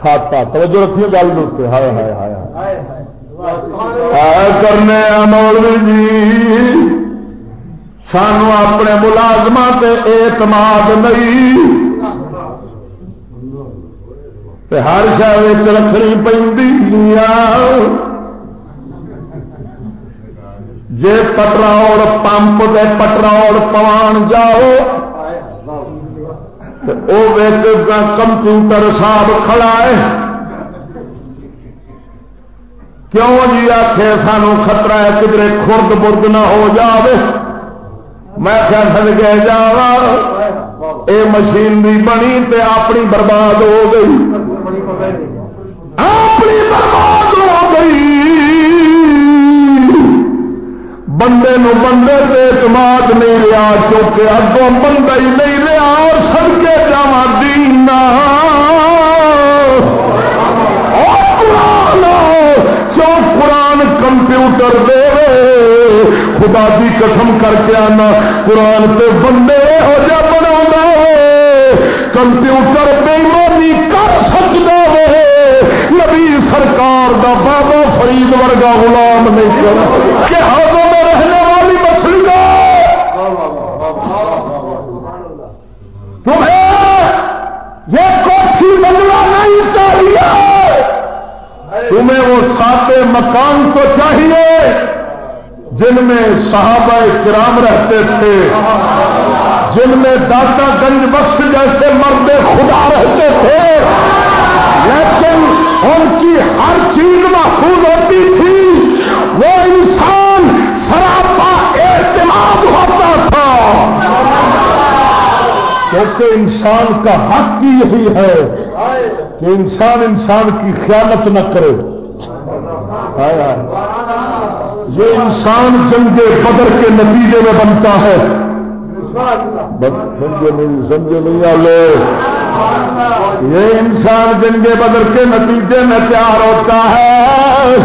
[SPEAKER 2] کھاتا توجہ رکھیے گل دے ہائے ہائے ہائے کرنے مولوی جی۔ سانو اپنے ملازمات اعتماد نہیں۔ ہر شہر رکھنی پہ جی پٹرول پمپ سے پٹرول پوان جاؤ کمپیوٹر صاحب کھڑا ہے۔ کیوں جی آخ سانو خطرہ ہے کدھر خرد برد نہ ہو جائے میں کیا سد گئے جا یہ مشین بھی بنی تے اپنی برباد ہو گئی۔ اپنی برباد ہو گئی۔ بندے نو بندے سے اعتماد نہیں لیا کیونکہ اگوں بندہ ہی نہیں لیا اور سب کے جا دینا قرآن کمپیوٹر دے، خدا کی قسم کر کے آنا، قرآن تے بندے ہو جا بنا کمپیوٹر بےمانی کر سکتا ہے نبی سرکار دا بابا فرید ورگا غلام نہیں کر کہ ہاتھوں میں رہنے والی مچھلی کا۔ تمہیں یہ کوٹھی بنگلہ نہیں چاہیے۔ تمہیں وہ ساتے مکان تو چاہیے جن میں صحابہ کرام رہتے تھے۔ جن میں داتا گنج بخش جیسے مرد خدا رہتے تھے، لیکن ان کی ہر چیز محفوظ ہوتی تھی۔ وہ انسان سراپا اعتماد ہوتا تھا۔ کیونکہ انسان کا حق ہی یہی ہے کہ انسان انسان کی خیالت نہ کرے۔ یہ انسان جنگ بدر کے نتیجے میں بنتا ہے۔ سمجھے نہیں سمجھے نہیں آلے یہ انسان جنگ بدر کے نتیجے میں تیار ہوتا ہے۔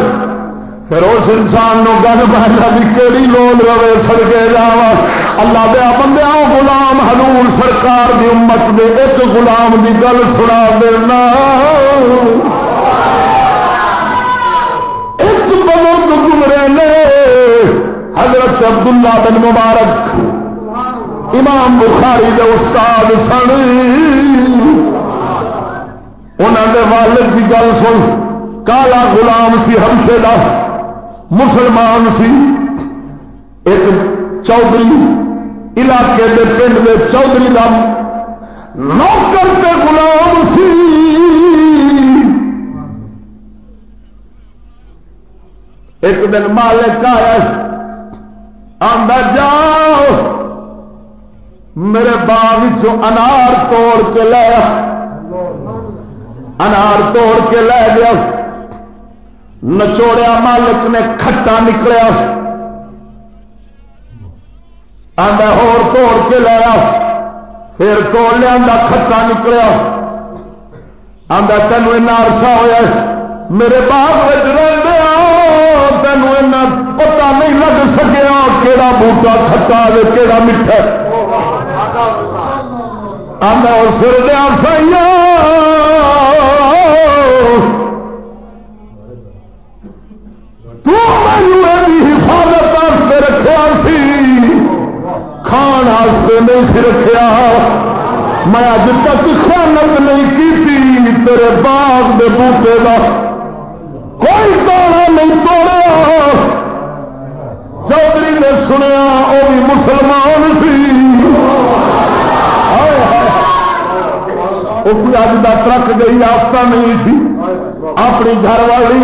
[SPEAKER 2] پھر اس انسان نو گل بہنا بھی کہڑی لوگ رہے سڑکے جا اللہ دیا بندے غلام حضور سرکار دی امت دے ایک غلام دی گل سنا دینا۔ ایک بزرگ گمرے نے حضرت عبداللہ بن مبارک امام بخاری دے استاد سن۔ انہوں نے والد کی گل سن۔ کالا غلام سی ہمشے کا مسلمان سی۔ ایک چودھری علاقے کے پنڈ کے چودھری کا نوکر کے غلام سی۔ ایک دن مالک آیا آدھا جاؤ۔ میرے باغ انار توڑ کے لایا انار توڑ کے لے گیا۔ نچوڑیا مالک نے کھٹا نکلیا۔ آدھا ہور توڑ کے لایا پھر توڑ لیا کھٹا نکلیا۔ آدھا تینوں عرصہ ہوا میرے باغ رہے ہاں، تینوں پتا نہیں لگ سکیا کہڑا بوٹا کھٹا کہڑا میٹھا آدھا سر دیا سائیا حفاظت رکھا سی۔ کھان نہیں سی رکھا میں اج تک خیالت نہیں کی تیرے باغ کے بوٹے کا کوئی دانا نہیں توڑا چودھری نے سنیا وہ بھی مسلمان سی۔ وہ اج تک رکھ گئی، آفتا نہیں سی۔ اپنی گھر والی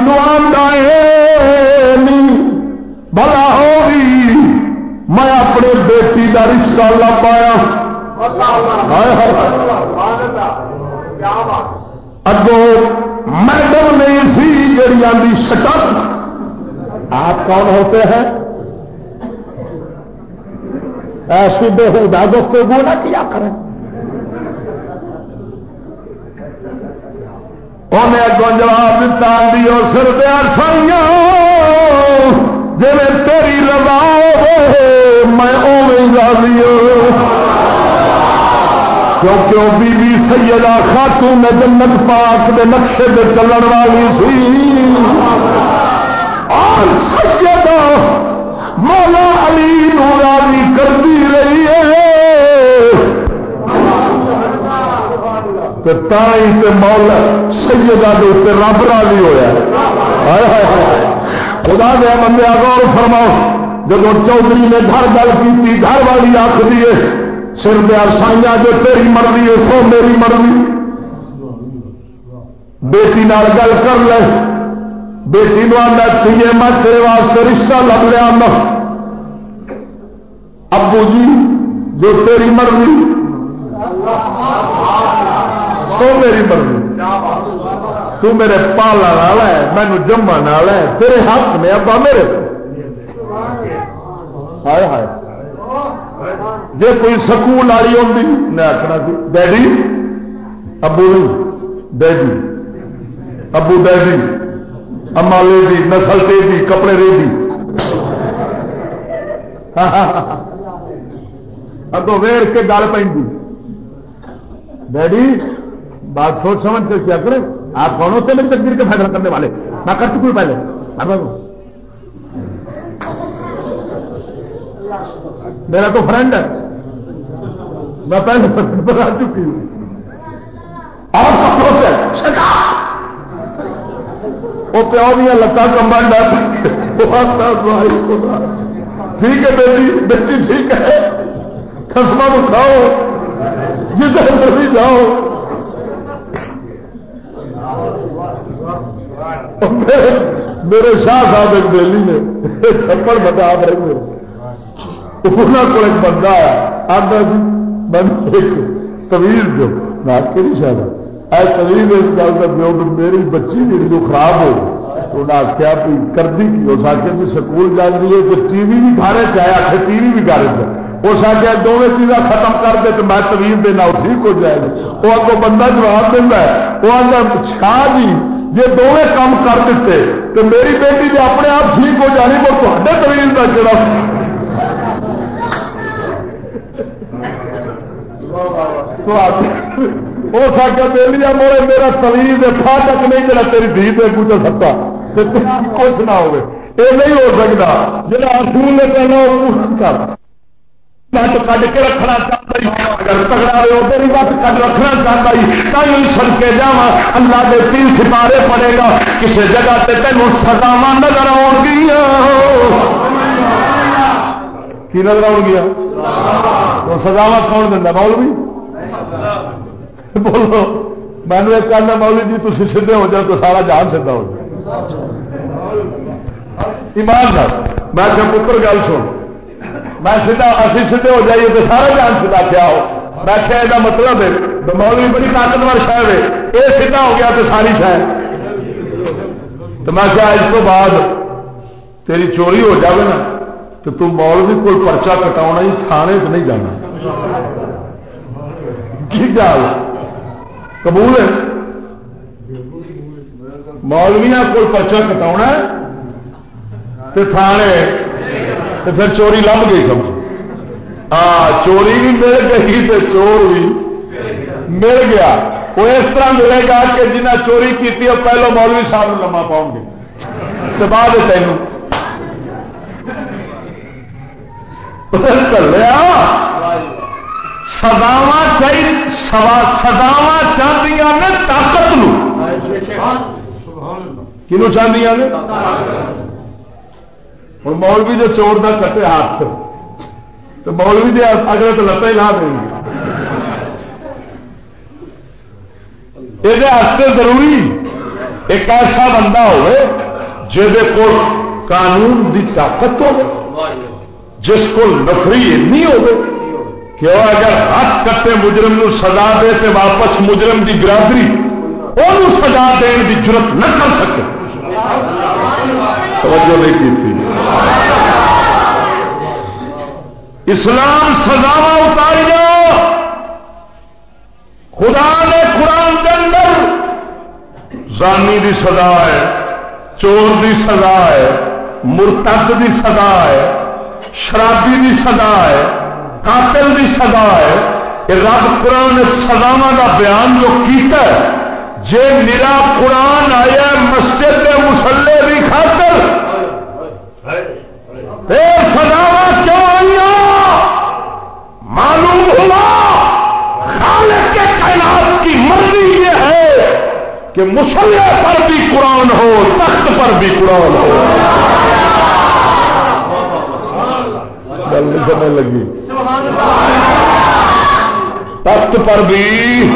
[SPEAKER 2] بلا ہوگی میں اپنے بیٹی کا رشتہ لا پایا۔ اگو میڈم نہیں سی جڑی آدھی شکت آپ کون ہوتے ہیں؟ ایسی بے ہودا گفتگو نہ کیا کریں۔ انہیں اگوں جواب دتا دیو سر دیا سائیا جی تیری رضا میں اوی راضی ہاں۔ کیونکہ وہ بی بی سیدہ خاتون جنت پاک دے نقشے دے چلن والی سی۔ اور سیدہ مولا علی نو راضی کرتی رہی مولا سیدہ دے رب راضی ہوا خدا دیا بندے غور فرماؤ، جب چودھری نے گھر گل کی گھر والی آخ دیے سر دیا سائیا جو تیری مرضی ہے، سو میری مرضی۔ بیٹی نال گل کر لے۔ بیٹی نو آدھا تیے میں تیرے واسطے رشتہ لگ لیا ابو جی جو تیری مرضی۔ سو میری مرضی تو میرے پالا والا ہے مینو جمن والا ہے تیرے ہاتھ میں ابا میرے ہائے ہائے جی کوئی سکول والی ہوتی میں آخنا ڈیڈی ابو ڈیڈی ابو ڈیڈی اما لے دی نسل دے دی کپڑے دے دی اگوں ویڑ کے گل پہ ڈیڈی بات سوچ سمجھ کے کیا کرے آپ کون ہوتے میری تقدیر کا فیصلہ کرنے والے؟ میں کر چکی ہوں پہلے میرا تو فرینڈ ہے۔ میں پہلے پر آ چکی ہوں۔ وہ پیو دیا لتان کمبن ٹھیک ہے بیٹی بیٹی ٹھیک ہے۔ خسما کو کھاؤ جدھر مرضی جاؤ۔ میرے شاہ صاحب ایک دہلی نے چھپڑ بتا رہے میرے انہوں کو ایک بندہ آیا آدھا جی بند ایک طویل جو میں آپ کے نہیں شاید اے طویل اس گل کا پیو تو میری بچی میری جو خراب ہو تو انہیں آخیا بھی کر دی کی، اس آخر بھی جی سکول جان رہی ہے کہ ٹی وی بھی گھر چاہے آخر ٹی وی بھی گھر اس آخیا دونوں چیزاں ختم کر دے تو میں طویل دینا ٹھیک ہو جائے گا۔ وہ اگوں بندہ جواب دینا ہے، وہ آتا شاہ جی جی دونوں کام کر دیتے تو میری بیٹی جی اپنے آپ ٹھیک ہو جانی وہ تے طویل کا کہڑا ہو سکتا دلیا موڑے میرا تلیز تھا تک نہیں جا تیری دھی پہ پوچھا سکتا۔ کچھ نہ ہو یہ نہیں ہو سکتا جا اصول نے کہنا وہ کر۔ کے رکھنا چاہتا اگر تگڑا ہو میری رکھنا چاہتا تھی جا اللہ کے تین سپارے پڑے گا کسی جگہ سے تینوں سزاوا نظر آن گیا۔ کی نظر آن گیا؟ سزاوا کون دینا مولوی؟ بولو مینو ایک کہنا مولوی جی تھی سیدے ہو جاؤ تو سارا جان سیدا ہو جائے۔ ایمان میں پتر، گل سن۔ میں سیدھا اسی سیدے ہو جائیے تو سارا جان سیدا کیا ہو؟ میں کیا یہ مطلب ہے؟ مولوی بڑی طاقتور شاید ہے۔ یہ سیدھا ہو گیا تو ساری شاید تو میں کیا اس کو بعد تیری چوری ہو جائے نا، تو تم مولوی کوئی پرچا کٹاؤنا ہی، تھانے تو نہیں جانا۔ کی گل قبول ہے؟ مولویا کو پرچا کٹا تھانے تو پھر چوری لب گئی سمجھ۔ ہاں چوری بھی مل گئی تو چور بھی مل گیا۔ وہ اس طرح ملے گا کہ جنہیں چوری کی پہلو مولوی صاحب لما پاؤ گے۔ تو بعد چلیا سداوا چاہیے سداوا چاہتی نے طاقت کنو چاہتی نے؟ ہوں مولوی جو چور کا کٹے ہاتھ تو مولوی دے اگلے تو لتا ہی لا دیں گے یہ ضروری ایک ایسا بندہ ہوئے جہد کو قانون دی طاقت ہو جس کو نفری این ہوگی کہ وہ اگر ہاتھ کٹے مجرم نو سزا دے تو واپس مجرم دی برادری وہ سزا دین دی ضرورت نہ کر سکے۔ توجہ نہیں کی اسلام سزاوا اتاری جاؤ خدا نے قرآن کے اندر زانی دی سزا ہے، چور دی سزا ہے، مرتد دی سزا ہے، شرابی دی سزا ہے، قاتل بھی سزا ہے۔ کہ رب قرآن سزاوا کا بیان جو کیتا ہے، جے میرا قرآن آیا مسجد کے مسلے بھی خاطر سزاوا کیوں آئی معلوم ہوا، خالق کے کائنات کی مرضی یہ ہے کہ مسلح پر بھی قرآن ہو تخت پر بھی قرآن ہو۔ سمجھ لگی۔ تخت پر بھی۔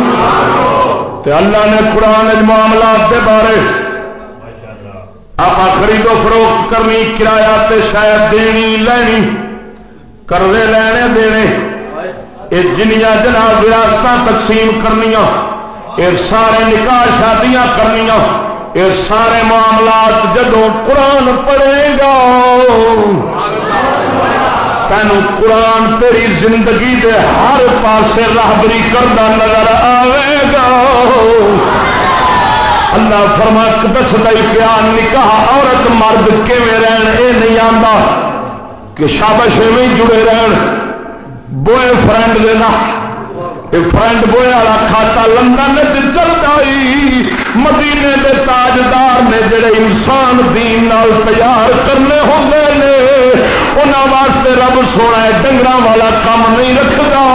[SPEAKER 2] اللہ نے قرآن معاملات کے بارے آپ خریدو فروخت کرنی، کرایہ شاید دینی، لینی کرنے لینے دینے۔ یہ جنیا جناب وراثت تقسیم کرنی یہ سارے نکاح شادیاں کرنی یہ سارے معاملات جدو قرآن پڑے گا۔ تین قرآن تیری زندگی دے ہر پاسے راہبری کرتا نظر آئے گا۔ اللہ فرما دس دئی پیا نکاح عورت مرد کیون رہن یہ نہیں آتا کہ شابش میں جڑے رہن بوائے فرینڈ دینا فرنڈ بوئے والا کھاتا لندن چلتا ہی مدینے کے تاجدار نے جڑے انسان دین نال تیار کرنے ہوتے ہیں انہوں واسطے رب سونا ڈنگر والا کام نہیں رکھتا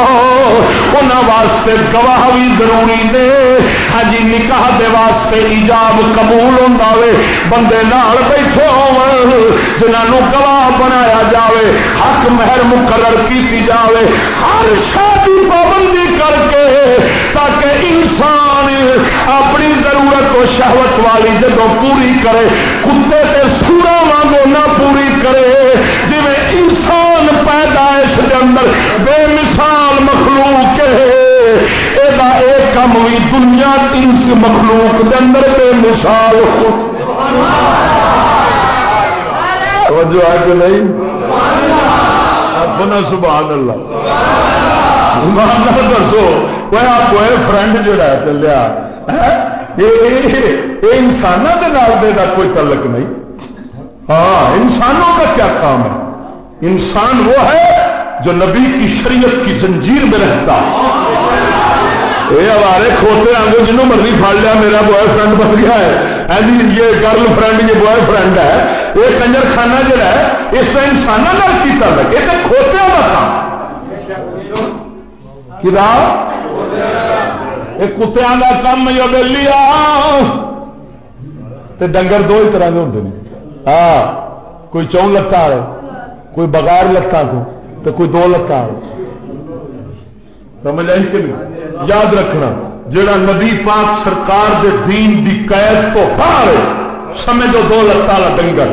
[SPEAKER 2] انہوں واسطے گواہ بھی ضروری نے۔ ہاں جی، نکاح دے واسطے ایجاب قبول ہوتا وے۔ بندے نال بیٹھے ہو جنہوں گواہ بنایا جاوے، حق مہر مقرر کی جاوے۔ ہر شادی پابندی کر کے، تاکہ انسان اپنی ضرورت و شہوت والی جب پوری کرے، کتے تے سورا وانگو نہ پوری کرے جی انسان پیدائش کے اندر بے مثال مخلوق یہ کم بھی دنیا تین مخلوق کے اندر بے مثال ہو۔ جو ہے کہ نہیں؟ اپنا سبحان اللہ۔ دسو۔ کوئی فرنڈ جڑا چلیا ہاں؟ یہ انسانوں کے نال کا کوئی تعلق نہیں۔ ہاں انسانوں کا کیا کام ہے؟ انسان وہ ہے جو نبی کی شریعت کی زنجیر میں رہتا ہے۔ یہ ہمارے کھوتے آگے جنہوں مرضی پڑ لیا، میرا بوائے فرینڈ بن گیا ہے۔ جی یہ گرل فرینڈ یہ بوائے فرینڈ ہے۔ یہ کنجر خانہ جڑا ہے، اس کا انسانوں کی تعلق یہ تو کھوتیا کا کام۔ کتیا کا کم جو لیا ڈنگر دو ہی طرح کے ہوں ہاں کوئی چون لتا والے، کوئی بغیر لتان تو کوئی دو لتان سمجھ آئی کہ نہیں؟ یاد رکھنا جڑا نبی پاک سرکار دے دین دی قید تو باہر سمجھو دو لتا والا ڈنگر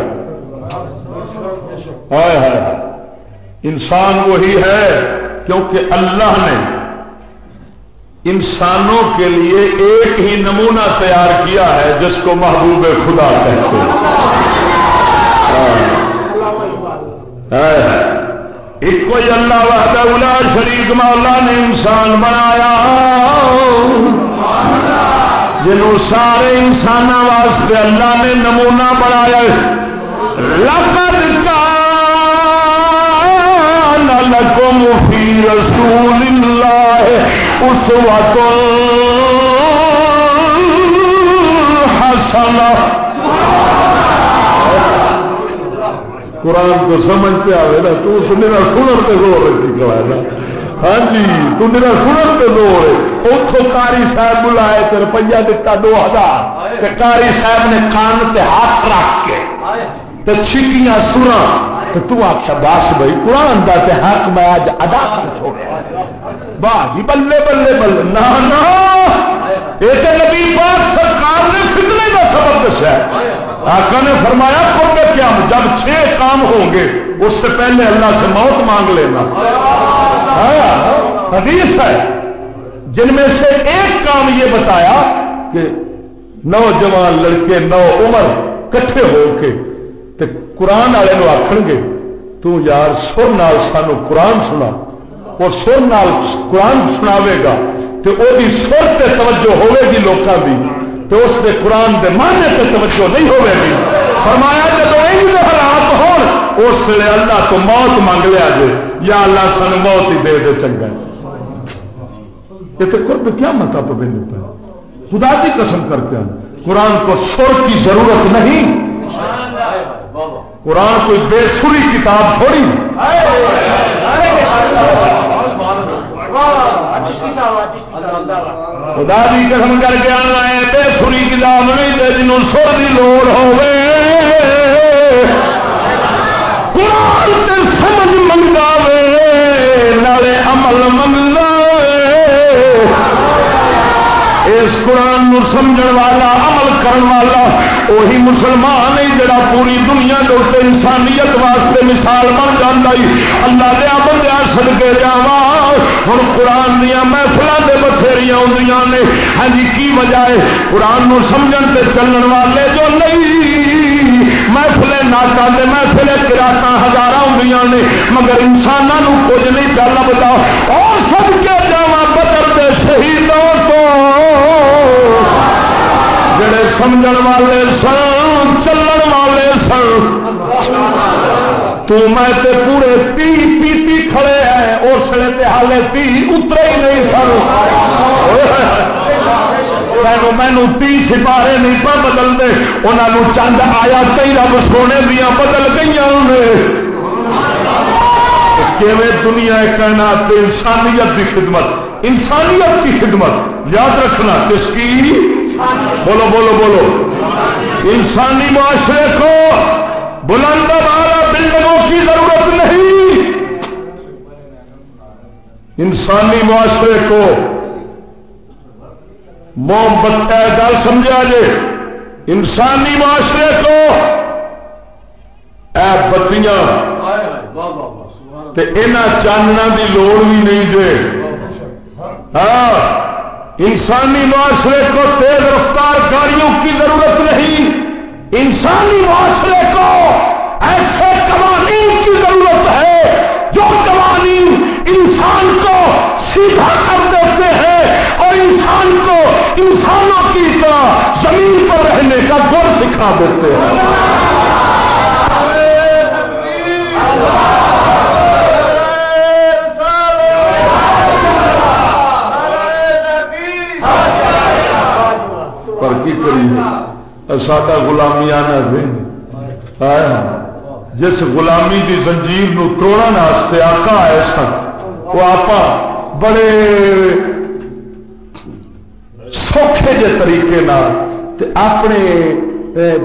[SPEAKER 2] انسان وہی ہے، کیونکہ اللہ نے انسانوں کے لیے ایک ہی نمونہ تیار کیا ہے، جس کو محبوب خدا کہتے ہیں۔ ایک کوئی اللہ وحدہ شریک مولا نے انسان بنایا. جنہوں سارے انسان واسطے اللہ نے نمونہ بنایا لقد لکم فی رسول اللہ اس وقت قرآن کو سمجھتے آئے نا، تو اس میرا سنر پہ زور رکھی کرا نا۔ ہاں جی تو میرا سنر پہ زور ہے۔ اتوں کاری صاحب بلائے تو روپیہ دتا دو ہزار۔ کاری صاحب نے کان تے ہاتھ رکھ کے تو چھکیاں سنا تو تو آخیا بس بھائی، قرآن کا تے حق میں اج ادا کر چھوڑا واہ جی بلے بلے بلے۔ نہ یہ تو نبی پاک سرکار نے فتنے کا سبب دسا آقا نے فرمایا قرب کیا جب چھ کام ہوں گے، اس سے پہلے اللہ سے موت مانگ لینا۔ ہاں، حدیث ہے۔ جن میں سے ایک کام یہ بتایا کہ نوجوان لڑکے، نو عمر کٹھے ہو کے قرآن والے آخ گے، تو یار سر نال سانو قرآن سنا۔ اور سر نال قرآن سناوے گا تو وہ سر تے توجہ ہوے گی لوگوں کی تو اس کے قرآن دے ماننے تے توجہ نہیں ہوے گی۔ فرمایا جب یہ حالات ہو اس لیے اللہ تو موت منگ لیا جائے یا اللہ سن موت ہی دے دے چنگا۔ یہ تو قرب کیا متا پہ؟ خدا کی قسم کرتے ہیں قرآن کو سر کی ضرورت نہیں۔ قرآن کوئی بے سری کتاب تھوڑی۔ خدا بھی قسم کر کے آنا ہے بے سری کتاب نہیں دے جنوں سر کی لوڑ ہوے قرآن تے سمجھ منگا وے، نالے عمل منگا اس قرآن نو سمجھ والا، عمل کرن والا، وہی مسلمان ہے جڑا پوری دنیا کے انسانیت واسطے مثال بن جانا اللہ دیا بندیا سد کے جا ہوں قرآن دیا محفل کے بتھیری آدی نے۔ ہاں جی کی وجہ ہے؟ قرآن نو سمجھن تے چلن والے جو نہیں۔ محفل ناچا محفل کراط ہزار ہوں نے۔ مگر انسانوں کچھ نہیں چل لگتا اور سب کے جا بدلتے شہیدوں تو۔ جڑے سمجھ والے سن، چلن والے سن۔ تو میں تے پورے تی پیتی کھڑے ہیں اس لیے حالے تی اترے ہی نہیں سن۔ مینو تی سپارے نہیں پا بدل دے انہوں چند آیا کئی رب سونے دیا بدل گئی دنیا کہنا انسانیت کی خدمت؟ انسانیت کی خدمت، یاد رکھنا، کس کی؟ بولو بولو بولو۔ انسانی معاشرے کو بلند والا بلڈنگوں کی ضرورت انسانی معاشرے کو محبت گل سمجھا جے؟ انسانی معاشرے کو اے بتیاں چاننا کی لوڑ بھی نہیں دے ہاں انسانی معاشرے کو تیز رفتار گاڑیوں کی ضرورت نہیں۔ انسانی معاشرے کو ایسے قوانین کی ضرورت ہے جو قوانین انسان کو سیدھا کر دیتے ہیں اور انسان کو انسانوں کی طرح زمین پر رہنے کا گر سکھا دیتے ہیں۔ پر کی کری ساڈا گلامی آنا جس غلامی کی زنجیر نو توڑنے آقا آئے سن، وہ آپ بڑے سوکھے جے طریقے اپنے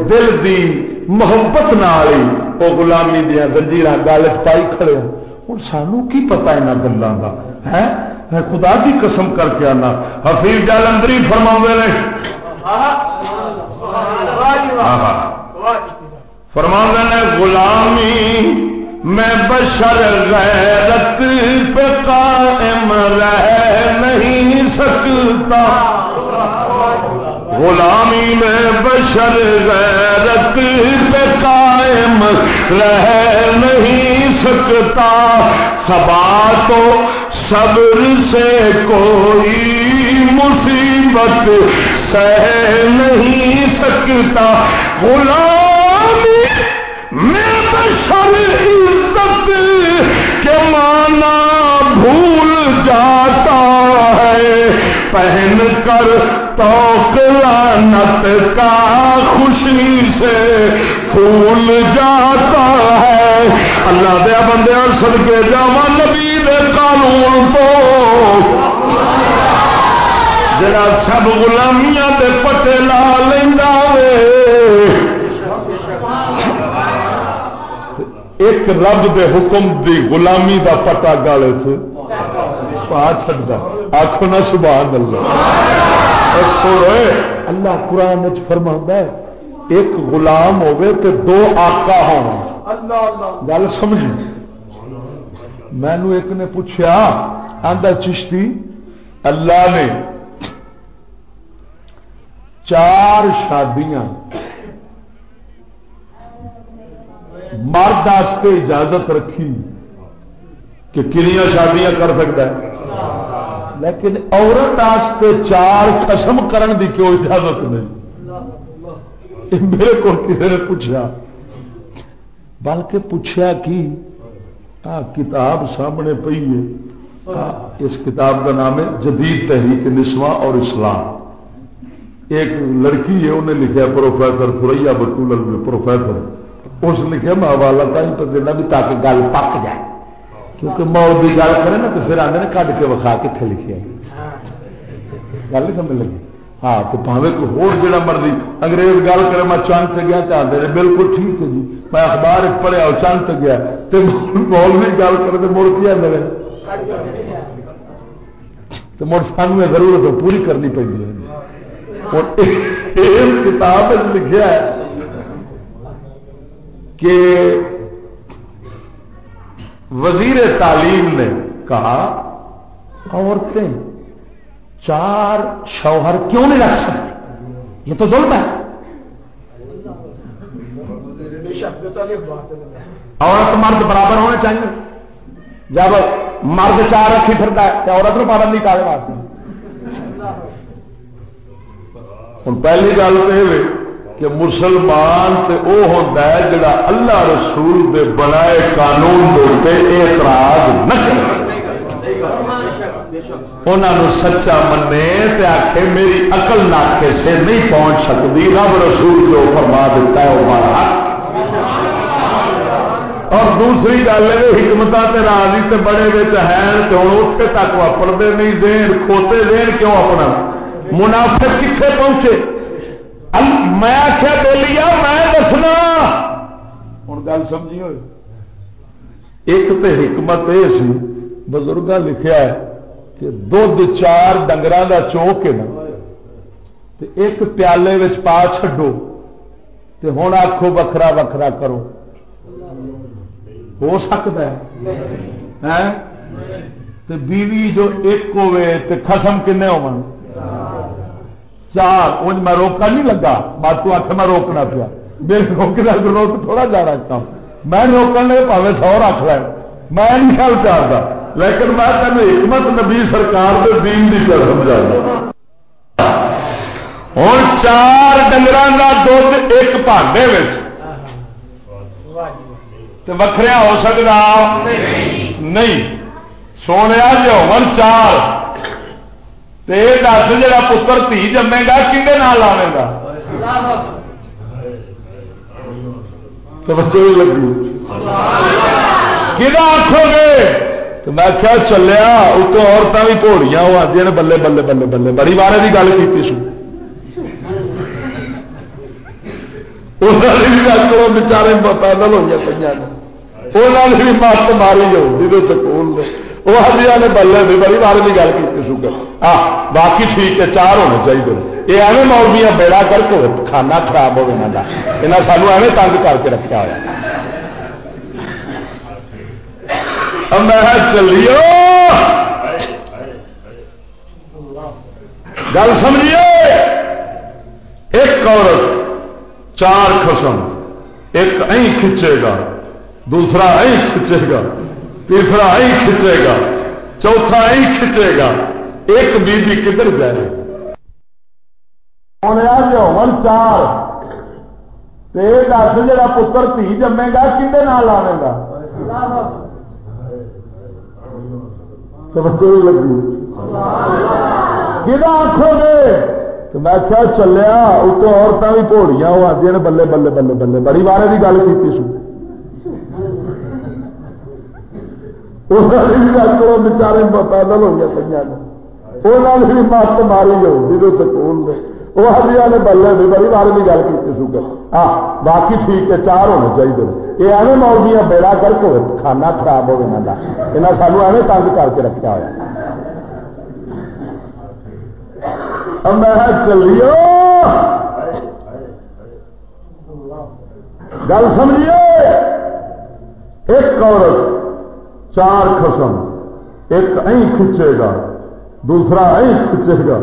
[SPEAKER 2] دل دی محبت نال وہ گلامی دیا گنجیر گل پائی کھڑے ہوں۔ سانو کی پتا یہاں گلوں کا ہے خدا کی قسم کر کے آنا۔ حفیظ جالندری فرما نے۔ فرما نے غلامی میں بشر غیرت پہ قائم رہ نہیں سکتا۔ غلامی میں بشر غیرت پہ قائم رہ نہیں سکتا۔ سبا تو صبر سے کوئی مصیبت سہ نہیں سکتا۔ غلامی میں بشر بھول جاتا ہے۔ پہن کر لانت کا خوشی سے پھول جاتا ہے۔ اللہ دیا بندے سد کے جا نبی دے قانون تو۔ جڑا سب غلامیاں دے پٹے لا لینا ایک رب دے حکم دی غلامی دا پٹا گالے سے پا چڑھتا آخو نہ سبحان اللہ. اللہ قرآن فرما ایک غلام ہوگی تو دو آقا ہونا گل سمجھ مینو ایک نے پوچھا آدھا چشتی اللہ نے چار شادیاں مرد اجازت رکھی کہ کنیا شادیاں کر سکتا ہے۔ لیکن عورت چار قسم کرن دی کیوں اجازت نہیں؟ میرے کو کسی نے پوچھا۔ بلکہ پوچھا کہ کتاب سامنے پی ہے۔ اس کتاب کا نام ہے جدید تحریک نسواں اور اسلام۔ ایک لڑکی ہے، انہیں لکھا پروفیسر فریا بطول پروفیسر۔ اس لکھا میں حوالہ تھی دینا بھی تاکہ گل پک جائے۔ کیونکہ مول کی گل کرے نا تو پھر آدھے کھ کے وکھا کتنے لکھے گل نہیں سمجھ لگی؟ ہاں تو پاوے کوئی ہو جا مرضی انگریز گل کرے، میں چند سے گیا چاہتے ہیں بالکل ٹھیک ہے جی۔ میں اخبار پڑھیا اور چند سے گیا تو مول بھی گل کرے تو مڑ کیا میرے تو مڑ سان میں ضرورت پوری کرنی پہ کتاب لکھا ہے کہ وزیر تعلیم نے کہا، عورتیں چار شوہر کیوں نہیں رکھ سکتی؟ یہ تو ظلم ہے۔ عورت مرد برابر ہونے چاہیے۔ جب مرد چار رکھی پھرتا ہے، تو عورت کو پابندی کرے واسطے
[SPEAKER 4] ہوں، پہلی گل تو یہ کہ مسلمان تے او ہوتا ہے جڑا اللہ رسول دے بنائے قانون دے اعتراض نہ انہوں سچا منے تے آخے میری اقل ناکے سے نہیں پہنچ سکتی رب رسول جو فرما دیتا ہے وہ مارا اور دوسری گل ہے حکمت راضی تے بڑے بچ ہیں تو ہوں اتنے تک واپرتے نہیں دین کھوتے دین کیوں اپنا؟ منافع کتنے پہنچے؟ میں آخیا بولیا میں دسنا۔
[SPEAKER 2] ہوں گل سمجھی ہوئی؟
[SPEAKER 4] ایک تو حکمت یہ سی
[SPEAKER 2] بزرگ لکھا ہے کہ دھد چار ڈنگر کا چوک ہے نا۔ ایک پیالے پا چڈو تو ہوں آخو وکھرا وکھرا کرو۔ ہو سکتا ہے؟ بیوی جو ایک ہوے تو خسم کن ہو چار ان میں روکا نہیں لگا۔ بات تو آخ میں روکنا پیا۔ میرے روکنا روک تھوڑا جا رکھتا ہوں میں روکنے لگے پاوے سو رکھ لے۔ میں نہیں خیال چاہتا۔ لیکن میں تین حکمت نبی سرکار کے دین کی کر سمجھا ہوں چار ڈنگر کا دھد ایک پانڈے وکھریا ہو سکتا نہیں۔ سونے جی ہو چار۔ دس جا پتر تھی جمے گا کھے نال آئے گا؟ تو بچے بھی لگو کہ آخو گے تو میں کیا چلیا اتو عورتیں بھی پوڑیاں، وہ آدی نے بلے بلے بلے بلے۔ بڑی بارے کی گل کی سو گل کرو، بچارے پیدل ہوئی پہ انہوں بھی مت ماری جاؤ جی سکول وہ ہزار نے بلے بھی بڑی بارے کی گل کی سو ہاں باقی ٹھیک ہے، چار ہونے چاہیے۔ یہ ایویں مولویا بیڑا کر کے کھانا خراب ہو یہاں سانو ایویں تنگ کر کے رکھا ہوا میں چلیو گل سمجھیے۔ ایک عورت، چار خسم ایک این کھچے گا، دوسرا این کھچے گا۔ تیسرا این کھچے گا، چوتھا این کھچے گا، ایک بیوی کدھر جائے؟ ہو چار۔ دس جا پتر تھی جمے گا کھے نال آئے گا؟ بچے لگی۔ کہ آخو گے میں کیا چلیا اتو عورتیں بھی پوڑیاں وہ آدی نے بلے بلے بلے بلے، بڑی بارے کی گل کی سو بھی گل کرو بچارے پیدل ہو گیا پہ انہوں نے بھی مت ماری جاؤ جی سکول وہ ہزار نے بلے بھی بڑی بارے کی گل کی سو ہاں باقی ٹھیک ہے چار ہونے چاہیے یہ ایویں مولویا بیڑا کر کے کھانا خراب ہو گیا یہاں سانو ایویں تنگ کر کے رکھا ہوا میں چلیو گل سمجھیے ایک عورت چار قسم، ایک این کھچے گا، دوسرا این کھچے گا،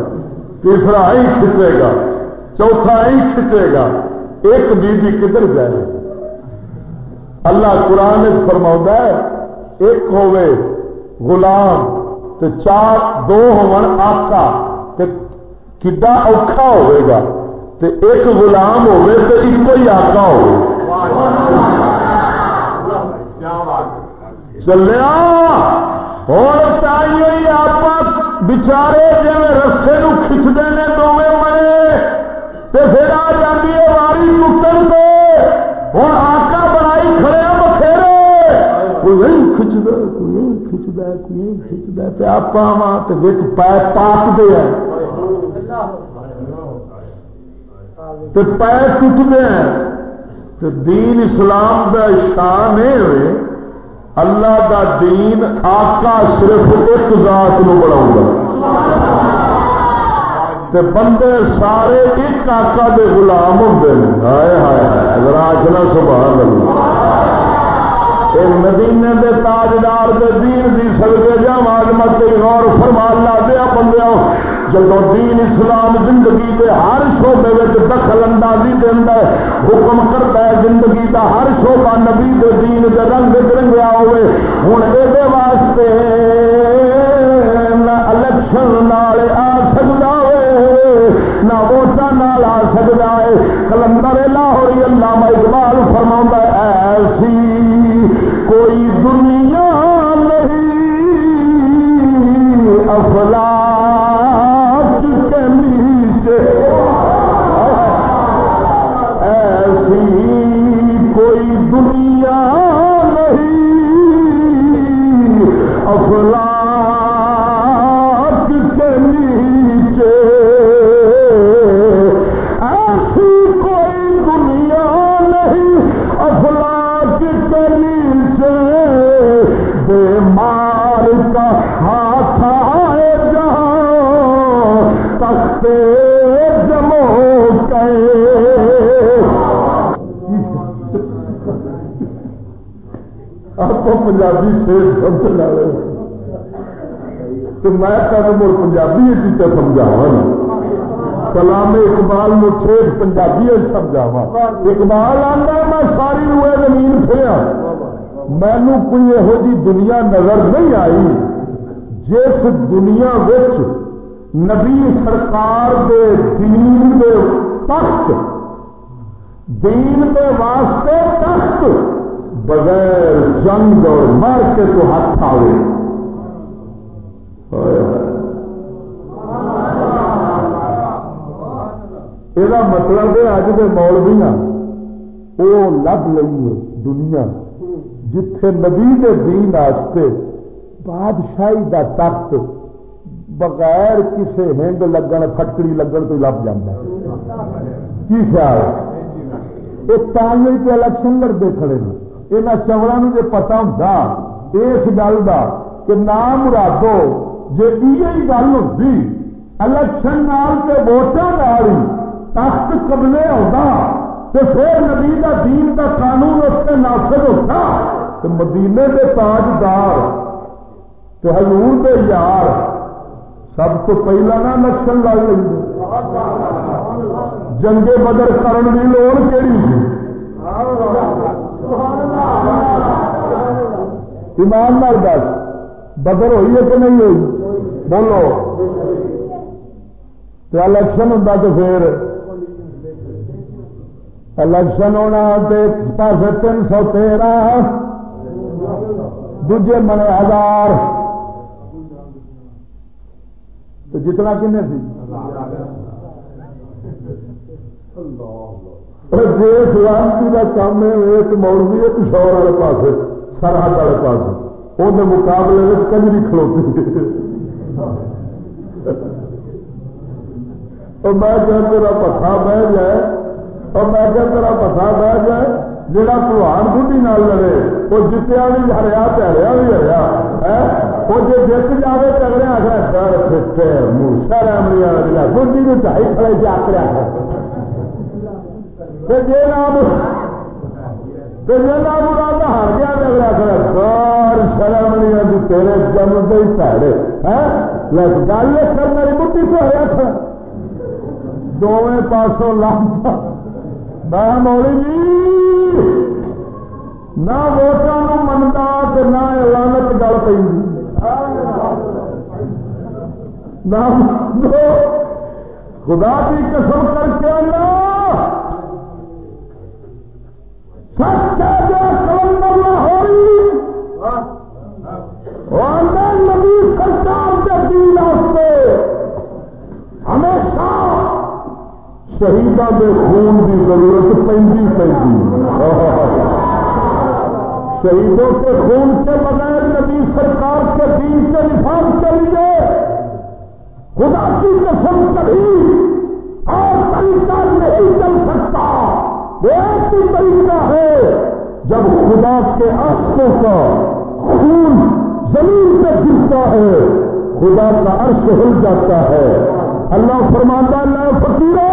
[SPEAKER 2] تیسرا این کھچے گا، چوتھا این کھچے گا، ایک بیوی کدھر جائے؟ اللہ قرآن فرما ہے، ایک ہوے غلام تو چار، دو ہون آقا، تے کڈا اوکھا ہوئے گا، تے ایک غلام ہوئے تو ایک ہی آقا ہو چلیا اور تھی آپ بچارے جی رسے کھچتے ہیں دونوں منے پھر آ جاتی ہے واری مکن پہ ہوں آقا بنائی کھڑے بخیرے کوئی نہیں کھچتا، کوئی نہیں کھچتا، کوئی نہیں کھچتا پہ آپ تو بچ پی پاک دے تو پیر ٹوٹتے ہیں۔ تو دین اسلام کا شان ہے اللہ کا دین آقا صرف ایک ذات نو بڑھاؤں تے بندے سارے ایک آقا دے غلام ہوتے ہیں ہائے ہائے اگر آخنا سبحان اللہ۔ اے مدینے دے تاجدار دے دین دی سڑکے جا، آج غور فرما لا دیا بندے جب دین اسلام زندگی کے ہر شعبے دخل اندازی دینا حکم کرتا ہے، زندگی کا ہر شعبہ نبی دے دین کے رنگ رنگیا ہوئے۔ ہوں یہ واسطے نہ الیکشن نال آ سکتا ہے نہ ووٹان آ سکتا ہے۔ کلندر لاہوری اللہ اقبال فرما ایسی کوئی دنیا نہیں افلاق پنجابی شیر سمجھ لا رہے تو میں تمہیں مڑ پنجابی چیزیں سمجھاوا کلام اقبال میں ٹھیک پنجابی سمجھاوا اقبال آتا میں ساری روئے زمین پھریا مینو کوئی یہو جی دنیا نظر نہیں آئی جس دنیا وچ نبی سرکار دے دین دے تخت دین دے واسطے تخت بغیر جنگ اور مر کے تو ہاتھ آئے یہ مطلب ہے اج کے مولوی نا وہ لب لئیے دنیا، جتھے نبی دے دین آستے، بادشاہی دا تخت بغیر کسے ہنڈ لگن، پھٹکڑی لگن تو لب جاتا کی خیال ایک تالی الیکشن لڑتے کھڑے ہیں۔ یہاں چورا جو پتا ہوں اس گل کا کہ نام مرادو جی یہ گل ہوتی الیکشن نال کے ووٹان نال ہی تخت قبلے ہوتا تو پھر نبی کا دین کا قانون اس سے نافذ ہوتا تو مدینے کے تاجدار تو حضور دے یار، سب تو پہلا نا الیکشن لڑ لیں جنگے بدر کرن کی لوڑ کہڑی سی ایمان دس بدر ہوئی ہے کہ نہیں ہوئی؟ بولو۔ تو الیکشن ہوتا تو پھر۔ الیکشن ہونا پاس تین سو تیرہ۔ دوجے منے ہزار۔ تو جتنا کن سی؟ جی سلامتی کا کام ہے ایک مولوی ہے پشور والے پاس سرحد والے پاس وہ مقابلے میں کنجری کھلوتی۔ اور میں کہ تیرا پتھا بہ جائے، اور میں کہ تیرا پتھا بہ جائے جہاں پلوان بڑھی نال لڑے وہ جتیا بھی ہریا چڑیا بھی ہریا وہ جی جت جائے چگڑے آخر سر فٹے موسا رامری والا گڈی کو چاہیے کھڑے سے آکریا جی نام جی نام مراد گیا سر تیرے گل ہاں؟ کر میری بٹی سے ہریا دونوں پاسوں لمبا۔ میں مولی جی نہ ووٹان منتا نہ لانت گل پہ خدا کی قسم کر کے آنا۔ سچ سرکار کے ہمیشہ شہیدان کے خون کی ضرورت پہنتی پہنتی شہیدوں کے خون کے بغیر نبی سرکار کے دین کے نفاذ کے لیے خدا کی قسم کبھی اور طریقہ نہیں چل سکتا۔ ایک ہی طریقہ ہے جب خدا کے آنکھوں کا خون زمین پہ گرتا ہے، خدا کا عرش ہل جاتا ہے۔ اللہ فرماتا اللہ فکیرو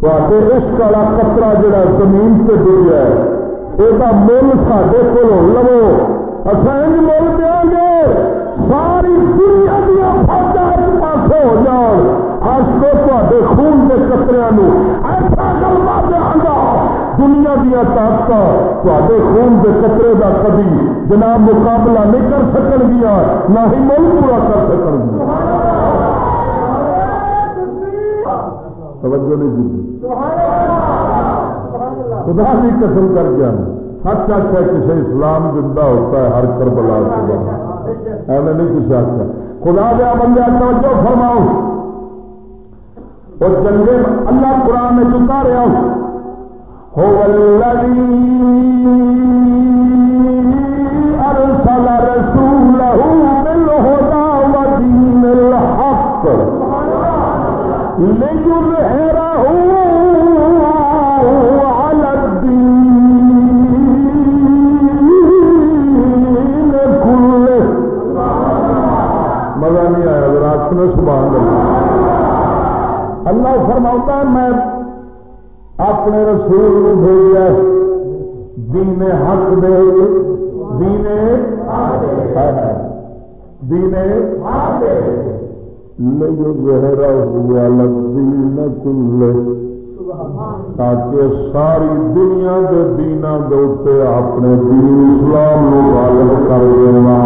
[SPEAKER 2] تو عشق والا کترا جڑا زمین پہ گر ہے۔ یہ مل سڈے کو لو اصل مل دیا گے۔ ساری دنیا دیا فوجا اس کو تے خون کے قطرے ایسا گا دنیا دیا طاقت تے خون کے قطرے کا کبھی جناب مقابلہ نہیں کر سکن گیا، نہ ہی مل پورا کر سکن گیا۔ توجہ نہیں خدا بھی قسم کر گیا سچ آخر کسی اسلام زندہ ہوتا ہے، ہر کر بلا ایسا نہیں کچھ آخر خدا دیا بندہ توجہ فرماؤ۔ اور جنگے اللہ قرآن میں چکا رہا ہوں۔ ہو ارسل رسوله بالهدى ودين الحق ليظهره سبحان اللہ۔ فرما میں اپنے رسول بھیجا دین حق دے دینے دینے لو زہرا ہوا لدین کلے۔ تاکہ ساری دنیا کے دینا دے اپنے دین اسلام غالب کر دینا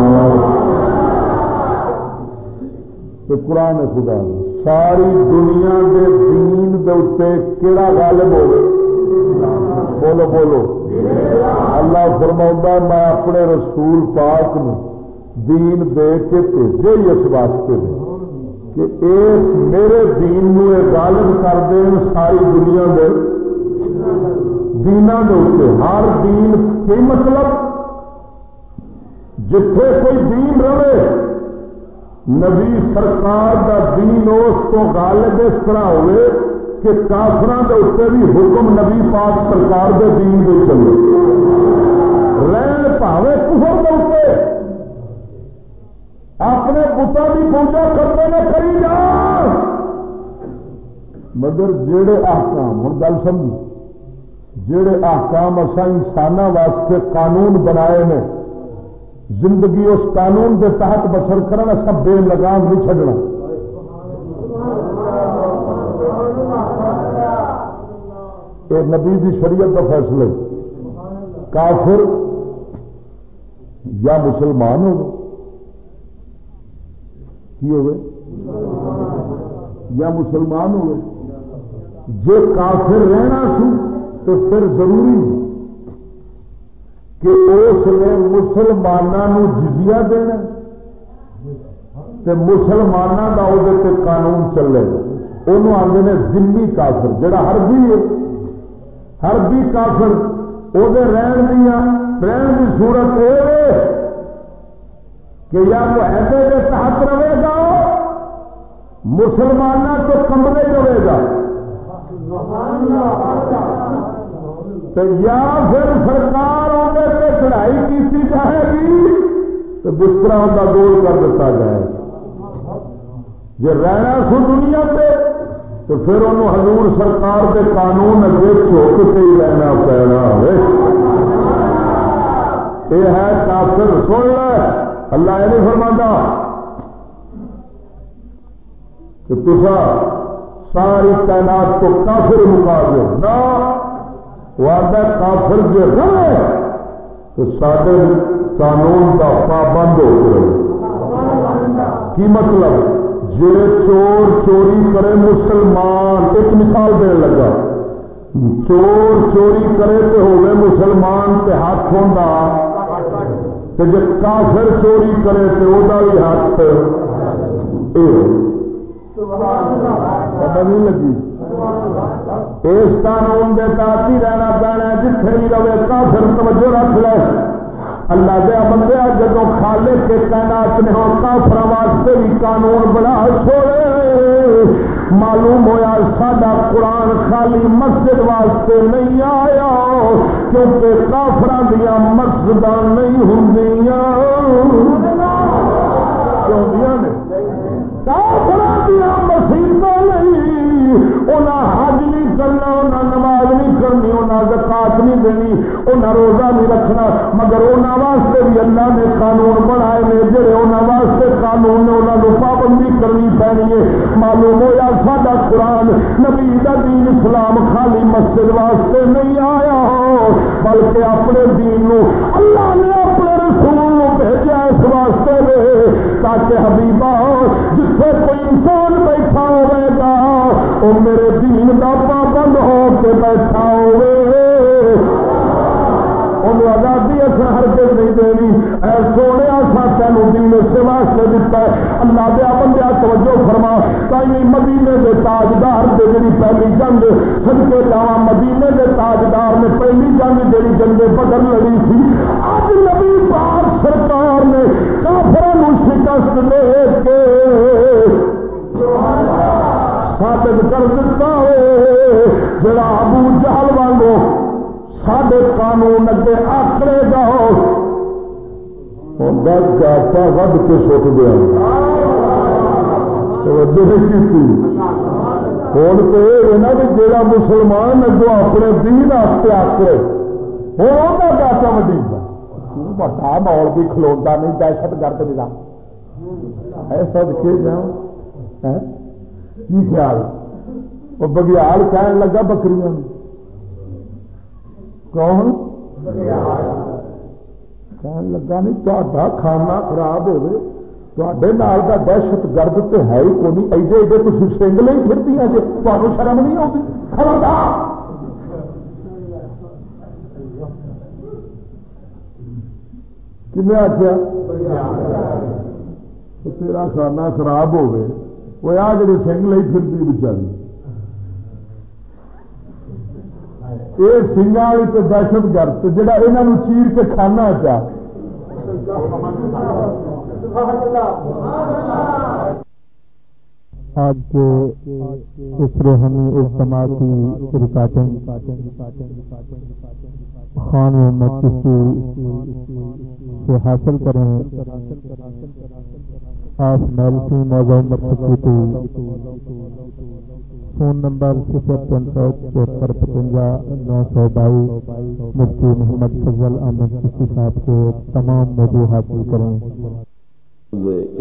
[SPEAKER 2] قرآن خدا نے ساری دنیا کے دین دے کہڑا غالب ہو بولو بولو۔ اللہ فرما میں اپنے رسول پاک دین دے کے بھیجے ہی اس واسطے کہ اس میرے دین نو غالب کر دین ساری دنیا دے۔ دینا دے ہر دین کی مطلب؟ جتھے کوئی دین رہے نبی سرکار دا دین اس کو غالب اس طرح ہوئے کہ کافران کے اتنے بھی حکم نبی پاک سرکار دے دین دے چلے رہن پاوے کفر کے اتنے اپنے پتا کی پوجا کرتے میں کری جا۔ مگر جڑے آکام ہوں گل سمجھ۔ جڑے آکام اصا انسانوں واسطے قانون بنائے ہیں زندگی اس قانون کے تحت بسر کرنا سب بے لگام نہیں چڈنا یہ نبی کی شریعت کا فیصلہ کافر یا مسلمان ہو یا مسلمان ہو جو کافر رہنا سو تو پھر ضروری کہ اس نے مسلمانوں جزیا دینا مسلمانوں کا وہ قانون چلے۔ وہ آتے ہیں زمبی کافر جڑا ہربی ہے۔ ہربی کافر وہ رہن دیا رہن کی صورت یہ کہ یا وہ ایسے کے تحت رہے گا مسلمانوں تو کمرے رہے گا۔ یا پھر سرکار سے چڑھائی کی جائے گی جی؟ تو بستر کا گول کر دیتا جائے۔ گا جی رہنا سو دنیا پہ تو پھر انہوں حضور سرکار کے قانون اگے چوک سے ہی رہنا پینا یہ ہے کافر، سن لے۔ اللہ یہ نہیں فرما کہ تصا ساری تعینات کو کافر مکا دو نہ وعدہ کافر جو رہے۔ تو سارے قانون کا پابند ہو رہے کی مطلب؟ جی چور چوری کرے مسلمان، ایک مثال دے لگا۔ چور چوری کرے تو ہوئے مسلمان کے ہاتھ ہوتا جب کافر چوری کرے تو وہ بھی ہاتھ نہیں لگی؟ اس قانون کے تحت ہی رہنا پینا جتنے بھی رہے، کافر توجہ رکھ لے۔ اللہ دیا بندے جب خالے کے تعینات نے ہو کافر واسطے بھی قانون بنا چھوڑے۔ معلوم ہوا سڈا قرآن خالی مسجد واسطے نہیں آیا، کیونکہ کافر دیا مسجد نہیں ہوں زکات نہیں دینی انہیں روزہ نہیں رکھنا۔ مگر انہوں واسطے بھی اللہ نے قانون بنائے نے، جڑے انہوں واسطے قانون نے انہوں پابندی کرنی پینی ہے۔
[SPEAKER 3] معلوم ہوا ساڈا قرآن نبی کا دین اسلام خالی مسجد واسطے نہیں آیا ہو، بلکہ اپنے دین نو اللہ نے اپنے رسول بھیجا اس واسطے تاکہ حبیبہ جتنے کوئی انسان بیٹھا ہوئے گا وہ میرے دین کا پابند ہو کے بیٹھا ہوئے۔ انہوں آزادی اصل ہر دل نہیں دینی اے سونے سا تینوں دین اس واسطے دتا ہے اللہ دیا بندیا توجہ فرما کئی مدینے کے تاجدار سے جی پہلی جنگ سدکے جا مدینے کے تاجدار نے پہلی جنگ جی جنگ بدل لڑی سی اج نبی پاک سرکار نے کافر شکست دے کے ثابت کر دیتا ہے سڈے قانون اگے آکڑے گا گاٹا ود کے سٹ دیا ہوں تو یہ نا کہ جا مسلمان اگو اپنے دین واسطے آکڑے ہوں وہ گاٹا وڈی بڑا ماحول بھی کھلوتا نہیں دہشت گرد بھی ایسا دیکھے جاؤ کی خیال وہ بگیال کہنے لگا بکریاں کون؟ کہنے لگا نہیں تا کھانا خراب ہوئے تے کا دہشت گرد تو ہے ہی کون ایڈے ایڈے کچھ سنگ لے پھرتی ہیں جی تمہیں شرم نہیں آتی خبردار! کن آخیا تیرا کھانا خراب ہوئے وہ آ جڑی سنگ لے پھرتی بچاری۔ یہ سنگا والی تو دہشت گرد جہاں یہاں چیر کے کھانا چاہ
[SPEAKER 5] آج کے اس روحانی اجتماع کی ریکارڈنگ خان محمد کسی سے حاصل کریں۔ آف میلسی موضوع مقصد فون نمبر صفر تین سو چوہتر پچنجا نو سو بائیس مفتی محمد فضل احمد چشتی صاحب کے تمام موضوع حاصل کریں۔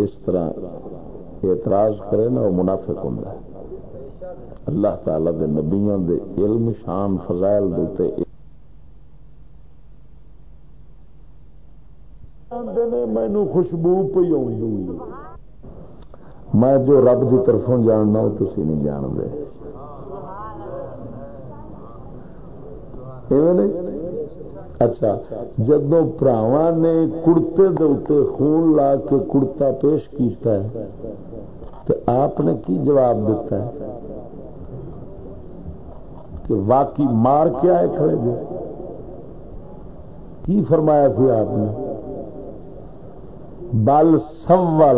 [SPEAKER 2] اس طرح اعتراض کرے نا وہ منافق ہوں اللہ تعالی دے نبیوں دے علم شان فضائل دے مینو خوشبو پی آئی میں جو رب کی طرفوں جاننا وہ تھی نہیں جانتے۔ اچھا جدو پراوا نے کڑتے دے خون لا کے کڑتا پیش کیتا ہے تو آپ نے کی جواب دیتا ہے؟ کہ واقعی مار کے آئے کھڑے جو کی فرمایا تھی آپ نے؟ بل سوا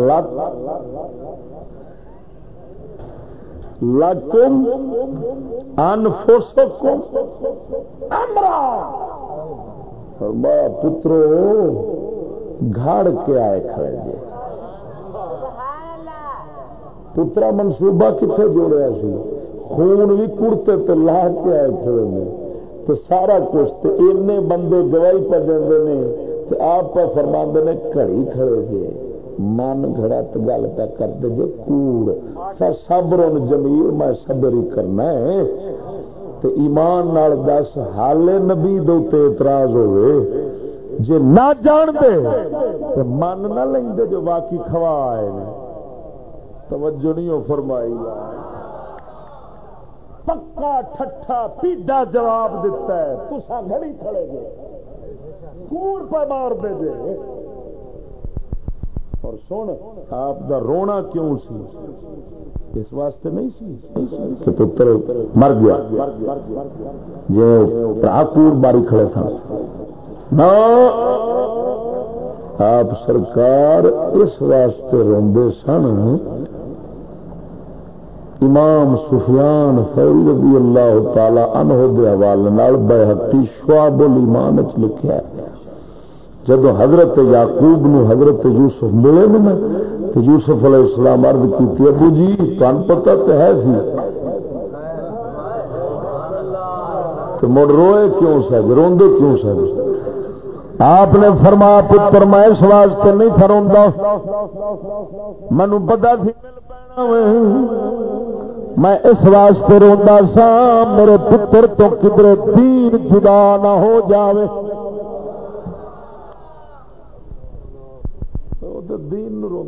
[SPEAKER 2] لکم انفسکم امرا۔ فرمایا پترو گھاڑ کے آئے کھڑے جے۔ پترا منصوبہ کتنے جوڑیا سی؟ خون بھی کڑتے تو لا کے آئے کھڑے نے۔ تو سارا کچھ تو اینے بندے گواہی پہ دے آپ فرما نے کڑی کھڑے جے، من گھڑت گل پہ کر جے کوڑ صبر جمیل میں صبر ہی کرنا ہے۔ تو ایمان نال دس حال نبی دوتے اعتراض ہوئے۔ جے نہ جان دے تو من نہ لیں جو واقعی کھوا آئے توجہ نہیں ہو فرمائی۔ پکا ٹھٹھا پیڈا جواب دیتا ہے۔ تسا گھڑی کھڑے گے کوڑ پہ مار دے۔ دے اور سن آپ دا رونا کیوں سی؟ اس واسطے نہیں سی۔ کہ پتر مر گیا۔ جی پراکور باری کھڑے تھا۔ آپ سرکار اس واسطے روندے سن۔ امام سفیان فوری رضی اللہ تعالی عنہ دے حوالے بے حقی شعب الایمان چ لکھا ہے۔ جدو حضرت یعقوب نو حضرت یوسف ملے نا تو یوسف علیہ السلام عرض کی ابو جی تن پتا تو ہے سی۔ تو مڑ روئے کیوں سج روندے کیوں سج آپ نے فرمایا، پتر، میں اس واسطے نہیں تھا روندا مینو پتا سی میں اس واسطے روا سا میرے پتر تو کدھر دین جدا نہ ہو جاوے۔ تو دین رو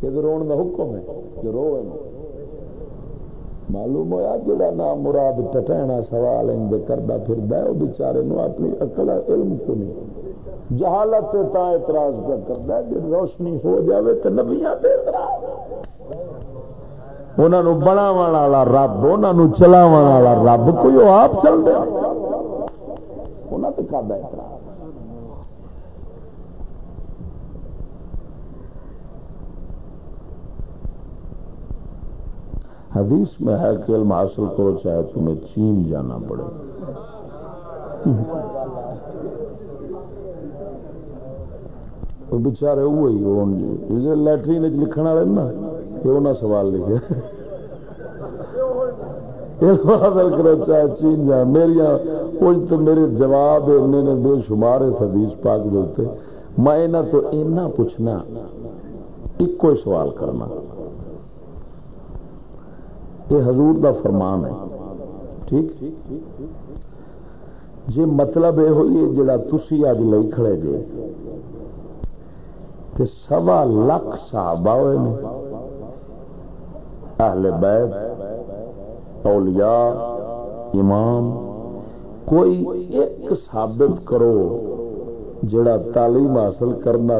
[SPEAKER 2] کا حکم ہے، جو رو معلوم ہوا جڑا نام مراد ٹٹینا سوال کرتا پھر وہ بچارے اپنی اکل علم کو نہیں؟ جہالت تا اعتراض کیا کرتا جب روشنی ہو جاوے تو نبیا انہوں بناو والا رب انہوں چلاو والا رب، کوئی آپ چل رہا انہوں نے کرتا اعتراض۔ حدیث میں ہے کہ علم حاصل کرو، چاہے تمہیں چین جانا پڑے۔ بچارے وہی لٹرین لکھن والے نا، یہ انہیں سوال لکھے۔ کرو، چاہے چین جا میری کچھ تو میرے جواب نے بے شمار ہے حدیث پاک دے میں تو اینا پوچھنا، ایک سوال کرنا۔ یہ حضور دا فرمان ہے۔ ٹھیک؟ جی مطلب یہ ہوئی جڑا تھی اج لئی کھڑے جے۔ تے سوا لاکھ صحابہ ہوئے نے۔ اہل بیت، اولیاء، امام، کوئی ایک ثابت کرو جڑا تعلیم حاصل کرنے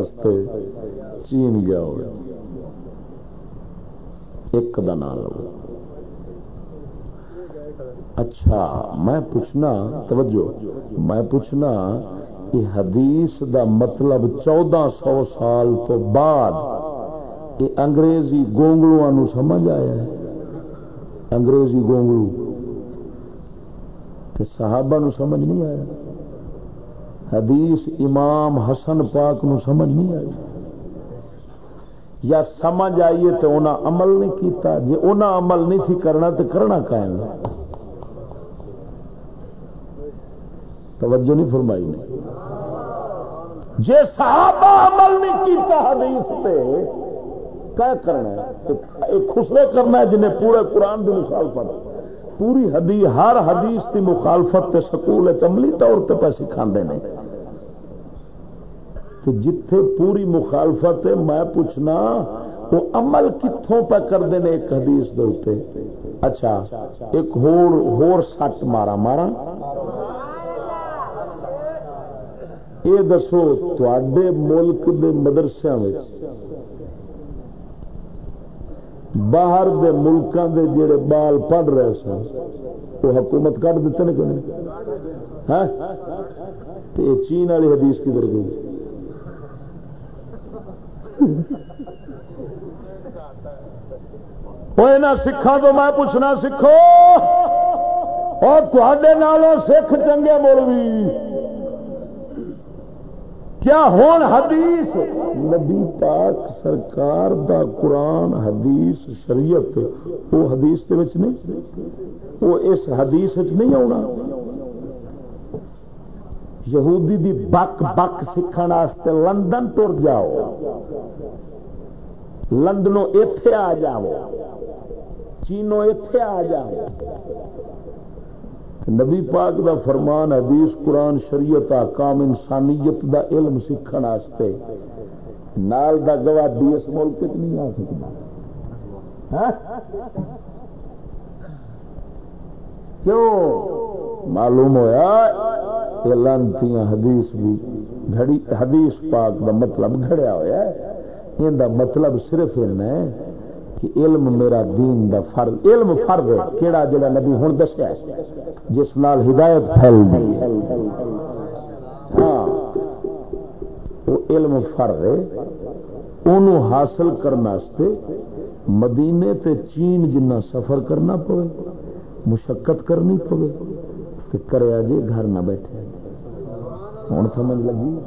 [SPEAKER 2] چین گیا ہو ایک کا نام لو اچھا میں پوچھنا، توجہ، میں پوچھنا کہ حدیث دا مطلب چودہ سو سال تو بعد یہ انگریزی گونگلو سمجھ آیا ہے؟ انگریزی گونگلو۔ صحابہ نو سمجھ نہیں آیا۔ حدیث امام حسن پاک نو سمجھ نہیں آئی۔ یا سمجھ آئیے تو انہیں عمل نہیں کیتا۔ جی انہیں عمل نہیں تھی کرنا تو کرنا قائم توجہ نہیں فرمائی نے۔ جی صحابہ عمل نہیں کیتا حدیث پہ کیا کرنا ہے ایک خسرے کرنا ہے جنہیں پورے قرآن کی مخالفت۔ پوری حدیث ہر حدیث کی مخالفت تے سکول عملی طور پہ پہ سکھا نے۔ کہ جتھے پوری مخالفت ہے، میں پوچھنا، وہ عمل کتوں پہ کرتے ہیں ایک حدیث دے اچھا ایک ہور ہور سٹ مارا مارا۔ یہ دسو تے ملک دے مدرسے باہر دے ملکوں دے جڑے بال پڑھ رہے سن وہ حکومت کٹ دیتے ہیں کہ نہیں یہ چین والی حدیث کدھر گئی؟ سکھا تو میں پوچھنا سکھو، اور تے سکھ چنگے مولوی۔ کیا ہون حدیث؟ نبی پاک سرکار دا قرآن، حدیث، شریعت، وہ حدیث دے وچ نہیں، وہ اس حدیث وچ نہیں آنا یہودی دی بک بک سیکھنے لندن ٹر جاؤ۔ لندنوں اتے آ جاؤ۔ چینوں اتے آ جاؤ۔ نبی پاک دا فرمان، حدیث، قرآن، شریعت کام انسانیت دا علم سیکھن واسطے۔ نال دا گواڈی اس ملک نہیں آ سکتا۔ ہاں؟ کیوں؟ معلوم ہوا یہ لانتی حدیث بھی گھڑی، حدیث پاک دا مطلب گھڑیا ہوا ہے۔ یہ مطلب صرف ہے کہ علم میرا دین دا فرض، علم فرض ہے۔ کیڑا جڑا نبی ہوں دسیا جس نال ہدایت پھیل دی۔ ہاں۔ وہ علم فرض ہے انہوں حاصل کرنے مدینے تے چین جنہ سفر کرنا پوے، مشقت کرنی پوے کہ کرے جی گھر نہ بیٹھے۔ ہوں سمجھ لگی؟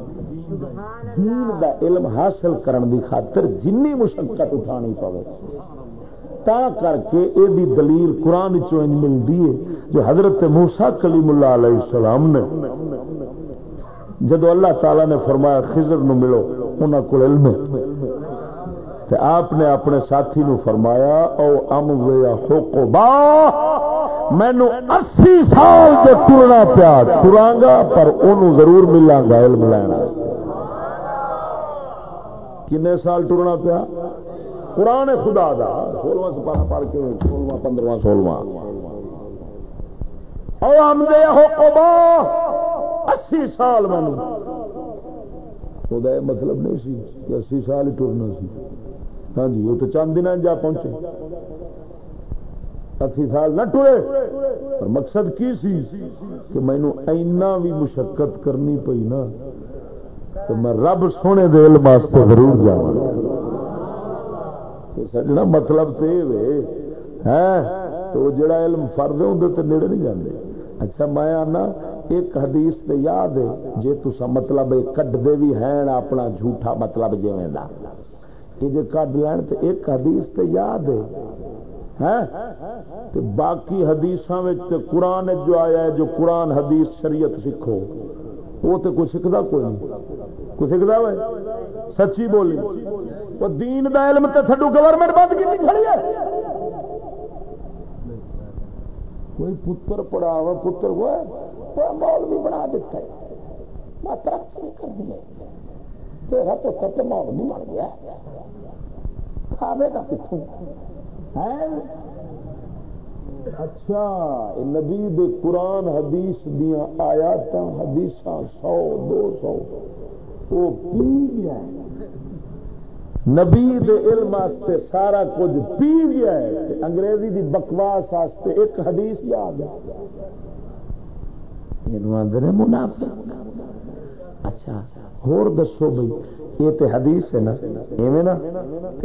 [SPEAKER 2] دین دا علم حاصل کرن دی خاطر جنی مشقت اٹھانی پوے۔ تا کر کے یہ دلیل قرآن ملتی ہے جو حضرت موسا کلیم اللہ علیہ السلام نے جدو اللہ تعالی نے فرمایا خزر نو ملو انہوں کو علم آپ نے اپنے ساتھی نو فرمایا، او ام ویا حقبا، مینو اسی سال جو ٹرنا پیا، ٹرانگا، پر انہوں ضرور ملا گا، علم لینا کنے سال ٹرنا پیا؟ قرآن خدا دا. سولہواں سپارہ پڑھ کے سولہواں پندرواں سولہواں۔ او ام دے حقبا اسی سال مینو وہ مطلب نہیں سی کہ اسی سال ہی ٹرنا سی۔ ہاں جی وہ تو چند دن جا پہنچے۔ اسی سال نہ ٹرے۔ پر مقصد کی سی؟ کہ مینو اینا بھی مشقت کرنی پئی نا۔ تو میں رب سونے دے علم واسطے ضرور جاؤں جا سجنا مطلب تو یہ ہے، تو جڑا علم فرد ہے، اندر تو نیڑے نہیں جانے اچھا میں آنا، ایک حدیث تے یاد ہے، جے تسا مطلب کڈ دے بھی ہیں، اپنا جھوٹا مطلب جویں دا۔ یہ جے کڈ لین تے ایک حدیث تے یاد ہے تے باقی حدیثاں وچ تے قرآن جو آیا ہے، جو قرآن حدیث شریعت سکھو، وہ تے کوئی سکھدا کوئی نہیں۔ کوئی سکھدا ہوئے سچی بولی۔ وہ دین دا علم تے تھڈو گورنمنٹ بند کی کھڑی ہے۔ کوئی پتر پڑھاوا پتر ہوا مول بھی بنا دیتا ہے۔ میں ترقی کر دیا تیرا پتر تو مول بھی بن گیا۔ کھاوے گا کتوں اچھا نبی قرآن حدیث دیا آیات حدیث سو، دو سو۔ وہ پی گیا ہے۔ نبی دے علم واسطے سارا کچھ پی گیا ہے۔ انگریزی دی بکواس واسطے ایک حدیث یاد ہے۔ منافع اچھا ہور دسو بھائی یہ تے حدیث ہے نا۔ ایویں نا۔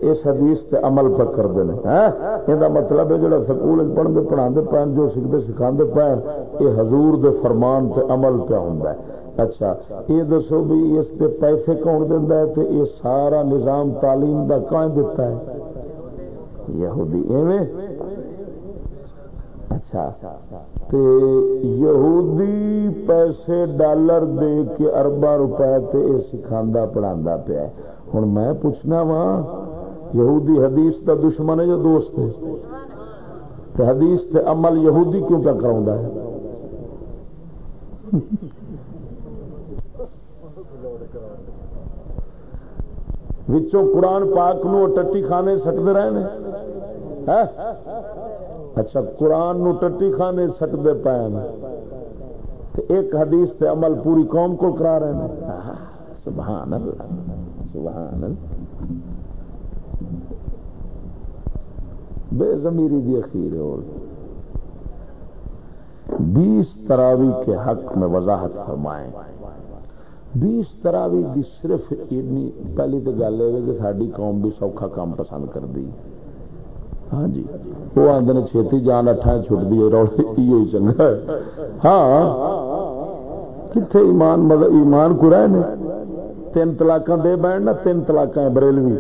[SPEAKER 2] اس حدیث تے عمل پر کرتے ہیں یہ مطلب ہے جڑا سکول پڑھتے پڑھا پے جو سیکھتے سکھا پے یہ حضور دے فرمان تے عمل پہ ہوں اچھا یہ دسو بھی اس پہ پیسے کون دینا ہے تو یہ سارا نظام تعلیم کا کون دیتا ہے؟ یہودی، ایویں؟ اچھا تے یہودی پیسے ڈالر دے کے اربا روپے تے یہ سکھا پڑھا پیا ہوں میں پوچھنا وا، یہودی حدیث کا دشمن ہے جو دوست ہے؟ تے حدیث تے عمل یہودی کیوں پہ کرا ہے؟ وچوں قرآن پاک نو ٹٹی کھانے سکتے رہے ہیں اچھا قرآن نو ٹٹی کھانے سکتے پے ایک حدیث تے عمل پوری قوم کو کرا رہے ہیں سبحان اللہ سبحان اللہ۔ بے زمیری دی اخیر اور۔ بیس تراوی کے حق میں وضاحت فرمائیں۔ بیس تراوی دی صرف پہلی تو گل ہے کہ ساری قوم بھی سوکھا کام پسند کر دی ہاں جی۔ وہ آدھے چھتی جان اٹھا چھٹ دی روڑی چنگا ہاں۔ کتنے ایمان مطلب ایمان کو رہے تین تلاک دے بہن نا تین تلاک بریلوی۔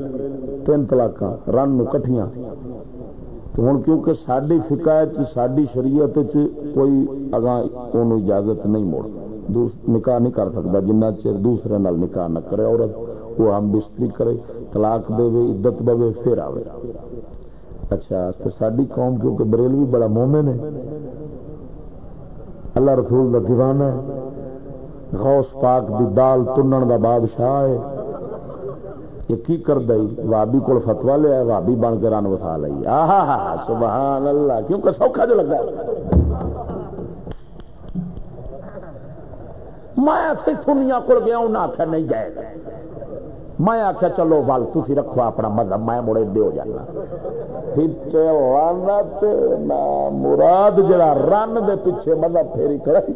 [SPEAKER 2] تین تلاک رن کٹیاں ہوں کیونکہ ساری فکایت ساری شریعت کوئی اگاں اجازت نہیں موڑ نکاح نہیں کر سکتا، جنہ چر دوسرے نال نکاح نہ کرے، عورت وہ ہم بستری کرے، طلاق دے عدت بوے، پھر آوے۔ اچھا تو ساری قوم کیونکہ بریلوی بڑا مومن ہے، اللہ رسول کا دیوان ہے، غوث پاک دی دال تنن دا بادشاہ ہے۔ یہ کی کر دئی وابی کو فتوا لیا وابی بن کے رن وسا لی سبحان اللہ، کیونکہ سوکھا جو لگا میں ایسے سنیا کو گیا انہیں آخیا نہیں جائے گا۔ میں آخیا چلو بل تھی رکھو اپنا مذہب، میں مڑے دے ہو جانا۔ مراد جڑا رن دے پیچھے مذہب پھیری کرائی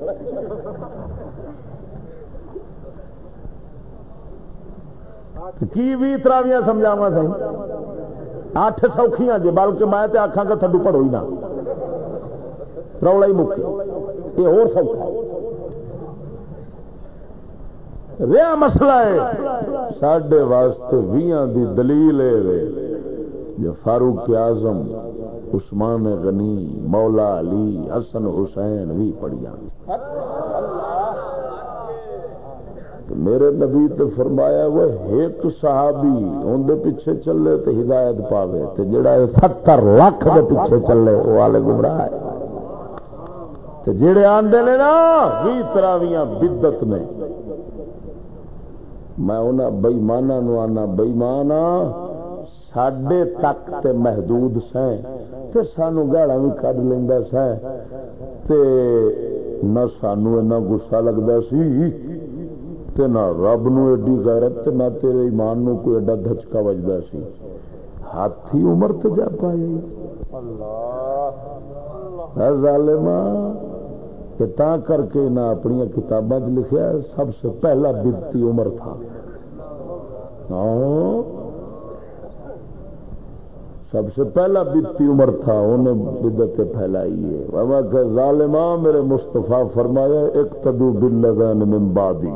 [SPEAKER 2] کی بھی تراویاں سمجھاوا سی اٹھ سوکھیاں جی بلکہ میں آخا گا تھڈو پڑھو ہی نہ۔ رولا ہی مکے یہ اور سوکھا رہا مسئلہ ہے۔ سڈے واسطے ویاں دی دلیل ہے جو فاروق اعظم، عثمان غنی، مولا علی، حسن حسین بھی پڑھیا میرے نبی تے فرمایا، وہ ایک صحابی اندر پیچھے چلے تو ہدایت پاوے تے جڑا ستر لاکھ دے پیچھے چلے وہ والے گمراہ ہے۔ تے جڑے آندے نے نا بھی طرح بدت نے۔ میں انہوں بئیمانا نو آنا بئیمانا ساڈے تک تے محدود سیں تے سانو گاڑا بھی کڈ لینا سا تے نہ سانو اینا گسا لگتا سی، تے نہ رب نو ایڈی غیرت، تے نہ تیرے ایمان نو کوئی ایڈا دھچکا وجدا سی۔ ہاتھی عمر تے جا پائے اللہ ظالما کہ تا کر کے نہ اپنی کتاباں لکھیا سب سے پہلا بدتی عمر تھا۔ ہاں؟ سب سے پہلا بیتی عمر تھا انہیں بدت پھیلائی ہے۔ ظالمہ میرے مستفا فرمایا ایک تدو بل من بعدی۔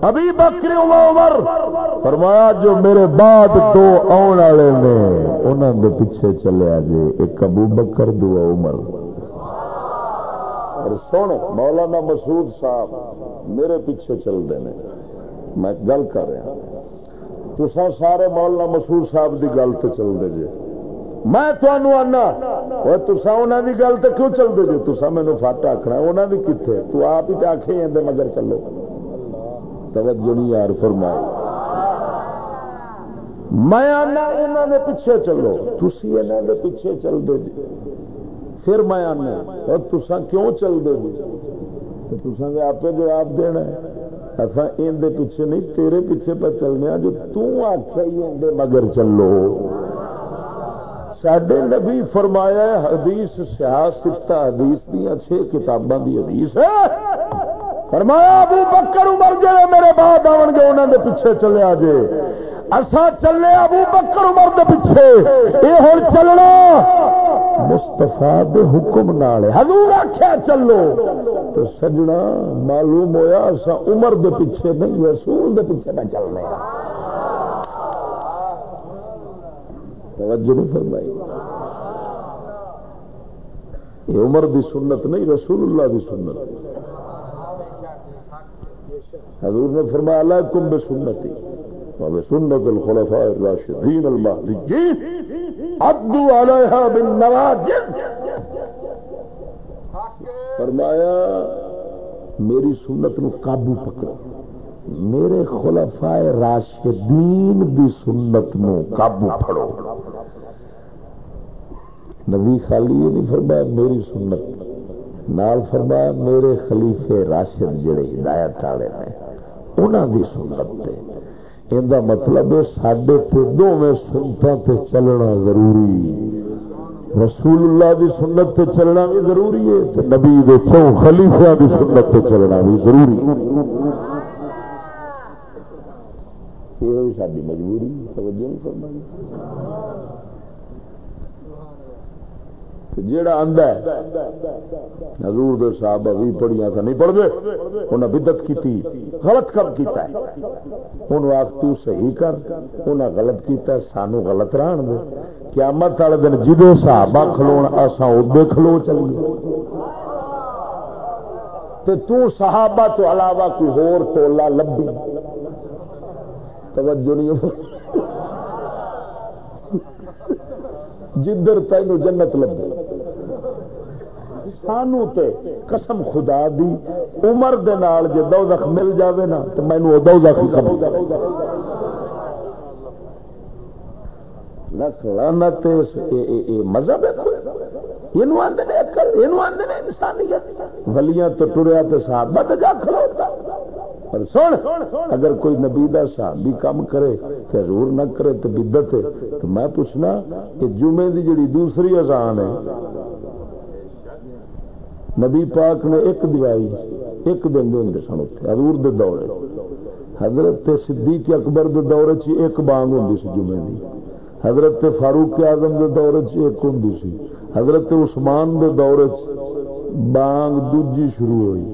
[SPEAKER 2] ابھی بکری عمر، فرمایا، جو میرے بعد دو آن والے نے انہوں نے پیچھے چلے جی ایک ابو بکر، دو عمر۔ اور سن، مولانا مسعود صاحب، میرے پیچھے چل دے میں گل کر رہا تسا سارے مولانا مسعود صاحب دی گل تو چل دے جی۔ میں تمہوں آنا تسا انہوں کی گل تو کیوں چلتے جی؟ تسا مینو فٹ آخنا انہوں نے کتنے تو آپ ہی آخے مگر چلو۔ توجہ نہیں یار فرمائی میں آنا انہوں نے پیچھے چلو۔ تھی انہوں نے پیچھے چل دو جی۔ پھر میں آنا اور تسا کیوں چل دو جی تو تسا نے آپ جواب دینا ہے۔ اصا اندر پیچھے نہیں، تیرے پیچھے پہ چلنے جو تخیا ہی اندر مگر چلو۔ سڈے نبی فرمایا حدیث سیاست حدیث دیا چھ کتاباں دی حدیث ہے۔ فرمایا، ابو بکر عمر جائے میرے بعد آن گے انہوں نے پیچھے چلے آجے اصا چلے ابو بکر عمر دے پیچھے۔ یہ ہوں چلنا۔ مستفا دے حکم نال۔ حضور آخیا چلو۔ تو سجنا معلوم ہویا اصا عمر دے پیچھے نہیں، رسول دے پیچھے نہ چلنے۔ توجہ نہیں فرمائی۔ یہ عمر دی سنت نہیں، رسول اللہ دی سنت۔ حضور نے فرمایا اللہ کم بے سنتی سنت الخلفاء الراشدین المہدیین عبدو علیہا بالنواجد فرمایا، میری سنت نو قابو پکڑو۔ میرے خلفاء راشدین دی سنت نو قابو پھڑو۔ نبی خالی یہ نہیں فرمایا میری سنت۔ نال فرمایا میرے خلیفے راشد جڑے ہدایت والے ہیں انہوں دی سنت تے۔ ان کا مطلب سڈے دونوں سنتوں تے چلنا ضروری رسول اللہ دی سنت تے چلنا بھی ضروری ہے تے نبی دے چوں خلیفہ دی سنت تے چلنا بھی ضروری ہے یہ ساری مجبوری توجہ نہیں فرمائی جیڑا آندا ہے، حضور دے صاحب بھی پڑھیاں تھا نہیں پڑھ دے انہاں بدعت کیتی، غلط کب کیتا ہے۔ انہوں آخ تو صحیح کر، انہاں غلط کیتا ہے، سانو غلط رہن دے۔ قیامت والے دن جدو صحابہ کھلون، اساں اودے کھلو چلیے تے تو صحابہ تو علاوہ کوئی ہور ٹولا لبی توجہ نہیں جدھر تین جنت لگے سانو تے قسم خدا دی، عمر دے نال جے دوزخ مل جاوے نا تو مینو وہ دوزخ ہی قبول لانت مذہب ولیاں تو ٹریا تو صحابہ تو جا کھلوتا۔ پر سن، اگر کوئی نبی دا صحابی کام کرے تو ضرور نہ کرے تو بدت ہے تو میں پوچھنا، کہ جمعے دی جڑی دوسری اذان ہے نبی پاک نے ایک دوائی ایک دن دے سن اتنے حضور دے دورے۔ حضرت صدیق اکبر دے دورے چ ایک بانگ ہوں سی جمعے دی۔ حضرت فاروق اعظم دے دورے چ ایک ہوں سی۔ حضرت عثمان دے دورے چ بانگ دوجی شروع ہوئی۔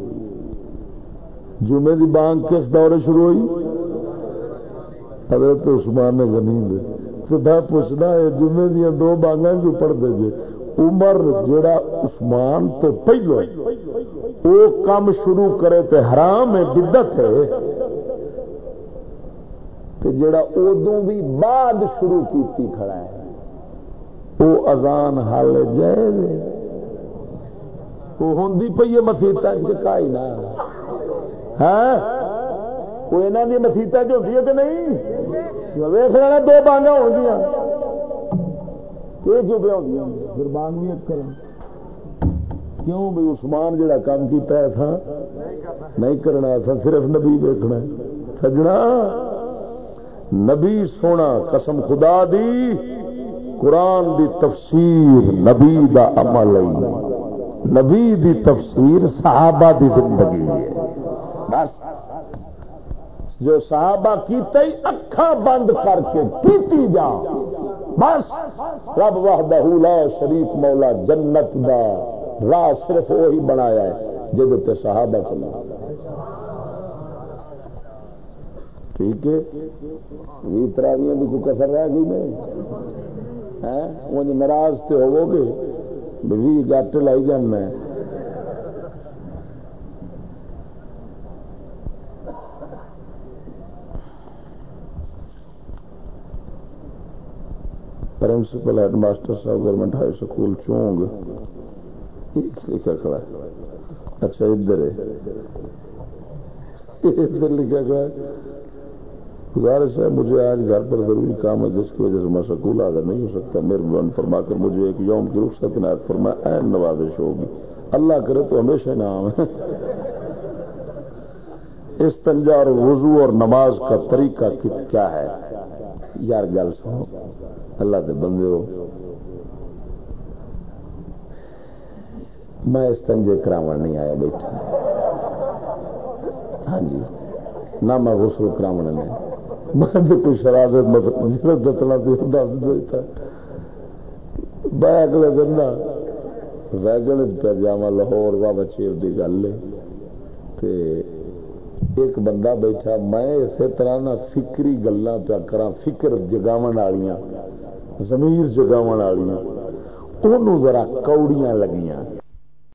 [SPEAKER 2] جمعے دی بانگ کس دورے شروع ہوئی؟ حضرت عثمان نے غنی دے۔ خدا پوچھنا ہے، جمعے دیا دو بانگا جو پڑھتے جے عمر جڑا عثمان تو پہلو وہ کام شروع کرے تے حرام ہے بدت ہے۔ جڑا ادو بھی بعد شروع کیتی کھڑا ہے وہ ازان حال جائے وہ ہوں پی ہے مسیحت چکائی نہ وہ یہاں کی مسیحت جو ہاں؟ ہوتی ہے کہ نہیں؟ ویس لینا دو بانگا ہو گیا یہ جو پہ ہوگی پھر بانگ کریں۔ کیوں بھی عثمان جڑا کام کیتا ہے تھا؟ نہیں کرنا تھا، صرف نبی دیکھنا سجنا، نبی سونا، قسم خدا دی، قرآن دی تفسیر، نبی دا عمل۔ نبی دی تفسیر صحابہ دی زندگی ہے۔ بس۔ جو صحابہ کیتے ہی اکھا بند کر کے کیتی جا۔ بس، رب وحدہ لا شریف مولا جنت دا راہ صرف وہی بنایا ہے جب صحابہ چلا ٹھیک ہے؟ بھی تراویاں بھی کوئی کسر رہ گئی نہیں ہاں؟ ناراض تو ہو گے بھی گٹ لائی جانا پرنسپل ہیڈ ماسٹر صاحب گورنمنٹ ہائی سکول چونگ۔ لکھا کھڑا اچھا ادھر ہے۔ ادھر لکھا کھڑا گزارش ہے، مجھے آج گھر پر ضروری کام ہے، جس کی وجہ سے میں سکول آگے نہیں ہو سکتا۔ میرے فرما کر مجھے ایک یوم کی رخصت عنایت فرما اہم نوازش ہوگی۔ اللہ کرے تو ہمیشہ نام ہے۔ اس تنجا اور وضو اور نماز کا طریقہ کیا ہے؟ یار، گل سنو۔ اللہ کے بندے ہو۔ میں اس تنجے کراو نہیں آیا بیٹھا۔ ہاں جی۔ نہ میں غسل کراو نہیں میں کوئی شرارت مطلب دتنا دس دیتا میں اگلے دن نہ ویگن پہ جا لاہور، بابا چیر کی گل ہے۔ ایک بندہ بیٹھا، میں اسی طرح نہ فکری گلا پیا کرا فکر جگاو والی زمیر جگاون والی ذرا کوڑیاں لگیاں۔